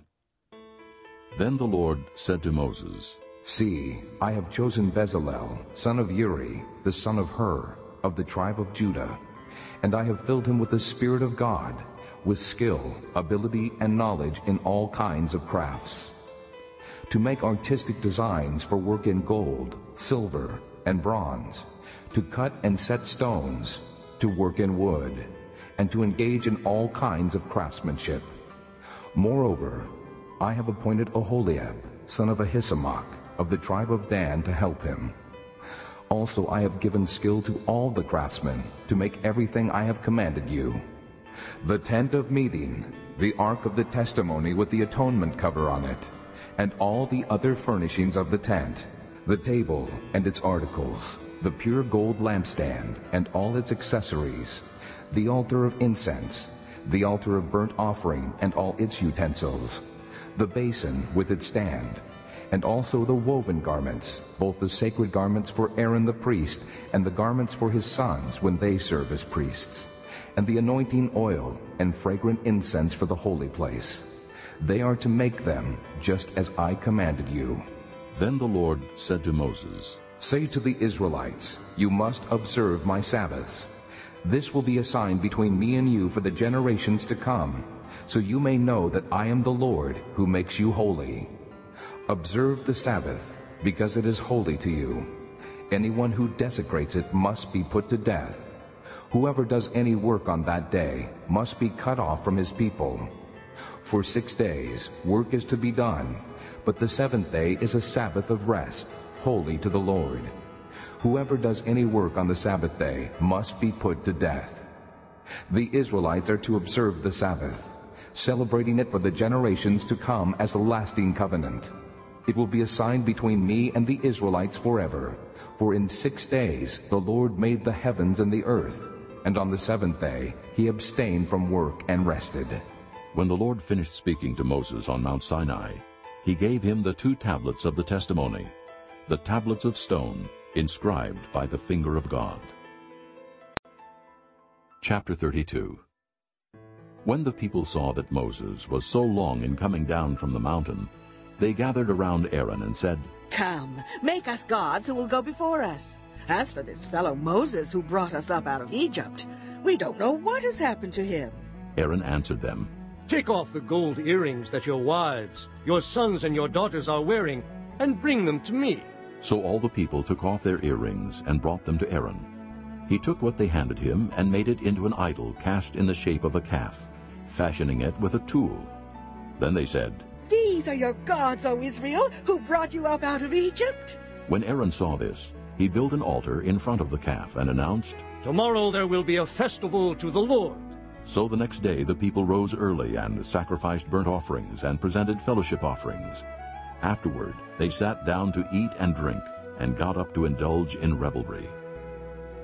Then the Lord said to Moses, See, I have chosen Bezalel, son of Uri, the son of Hur, of the tribe of Judah, and I have filled him with the Spirit of God, with skill, ability, and knowledge in all kinds of crafts, to make artistic designs for work in gold, silver, and bronze, to cut and set stones, to work in wood, and to engage in all kinds of craftsmanship. Moreover, I have appointed Oholiab, son of Ahisamach, of the tribe of Dan, to help him. Also I have given skill to all the craftsmen to make everything I have commanded you. The tent of meeting, the ark of the testimony with the atonement cover on it, and all the other furnishings of the tent, the table and its articles, the pure gold lampstand and all its accessories, the altar of incense, the altar of burnt offering and all its utensils, the basin with its stand, and also the woven garments, both the sacred garments for Aaron the priest and the garments for his sons when they serve as priests, and the anointing oil and fragrant incense for the holy place. They are to make them just as I commanded you. Then the Lord said to Moses, Say to the Israelites, You must observe my Sabbaths. This will be a sign between me and you for the generations to come, so you may know that I am the Lord who makes you holy. Observe the Sabbath, because it is holy to you. Anyone who desecrates it must be put to death. Whoever does any work on that day must be cut off from his people. For six days work is to be done, but the seventh day is a Sabbath of rest, holy to the Lord. Whoever does any work on the Sabbath day must be put to death. The Israelites are to observe the Sabbath, celebrating it for the generations to come as a lasting covenant. It will be a sign between me and the Israelites forever. For in six days the Lord made the heavens and the earth, and on the seventh day he abstained from work and rested. When the Lord finished speaking to Moses on Mount Sinai, he gave him the two tablets of the testimony, the tablets of stone, inscribed by the finger of God. Chapter 32 When the people saw that Moses was so long in coming down from the mountain, they gathered around Aaron and said, Come, make us gods who will go before us. As for this fellow Moses who brought us up out of Egypt, we don't know what has happened to him. Aaron answered them, Take off the gold earrings that your wives, your sons and your daughters are wearing, and bring them to me. So all the people took off their earrings and brought them to Aaron. He took what they handed him and made it into an idol cast in the shape of a calf, fashioning it with a tool. Then they said, These are your gods, O Israel, who brought you up out of Egypt. When Aaron saw this, he built an altar in front of the calf and announced, Tomorrow there will be a festival to the Lord. So the next day the people rose early and sacrificed burnt offerings and presented fellowship offerings. Afterward they sat down to eat and drink and got up to indulge in revelry.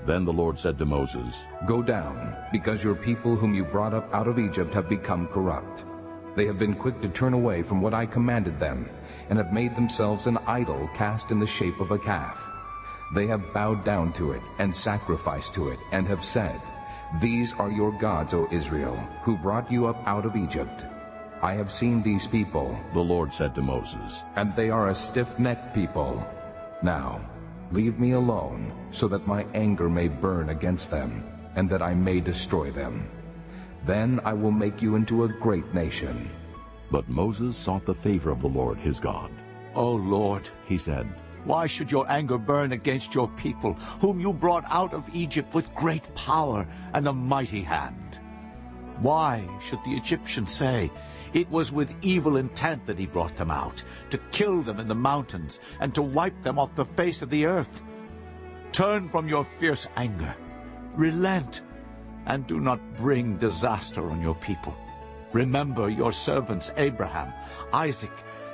Then the Lord said to Moses, Go down, because your people whom you brought up out of Egypt have become corrupt. They have been quick to turn away from what I commanded them, and have made themselves an idol cast in the shape of a calf. They have bowed down to it and sacrificed to it, and have said, These are your gods, O Israel, who brought you up out of Egypt. I have seen these people, the Lord said to Moses, and they are a stiff-necked people. Now, leave me alone, so that my anger may burn against them, and that I may destroy them. Then I will make you into a great nation. But Moses sought the favor of the Lord his God. O Lord, he said, why should your anger burn against your people, whom you brought out of Egypt with great power and a mighty hand? Why should the Egyptians say, It was with evil intent that he brought them out, to kill them in the mountains, and to wipe them off the face of the earth? Turn from your fierce anger, relent, and do not bring disaster on your people. Remember your servants Abraham, Isaac,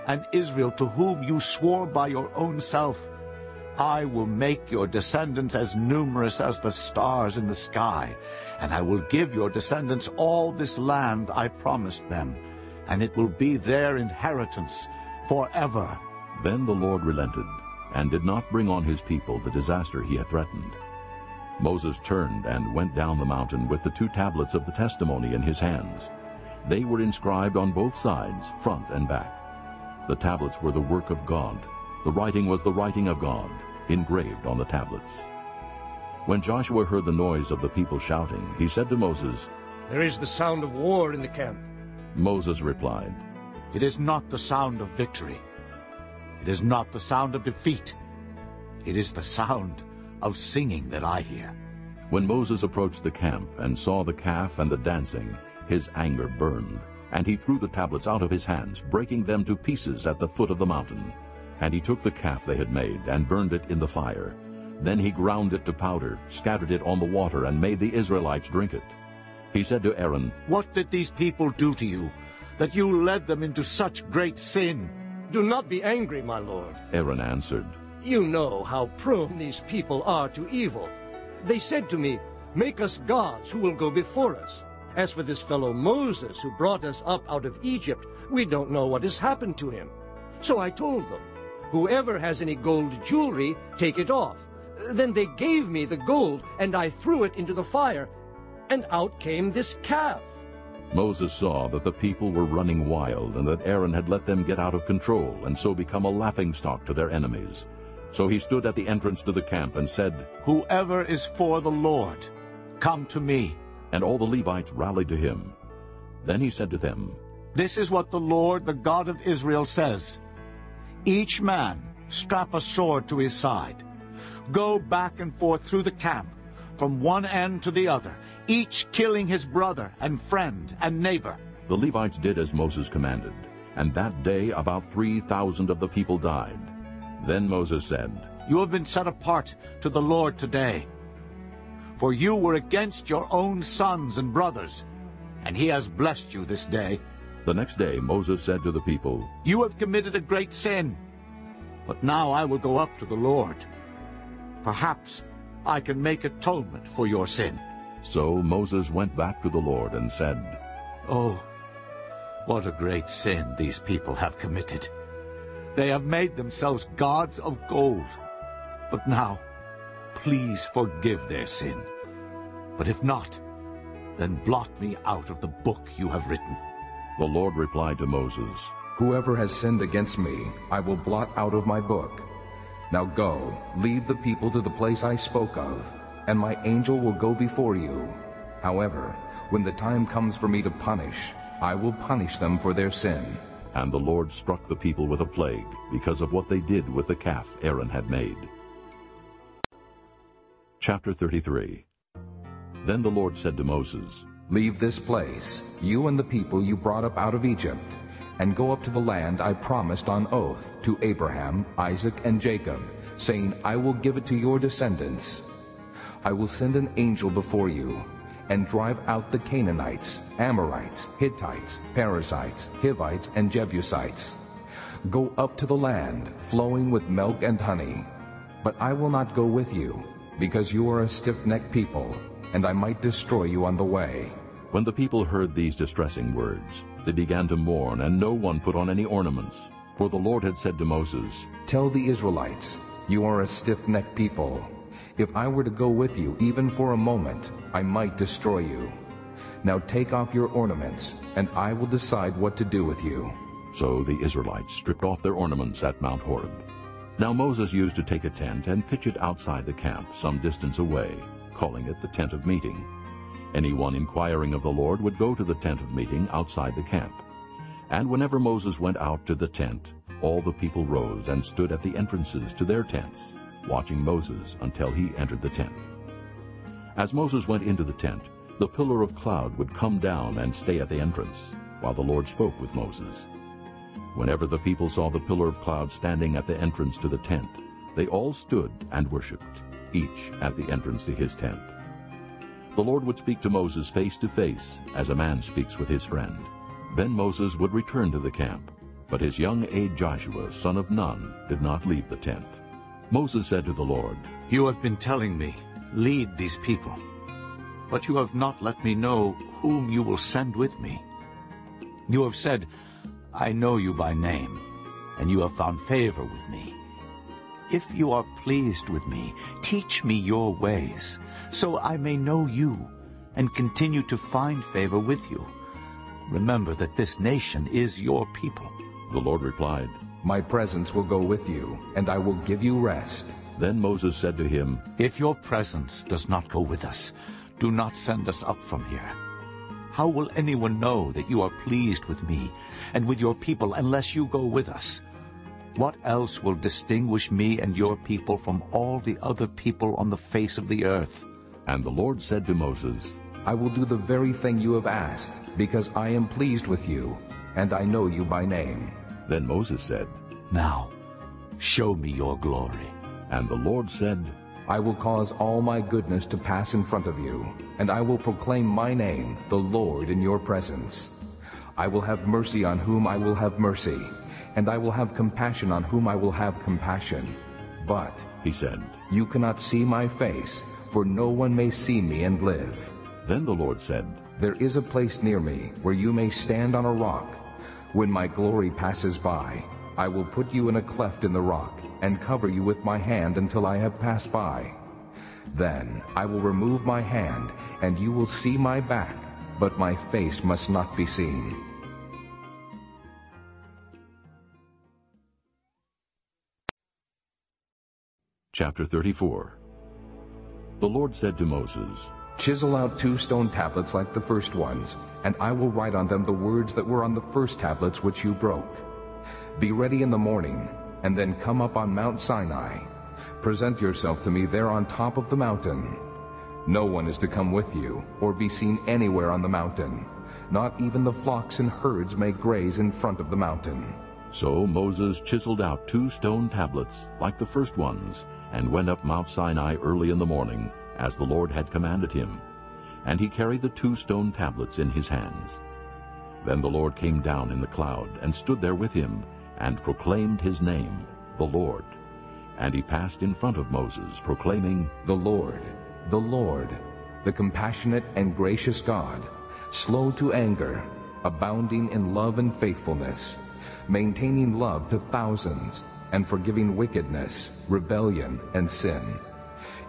and Israel, to whom you swore by your own self, I will make your descendants as numerous as the stars in the sky, and I will give your descendants all this land I promised them, and it will be their inheritance, forever. Then the Lord relented, and did not bring on his people the disaster he had threatened. Moses turned and went down the mountain with the two tablets of the testimony in his hands. They were inscribed on both sides, front and back. The tablets were the work of God. The writing was the writing of God, engraved on the tablets. When Joshua heard the noise of the people shouting, he said to Moses, There is the sound of war in the camp. Moses replied, It is not the sound of victory. It is not the sound of defeat. It is the sound of singing that I hear. When Moses approached the camp and saw the calf and the dancing, his anger burned, and he threw the tablets out of his hands, breaking them to pieces at the foot of the mountain. And he took the calf they had made and burned it in the fire. Then he ground it to powder, scattered it on the water, and made the Israelites drink it. He said to Aaron, What did these people do to you, that you led them into such great sin? Do not be angry, my lord. Aaron answered, You know how prone these people are to evil. They said to me, Make us gods who will go before us. As for this fellow Moses who brought us up out of Egypt, we don't know what has happened to him. So I told them, Whoever has any gold jewelry, take it off. Then they gave me the gold, and I threw it into the fire, and out came this calf. Moses saw that the people were running wild, and that Aaron had let them get out of control, and so become a laughingstock to their enemies. So he stood at the entrance to the camp and said, Whoever is for the Lord, come to me. And all the Levites rallied to him. Then he said to them, This is what the Lord, the God of Israel, says. Each man strap a sword to his side. Go back and forth through the camp, from one end to the other, each killing his brother and friend and neighbor. The Levites did as Moses commanded, and that day about 3,000 of the people died. Then Moses said, You have been set apart to the Lord today. For you were against your own sons and brothers, and he has blessed you this day. The next day Moses said to the people, You have committed a great sin, but now I will go up to the Lord. Perhaps I can make atonement for your sin. So Moses went back to the Lord and said, Oh, what a great sin these people have committed. They have made themselves gods of gold. But now, please forgive their sin. But if not, then blot me out of the book you have written. The Lord replied to Moses, Whoever has sinned against me, I will blot out of my book. Now go, lead the people to the place I spoke of, and my angel will go before you. However, when the time comes for me to punish, I will punish them for their sin. And the Lord struck the people with a plague because of what they did with the calf Aaron had made. Chapter 33 Then the Lord said to Moses, Leave this place, you and the people you brought up out of Egypt, and go up to the land I promised on oath to Abraham, Isaac, and Jacob, saying, I will give it to your descendants. I will send an angel before you, and drive out the Canaanites, Amorites, Hittites, Perizzites, Hivites, and Jebusites. Go up to the land flowing with milk and honey. But I will not go with you, because you are a stiff-necked people, and I might destroy you on the way. When the people heard these distressing words, they began to mourn, and no one put on any ornaments. For the Lord had said to Moses, Tell the Israelites, you are a stiff-necked people. If I were to go with you even for a moment, I might destroy you. Now take off your ornaments, and I will decide what to do with you. So the Israelites stripped off their ornaments at Mount Horeb. Now Moses used to take a tent and pitch it outside the camp some distance away, calling it the tent of meeting. Anyone inquiring of the Lord would go to the tent of meeting outside the camp. And whenever Moses went out to the tent, all the people rose and stood at the entrances to their tents, watching Moses until he entered the tent. As Moses went into the tent, the pillar of cloud would come down and stay at the entrance, while the Lord spoke with Moses. Whenever the people saw the pillar of cloud standing at the entrance to the tent, they all stood and worshipped, each at the entrance to his tent. The Lord would speak to Moses face to face, as a man speaks with his friend. Then Moses would return to the camp, but his young aide Joshua, son of Nun, did not leave the tent. Moses said to the Lord, You have been telling me, lead these people, but you have not let me know whom you will send with me. You have said, I know you by name, and you have found favor with me. If you are pleased with me, teach me your ways, so I may know you and continue to find favor with you. Remember that this nation is your people. The Lord replied, My presence will go with you, and I will give you rest. Then Moses said to him, If your presence does not go with us, do not send us up from here. How will anyone know that you are pleased with me and with your people unless you go with us? What else will distinguish me and your people from all the other people on the face of the earth? And the Lord said to Moses, I will do the very thing you have asked, because I am pleased with you, and I know you by name. Then Moses said, Now, show me your glory. And the Lord said, I will cause all my goodness to pass in front of you, and I will proclaim my name, the Lord, in your presence. I will have mercy on whom I will have mercy, and I will have compassion on whom I will have compassion. But, he said, you cannot see my face, for no one may see me and live. Then the Lord said, There is a place near me where you may stand on a rock. When my glory passes by, I will put you in a cleft in the rock and cover you with my hand until I have passed by. Then I will remove my hand, and you will see my back, but my face must not be seen. Chapter 34 The Lord said to Moses, Chisel out two stone tablets like the first ones, and I will write on them the words that were on the first tablets which you broke. Be ready in the morning, and then come up on Mount Sinai. Present yourself to me there on top of the mountain. No one is to come with you, or be seen anywhere on the mountain. Not even the flocks and herds may graze in front of the mountain. So Moses chiseled out two stone tablets, like the first ones, and went up Mount Sinai early in the morning, as the Lord had commanded him. And he carried the two stone tablets in his hands. Then the Lord came down in the cloud, and stood there with him, and proclaimed his name, the Lord. And he passed in front of Moses, proclaiming, The Lord, the Lord, the compassionate and gracious God, slow to anger, abounding in love and faithfulness, maintaining love to thousands, and forgiving wickedness, rebellion, and sin.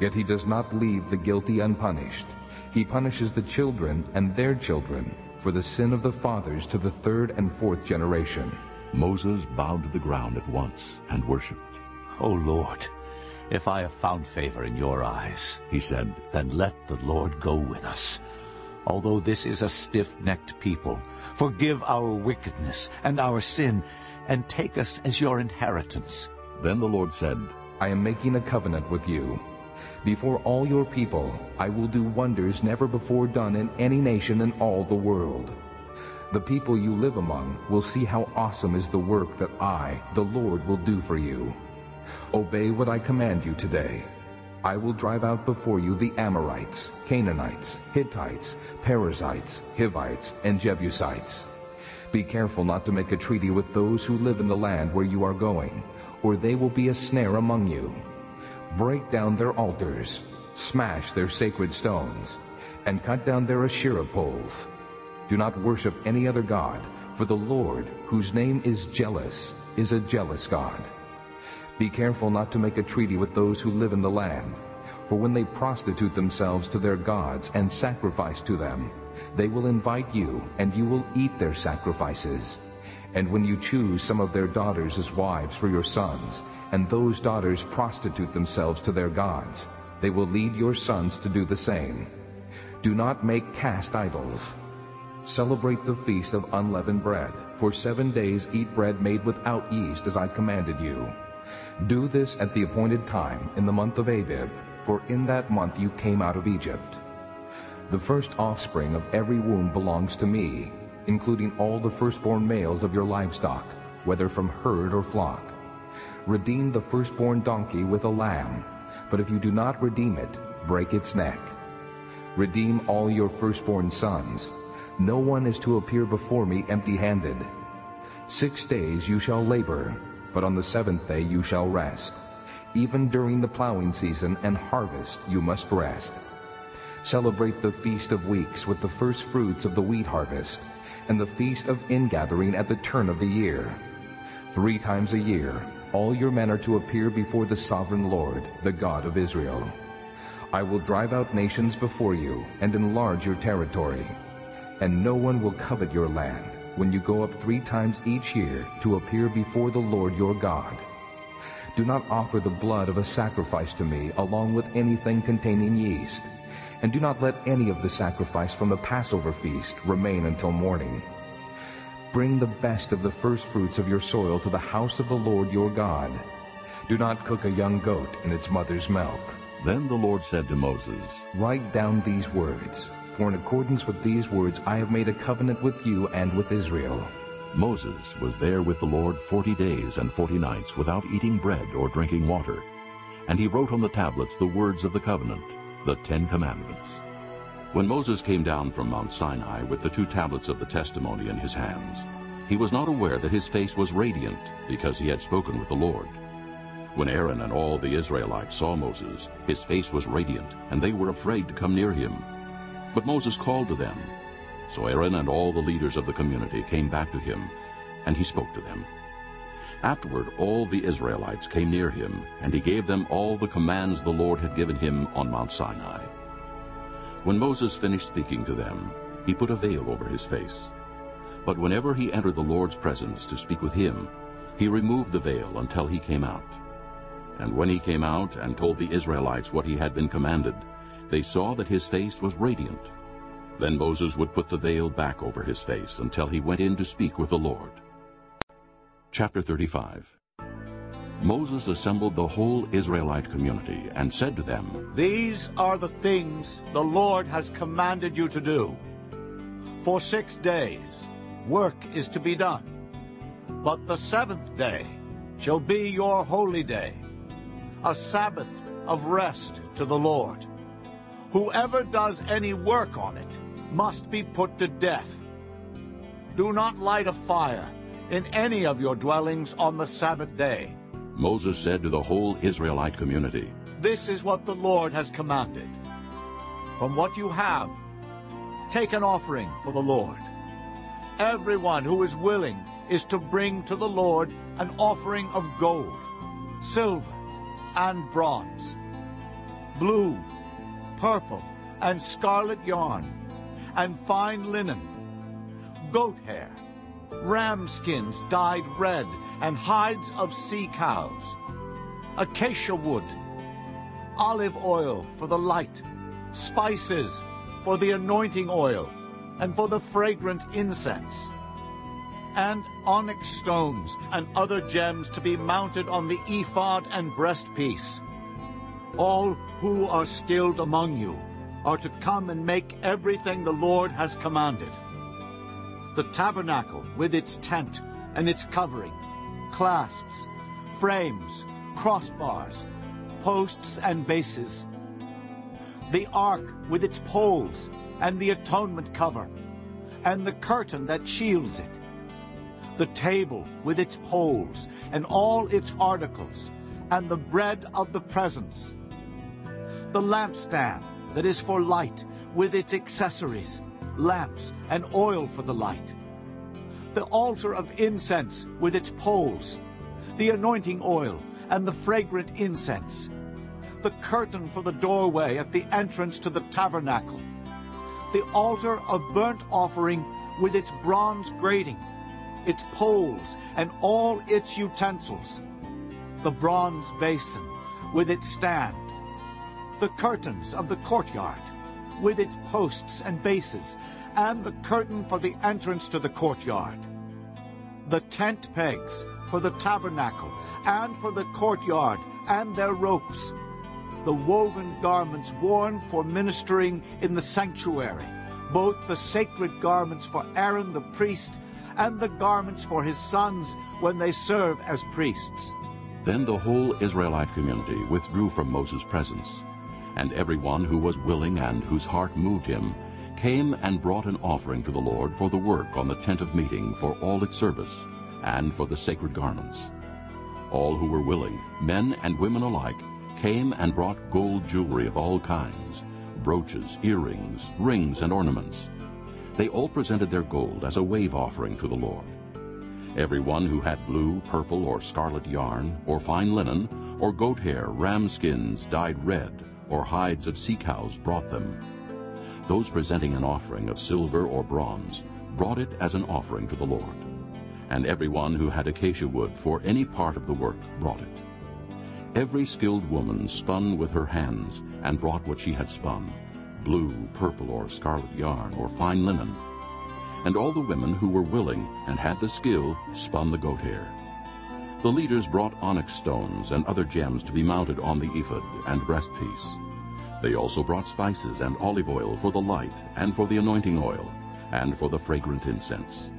Yet he does not leave the guilty unpunished. He punishes the children and their children for the sin of the fathers to the third and fourth generation. Moses bowed to the ground at once and worshipped. O Lord, if I have found favor in your eyes, he said, then let the Lord go with us. Although this is a stiff-necked people, forgive our wickedness and our sin, and take us as your inheritance. Then the Lord said, I am making a covenant with you. Before all your people, I will do wonders never before done in any nation in all the world. The people you live among will see how awesome is the work that I, the Lord, will do for you. Obey what I command you today. I will drive out before you the Amorites, Canaanites, Hittites, Perizzites, Hivites, and Jebusites. Be careful not to make a treaty with those who live in the land where you are going, or they will be a snare among you. Break down their altars, smash their sacred stones, and cut down their Asherah poles. Do not worship any other god, for the Lord, whose name is jealous, is a jealous God. Be careful not to make a treaty with those who live in the land, for when they prostitute themselves to their gods and sacrifice to them, they will invite you, and you will eat their sacrifices. And when you choose some of their daughters as wives for your sons, and those daughters prostitute themselves to their gods, they will lead your sons to do the same. Do not make cast idols. Celebrate the feast of unleavened bread. For seven days eat bread made without yeast, as I commanded you. Do this at the appointed time in the month of Abib, for in that month you came out of Egypt. The first offspring of every womb belongs to me, including all the firstborn males of your livestock, whether from herd or flock. Redeem the firstborn donkey with a lamb, but if you do not redeem it, break its neck. Redeem all your firstborn sons. No one is to appear before me empty-handed. Six days you shall labor, but on the seventh day you shall rest. Even during the plowing season and harvest you must rest. Celebrate the Feast of Weeks with the first fruits of the wheat harvest, and the Feast of Ingathering at the turn of the year. Three times a year, all your men are to appear before the sovereign Lord, the God of Israel. I will drive out nations before you and enlarge your territory. And no one will covet your land when you go up three times each year to appear before the Lord your God. Do not offer the blood of a sacrifice to me along with anything containing yeast. And do not let any of the sacrifice from the Passover feast remain until morning. Bring the best of the firstfruits of your soil to the house of the Lord your God. Do not cook a young goat in its mother's milk. Then the Lord said to Moses, Write down these words, for in accordance with these words I have made a covenant with you and with Israel. Moses was there with the Lord forty days and forty nights without eating bread or drinking water. And he wrote on the tablets the words of the covenant, the Ten Commandments. When Moses came down from Mount Sinai with the two tablets of the testimony in his hands, he was not aware that his face was radiant because he had spoken with the Lord. When Aaron and all the Israelites saw Moses, his face was radiant, and they were afraid to come near him. But Moses called to them. So Aaron and all the leaders of the community came back to him, and he spoke to them. Afterward all the Israelites came near him, and he gave them all the commands the Lord had given him on Mount Sinai. When Moses finished speaking to them, he put a veil over his face. But whenever he entered the Lord's presence to speak with him, he removed the veil until he came out. And when he came out and told the Israelites what he had been commanded, they saw that his face was radiant. Then Moses would put the veil back over his face until he went in to speak with the Lord. Chapter 35 Moses assembled the whole Israelite community and said to them, These are the things the Lord has commanded you to do. For six days work is to be done, but the seventh day shall be your holy day, a Sabbath of rest to the Lord. Whoever does any work on it must be put to death. Do not light a fire in any of your dwellings on the Sabbath day. Moses said to the whole Israelite community, This is what the Lord has commanded. From what you have, take an offering for the Lord. Everyone who is willing is to bring to the Lord an offering of gold, silver, and bronze, blue, purple, and scarlet yarn, and fine linen, goat hair, ram skins dyed red, and hides of sea cows, acacia wood, olive oil for the light, spices for the anointing oil, and for the fragrant incense, and onyx stones and other gems to be mounted on the ephod and breastpiece. All who are skilled among you are to come and make everything the Lord has commanded. The tabernacle with its tent and its covering, clasps, frames, crossbars, posts and bases, the ark with its poles and the atonement cover, and the curtain that shields it, the table with its poles and all its articles, and the bread of the presence, the lampstand that is for light with its accessories, lamps and oil for the light, the altar of incense with its poles, the anointing oil and the fragrant incense, the curtain for the doorway at the entrance to the tabernacle, the altar of burnt offering with its bronze grating, its poles and all its utensils, the bronze basin with its stand, the curtains of the courtyard with its posts and bases, and the curtain for the entrance to the courtyard, the tent pegs for the tabernacle and for the courtyard and their ropes, the woven garments worn for ministering in the sanctuary, both the sacred garments for Aaron the priest and the garments for his sons when they serve as priests. Then the whole Israelite community withdrew from Moses' presence, and everyone who was willing and whose heart moved him came and brought an offering to the Lord for the work on the tent of meeting for all its service, and for the sacred garments. All who were willing, men and women alike, came and brought gold jewelry of all kinds, brooches, earrings, rings, and ornaments. They all presented their gold as a wave offering to the Lord. Everyone who had blue, purple, or scarlet yarn, or fine linen, or goat hair, ram skins dyed red, or hides of sea cows brought them. Those presenting an offering of silver or bronze brought it as an offering to the Lord. And everyone who had acacia wood for any part of the work brought it. Every skilled woman spun with her hands and brought what she had spun, blue, purple, or scarlet yarn, or fine linen, and all the women who were willing and had the skill spun the goat hair. The leaders brought onyx stones and other gems to be mounted on the ephod and breastpiece. They also brought spices and olive oil for the light and for the anointing oil and for the fragrant incense.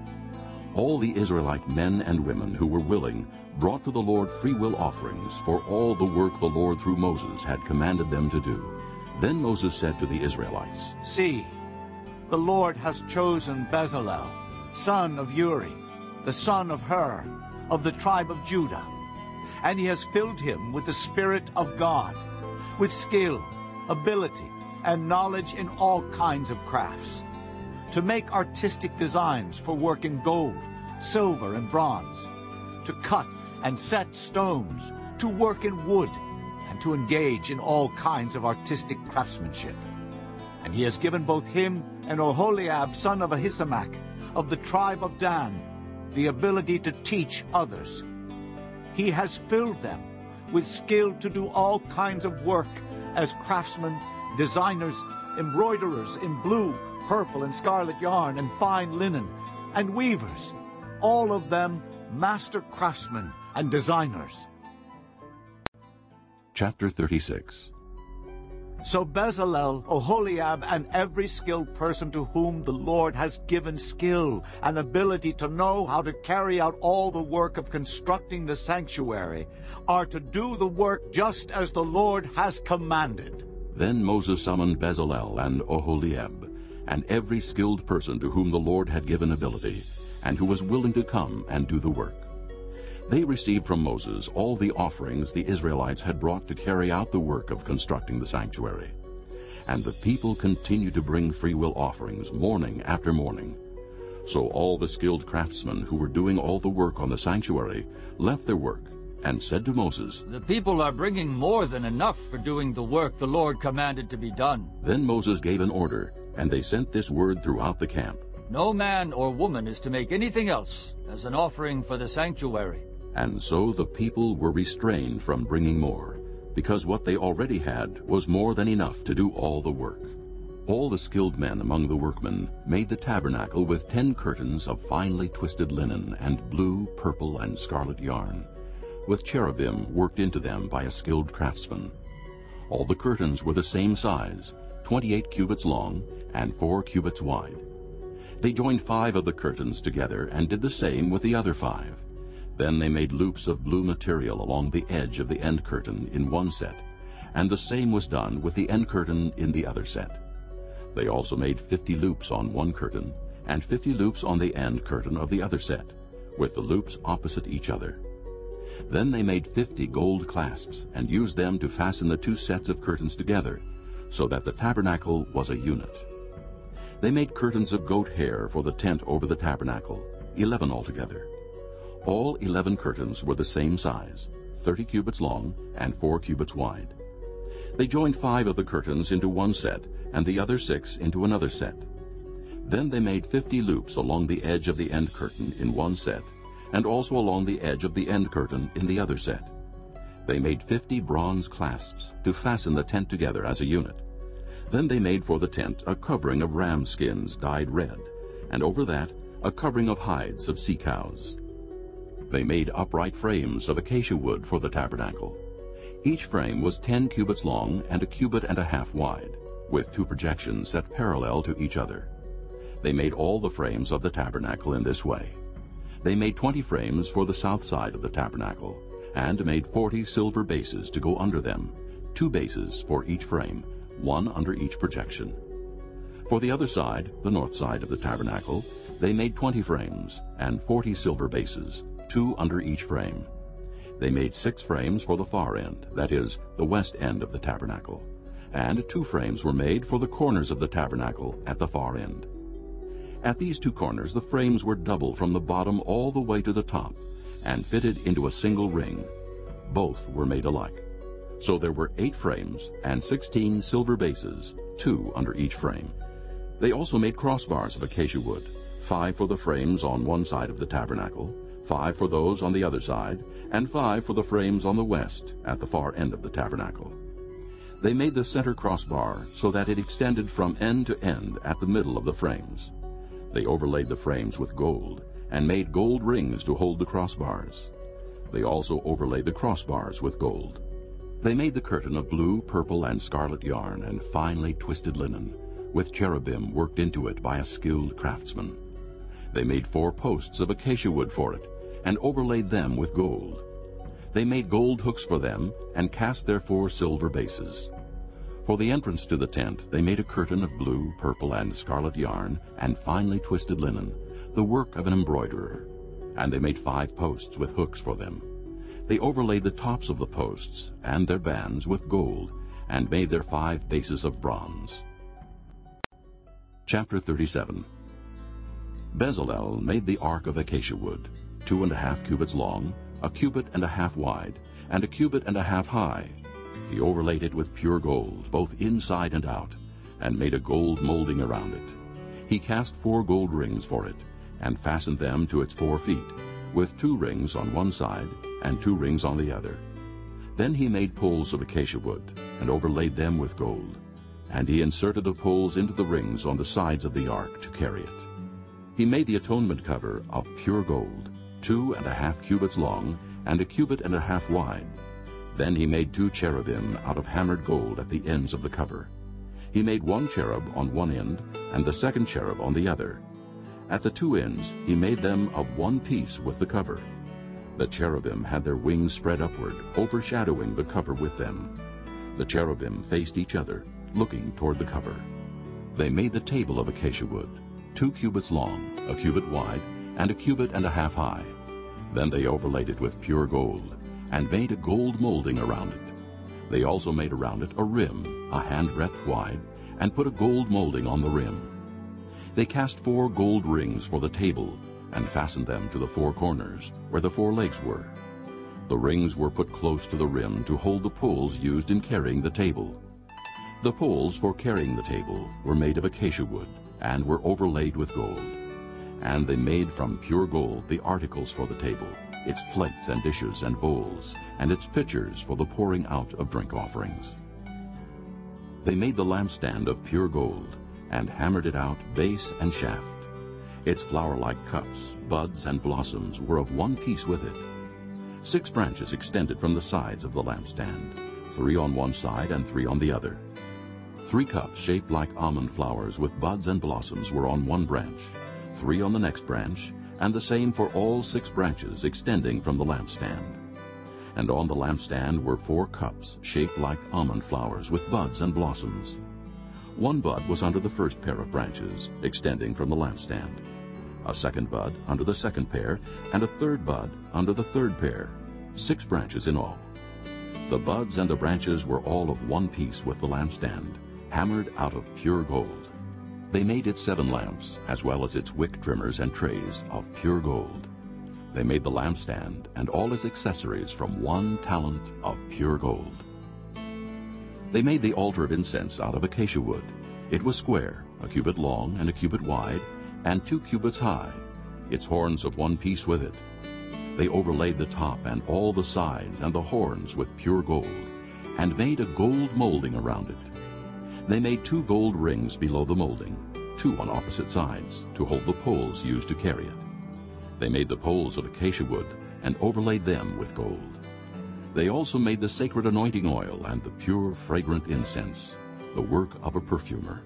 All the Israelite men and women who were willing brought to the Lord freewill offerings for all the work the Lord through Moses had commanded them to do. Then Moses said to the Israelites, See, the Lord has chosen Bezalel, son of Uri, the son of Hur, of the tribe of Judah, and he has filled him with the Spirit of God, with skill, ability, and knowledge in all kinds of crafts, to make artistic designs for work in gold, silver, and bronze, to cut and set stones, to work in wood, and to engage in all kinds of artistic craftsmanship. And he has given both him and Oholiab, son of Ahisamach, of the tribe of Dan, the ability to teach others. He has filled them with skill to do all kinds of work as craftsmen, designers, embroiderers in blue, purple, and scarlet yarn and fine linen, and weavers, all of them master craftsmen and designers. Chapter 36 So Bezalel, Oholiab, and every skilled person to whom the Lord has given skill and ability to know how to carry out all the work of constructing the sanctuary are to do the work just as the Lord has commanded. Then Moses summoned Bezalel and Oholiab, and every skilled person to whom the Lord had given ability, and who was willing to come and do the work. They received from Moses all the offerings the Israelites had brought to carry out the work of constructing the sanctuary. And the people continued to bring freewill offerings morning after morning. So all the skilled craftsmen who were doing all the work on the sanctuary left their work and said to Moses, The people are bringing more than enough for doing the work the Lord commanded to be done. Then Moses gave an order, and they sent this word throughout the camp. No man or woman is to make anything else as an offering for the sanctuary. And so the people were restrained from bringing more, because what they already had was more than enough to do all the work. All the skilled men among the workmen made the tabernacle with ten curtains of finely twisted linen and blue, purple, and scarlet yarn, with cherubim worked into them by a skilled craftsman. All the curtains were the same size, twenty-eight cubits long and four cubits wide. They joined five of the curtains together and did the same with the other five. Then they made loops of blue material along the edge of the end curtain in one set, and the same was done with the end curtain in the other set. They also made fifty loops on one curtain, and fifty loops on the end curtain of the other set, with the loops opposite each other. Then they made fifty gold clasps, and used them to fasten the two sets of curtains together, so that the tabernacle was a unit. They made curtains of goat hair for the tent over the tabernacle, eleven altogether. All eleven curtains were the same size, thirty cubits long and four cubits wide. They joined five of the curtains into one set, and the other six into another set. Then they made fifty loops along the edge of the end curtain in one set, and also along the edge of the end curtain in the other set. They made fifty bronze clasps to fasten the tent together as a unit. Then they made for the tent a covering of ram skins dyed red, and over that a covering of hides of sea cows. They made upright frames of acacia wood for the tabernacle. Each frame was ten cubits long and a cubit and a half wide, with two projections set parallel to each other. They made all the frames of the tabernacle in this way. They made twenty frames for the south side of the tabernacle, and made forty silver bases to go under them, two bases for each frame, one under each projection. For the other side, the north side of the tabernacle, they made twenty frames and forty silver bases, two under each frame. They made six frames for the far end, that is, the west end of the tabernacle, and two frames were made for the corners of the tabernacle at the far end. At these two corners the frames were double from the bottom all the way to the top, and fitted into a single ring. Both were made alike. So there were eight frames and sixteen silver bases, two under each frame. They also made crossbars of acacia wood, five for the frames on one side of the tabernacle, five for those on the other side, and five for the frames on the west at the far end of the tabernacle. They made the center crossbar so that it extended from end to end at the middle of the frames. They overlaid the frames with gold, and made gold rings to hold the crossbars. They also overlaid the crossbars with gold. They made the curtain of blue, purple, and scarlet yarn and finely twisted linen, with cherubim worked into it by a skilled craftsman. They made four posts of acacia wood for it, and overlaid them with gold. They made gold hooks for them, and cast their four silver bases. For the entrance to the tent they made a curtain of blue, purple, and scarlet yarn, and finely twisted linen, the work of an embroiderer. And they made five posts with hooks for them. They overlaid the tops of the posts and their bands with gold, and made their five bases of bronze. Chapter 37 Bezalel made the ark of acacia wood, two and a half cubits long, a cubit and a half wide, and a cubit and a half high, he overlaid it with pure gold, both inside and out, and made a gold molding around it. He cast four gold rings for it, and fastened them to its four feet, with two rings on one side and two rings on the other. Then he made poles of acacia wood, and overlaid them with gold. And he inserted the poles into the rings on the sides of the ark to carry it. He made the atonement cover of pure gold, two and a half cubits long, and a cubit and a half wide, then he made two cherubim out of hammered gold at the ends of the cover. He made one cherub on one end, and the second cherub on the other. At the two ends he made them of one piece with the cover. The cherubim had their wings spread upward, overshadowing the cover with them. The cherubim faced each other, looking toward the cover. They made the table of acacia wood, two cubits long, a cubit wide, and a cubit and a half high. Then they overlaid it with pure gold and made a gold molding around it. They also made around it a rim, a handbreadth wide, and put a gold molding on the rim. They cast four gold rings for the table and fastened them to the four corners, where the four legs were. The rings were put close to the rim to hold the poles used in carrying the table. The poles for carrying the table were made of acacia wood and were overlaid with gold. And they made from pure gold the articles for the table, its plates and dishes and bowls, and its pitchers for the pouring out of drink offerings. They made the lampstand of pure gold, and hammered it out base and shaft. Its flower-like cups, buds, and blossoms were of one piece with it. Six branches extended from the sides of the lampstand, three on one side and three on the other. Three cups shaped like almond flowers with buds and blossoms were on one branch, three on the next branch, and the same for all six branches extending from the lampstand. And on the lampstand were four cups shaped like almond flowers with buds and blossoms. One bud was under the first pair of branches, extending from the lampstand. A second bud under the second pair, and a third bud under the third pair, six branches in all. The buds and the branches were all of one piece with the lampstand, hammered out of pure gold. They made its seven lamps, as well as its wick trimmers and trays, of pure gold. They made the lampstand and all its accessories from one talent of pure gold. They made the altar of incense out of acacia wood. It was square, a cubit long and a cubit wide, and two cubits high, its horns of one piece with it. They overlaid the top and all the sides and the horns with pure gold, and made a gold molding around it. They made two gold rings below the molding, two on opposite sides, to hold the poles used to carry it. They made the poles of acacia wood and overlaid them with gold. They also made the sacred anointing oil and the pure fragrant incense, the work of a perfumer.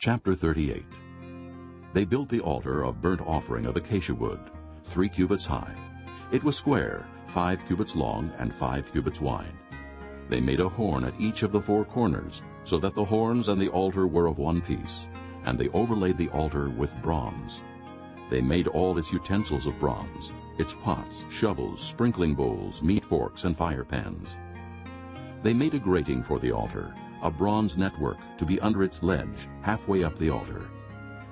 Chapter 38 They built the altar of burnt offering of acacia wood, three cubits high. It was square, five cubits long and five cubits wide. They made a horn at each of the four corners, so that the horns and the altar were of one piece, and they overlaid the altar with bronze. They made all its utensils of bronze, its pots, shovels, sprinkling bowls, meat forks, and fire pans. They made a grating for the altar, a bronze network to be under its ledge, halfway up the altar.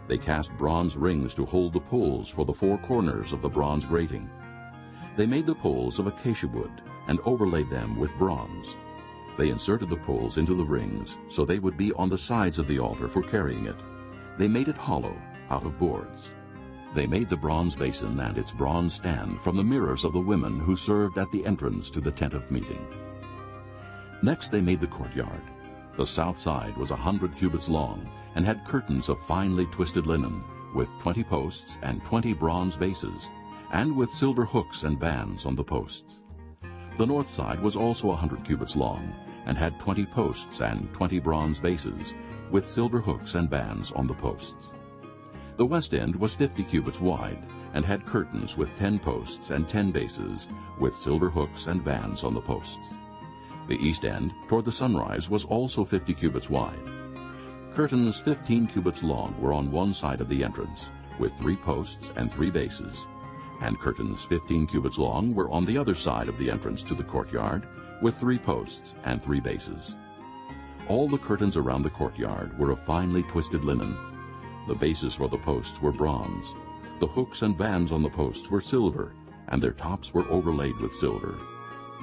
They cast bronze rings to hold the poles for the four corners of the bronze grating. They made the poles of acacia wood and overlaid them with bronze. They inserted the poles into the rings so they would be on the sides of the altar for carrying it. They made it hollow out of boards. They made the bronze basin and its bronze stand from the mirrors of the women who served at the entrance to the tent of meeting. Next they made the courtyard. The south side was a hundred cubits long and had curtains of finely twisted linen, with twenty posts and twenty bronze bases, and with silver hooks and bands on the posts. The north side was also a hundred cubits long, and had twenty posts and twenty bronze bases, with silver hooks and bands on the posts. The west end was fifty cubits wide, and had curtains with ten posts and ten bases, with silver hooks and bands on the posts. The east end, toward the sunrise, was also fifty cubits wide. Curtains fifteen cubits long were on one side of the entrance, with three posts and three bases, and curtains fifteen cubits long were on the other side of the entrance to the courtyard, with three posts and three bases. All the curtains around the courtyard were of finely twisted linen. The bases for the posts were bronze. The hooks and bands on the posts were silver, and their tops were overlaid with silver.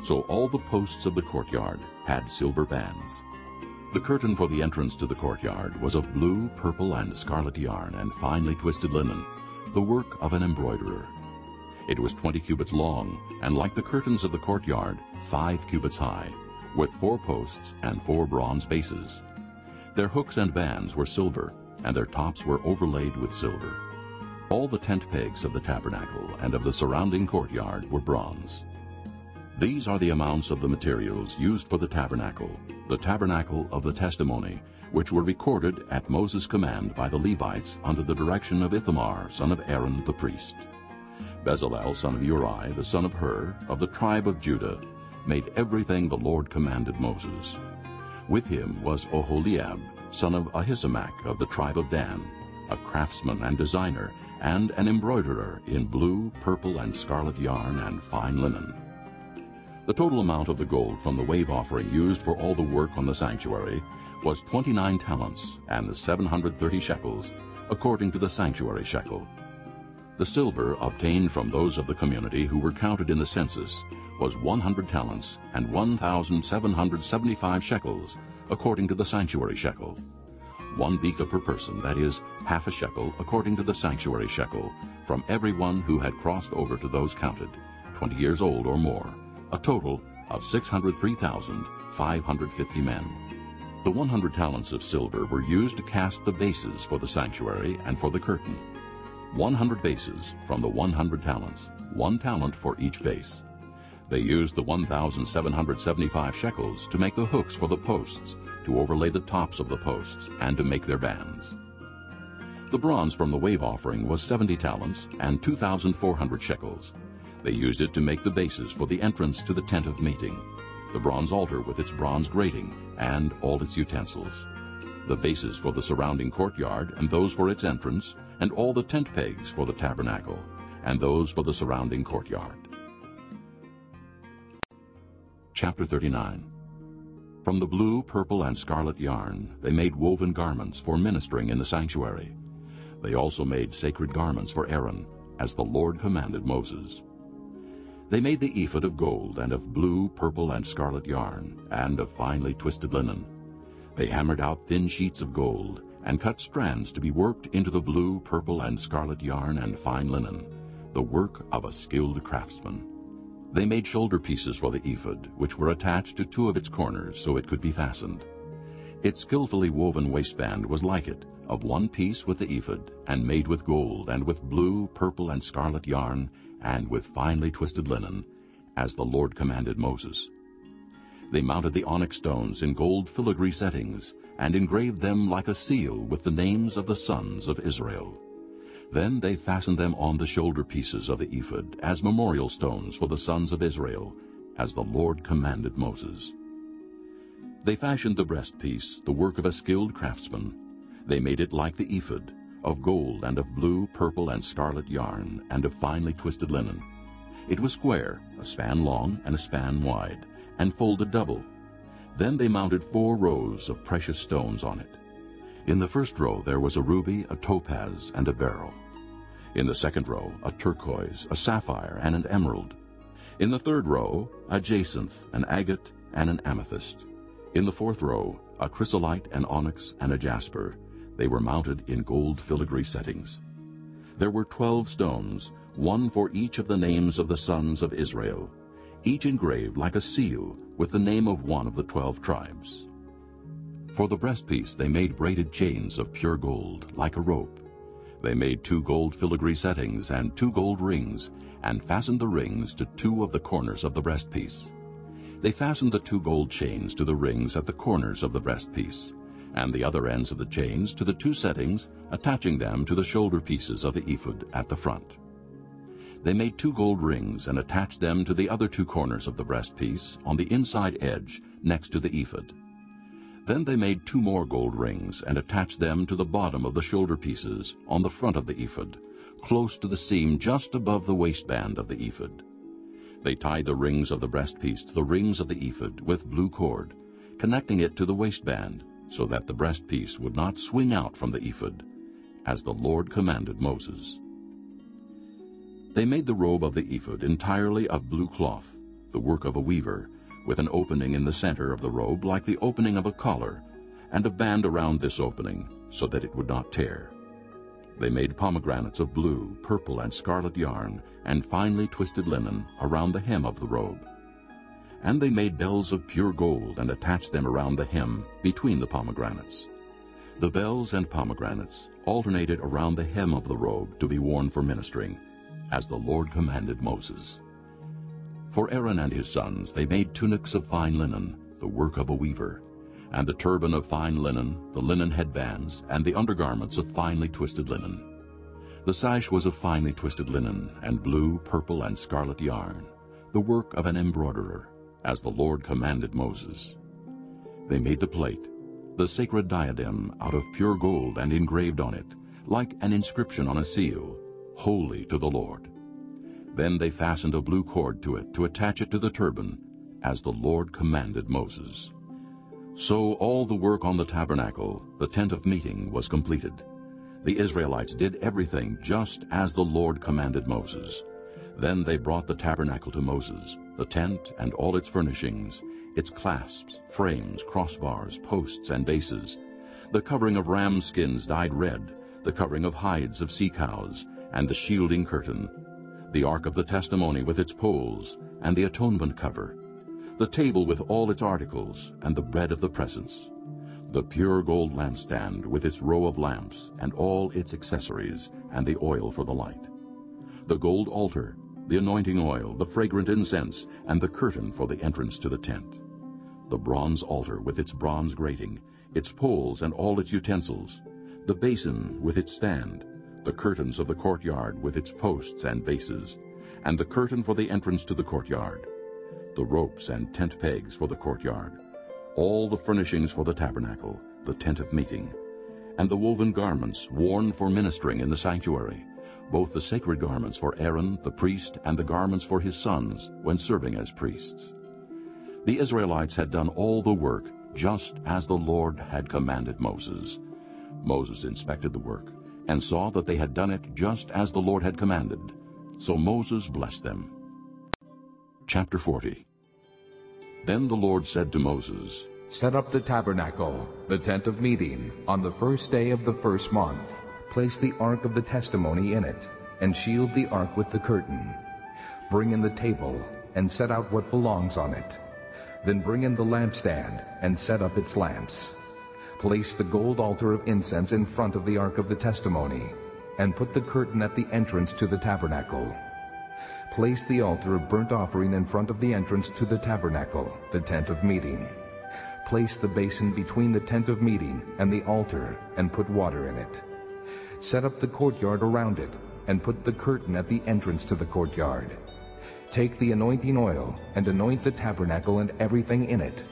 So all the posts of the courtyard had silver bands. The curtain for the entrance to the courtyard was of blue, purple, and scarlet yarn and finely twisted linen, the work of an embroiderer. It was twenty cubits long, and like the curtains of the courtyard, five cubits high, with four posts and four bronze bases. Their hooks and bands were silver, and their tops were overlaid with silver. All the tent pegs of the tabernacle and of the surrounding courtyard were bronze. These are the amounts of the materials used for the tabernacle, the tabernacle of the testimony, which were recorded at Moses' command by the Levites under the direction of Ithamar, son of Aaron the priest. Bezalel, son of Uri, the son of Hur, of the tribe of Judah, made everything the Lord commanded Moses. With him was Oholiab, son of Ahisamach of the tribe of Dan, a craftsman and designer, and an embroiderer in blue, purple, and scarlet yarn and fine linen. The total amount of the gold from the wave offering used for all the work on the sanctuary was 29 talents and 730 shekels, according to the sanctuary shekel. The silver obtained from those of the community who were counted in the census was 100 talents and 1,775 shekels, according to the sanctuary shekel. One beka per person, that is, half a shekel, according to the sanctuary shekel, from everyone who had crossed over to those counted, 20 years old or more a total of 603,550 men. The 100 talents of silver were used to cast the bases for the sanctuary and for the curtain. 100 bases from the 100 talents, one talent for each base. They used the 1,775 shekels to make the hooks for the posts, to overlay the tops of the posts, and to make their bands. The bronze from the wave offering was 70 talents and 2,400 shekels. They used it to make the bases for the entrance to the tent of meeting, the bronze altar with its bronze grating and all its utensils, the bases for the surrounding courtyard and those for its entrance, and all the tent pegs for the tabernacle, and those for the surrounding courtyard. Chapter 39 From the blue, purple, and scarlet yarn they made woven garments for ministering in the sanctuary. They also made sacred garments for Aaron, as the Lord commanded Moses. They made the ephod of gold and of blue, purple, and scarlet yarn, and of finely twisted linen. They hammered out thin sheets of gold, and cut strands to be worked into the blue, purple, and scarlet yarn and fine linen, the work of a skilled craftsman. They made shoulder pieces for the ephod, which were attached to two of its corners so it could be fastened. Its skillfully woven waistband was like it, of one piece with the ephod, and made with gold, and with blue, purple, and scarlet yarn, and with finely twisted linen, as the Lord commanded Moses. They mounted the onyx stones in gold filigree settings, and engraved them like a seal with the names of the sons of Israel. Then they fastened them on the shoulder pieces of the ephod as memorial stones for the sons of Israel, as the Lord commanded Moses. They fashioned the breastpiece, the work of a skilled craftsman. They made it like the ephod, of gold and of blue, purple, and scarlet yarn, and of finely twisted linen. It was square, a span long and a span wide, and folded double. Then they mounted four rows of precious stones on it. In the first row there was a ruby, a topaz, and a beryl. In the second row a turquoise, a sapphire, and an emerald. In the third row a jacinth, an agate, and an amethyst. In the fourth row a chrysolite, an onyx, and a jasper. They were mounted in gold filigree settings. There were twelve stones, one for each of the names of the sons of Israel, each engraved like a seal with the name of one of the twelve tribes. For the breastpiece they made braided chains of pure gold, like a rope. They made two gold filigree settings and two gold rings, and fastened the rings to two of the corners of the breastpiece. They fastened the two gold chains to the rings at the corners of the breastpiece, and the other ends of the chains to the two settings, attaching them to the shoulder pieces of the ephod at the front. They made two gold rings and attached them to the other two corners of the breastpiece on the inside edge next to the ephod. Then they made two more gold rings and attached them to the bottom of the shoulder pieces on the front of the ephod, close to the seam just above the waistband of the ephod. They tied the rings of the breastpiece to the rings of the ephod with blue cord, connecting it to the waistband, so that the breastpiece would not swing out from the ephod, as the Lord commanded Moses. They made the robe of the ephod entirely of blue cloth, the work of a weaver, with an opening in the center of the robe like the opening of a collar, and a band around this opening, so that it would not tear. They made pomegranates of blue, purple, and scarlet yarn, and finely twisted linen around the hem of the robe. And they made bells of pure gold and attached them around the hem between the pomegranates. The bells and pomegranates alternated around the hem of the robe to be worn for ministering, as the Lord commanded Moses. For Aaron and his sons they made tunics of fine linen, the work of a weaver, and the turban of fine linen, the linen headbands, and the undergarments of finely twisted linen. The sash was of finely twisted linen, and blue, purple, and scarlet yarn, the work of an embroiderer, as the Lord commanded Moses. They made the plate, the sacred diadem, out of pure gold and engraved on it, like an inscription on a seal, Holy to the Lord. Then they fastened a blue cord to it to attach it to the turban, as the Lord commanded Moses. So all the work on the tabernacle, the tent of meeting, was completed. The Israelites did everything just as the Lord commanded Moses. Then they brought the tabernacle to Moses, the tent and all its furnishings, its clasps, frames, crossbars, posts, and bases, the covering of ram skins dyed red, the covering of hides of sea cows, and the shielding curtain, the ark of the testimony with its poles, and the atonement cover, the table with all its articles, and the bread of the presence, the pure gold lampstand with its row of lamps, and all its accessories, and the oil for the light, the gold altar, the anointing oil, the fragrant incense, and the curtain for the entrance to the tent, the bronze altar with its bronze grating, its poles and all its utensils, the basin with its stand, the curtains of the courtyard with its posts and bases, and the curtain for the entrance to the courtyard, the ropes and tent pegs for the courtyard, all the furnishings for the tabernacle, the tent of meeting, and the woven garments worn for ministering in the sanctuary, both the sacred garments for Aaron the priest and the garments for his sons when serving as priests. The Israelites had done all the work just as the Lord had commanded Moses. Moses inspected the work, and saw that they had done it just as the Lord had commanded. So Moses blessed them. Chapter 40 Then the Lord said to Moses, Set up the tabernacle, the tent of meeting, on the first day of the first month. Place the ark of the testimony in it, and shield the ark with the curtain. Bring in the table, and set out what belongs on it. Then bring in the lampstand, and set up its lamps. Place the gold altar of incense in front of the ark of the testimony, and put the curtain at the entrance to the tabernacle. Place the altar of burnt offering in front of the entrance to the tabernacle, the tent of meeting. Place the basin between the tent of meeting and the altar, and put water in it. Set up the courtyard around it, and put the curtain at the entrance to the courtyard. Take the anointing oil, and anoint the tabernacle and everything in it,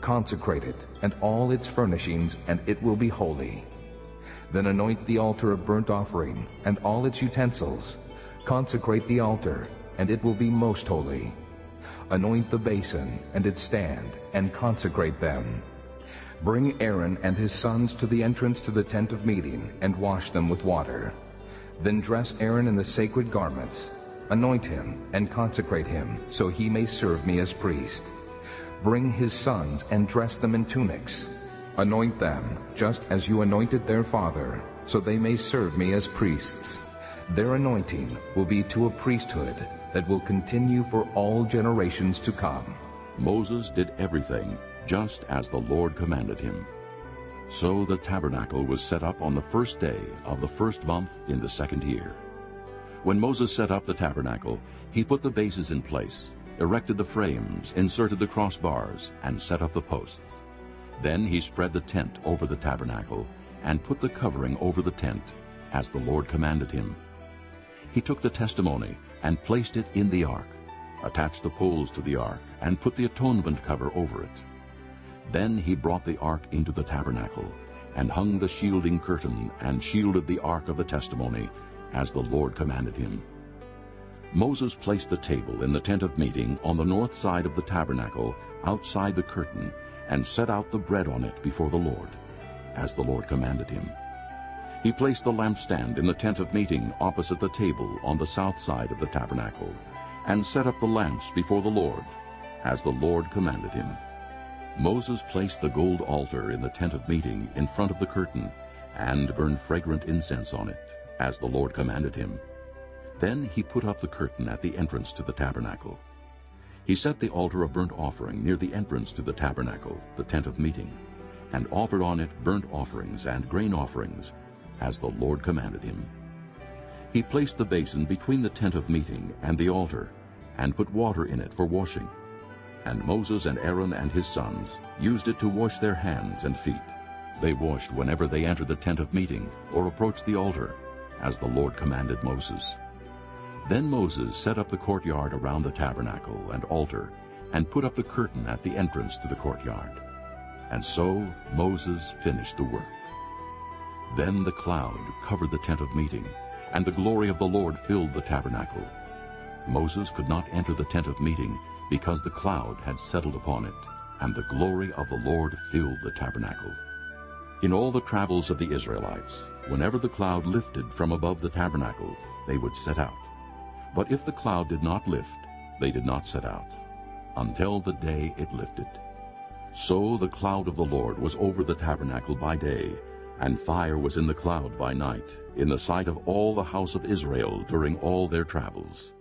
Consecrate it and all its furnishings, and it will be holy. Then anoint the altar of burnt offering and all its utensils. Consecrate the altar, and it will be most holy. Anoint the basin and its stand, and consecrate them. Bring Aaron and his sons to the entrance to the tent of meeting, and wash them with water. Then dress Aaron in the sacred garments, anoint him, and consecrate him, so he may serve me as priest. Bring his sons and dress them in tunics. Anoint them, just as you anointed their father, so they may serve me as priests. Their anointing will be to a priesthood that will continue for all generations to come. Moses did everything just as the Lord commanded him. So the tabernacle was set up on the first day of the first month in the second year. When Moses set up the tabernacle, he put the bases in place, erected the frames, inserted the crossbars, and set up the posts. Then he spread the tent over the tabernacle and put the covering over the tent, as the Lord commanded him. He took the testimony and placed it in the ark, attached the poles to the ark, and put the atonement cover over it. Then he brought the ark into the tabernacle, and hung the shielding curtain, and shielded the ark of the testimony, as the Lord commanded him. Moses placed the table in the tent of meeting on the north side of the tabernacle, outside the curtain, and set out the bread on it before the Lord, as the Lord commanded him. He placed the lampstand in the tent of meeting opposite the table on the south side of the tabernacle, and set up the lamps before the Lord, as the Lord commanded him. Moses placed the gold altar in the tent of meeting in front of the curtain, and burned fragrant incense on it, as the Lord commanded him. Then he put up the curtain at the entrance to the tabernacle. He set the altar of burnt offering near the entrance to the tabernacle, the tent of meeting, and offered on it burnt offerings and grain offerings, as the Lord commanded him. He placed the basin between the tent of meeting and the altar, and put water in it for washing. And Moses and Aaron and his sons used it to wash their hands and feet. They washed whenever they entered the tent of meeting or approached the altar, as the Lord commanded Moses. Then Moses set up the courtyard around the tabernacle and altar, and put up the curtain at the entrance to the courtyard. And so Moses finished the work. Then the cloud covered the tent of meeting, and the glory of the Lord filled the tabernacle. Moses could not enter the tent of meeting because the cloud had settled upon it, and the glory of the Lord filled the tabernacle. In all the travels of the Israelites, whenever the cloud lifted from above the tabernacle, they would set out. But if the cloud did not lift, they did not set out, until the day it lifted. So the cloud of the Lord was over the tabernacle by day, and fire was in the cloud by night, in the sight of all the house of Israel during all their travels.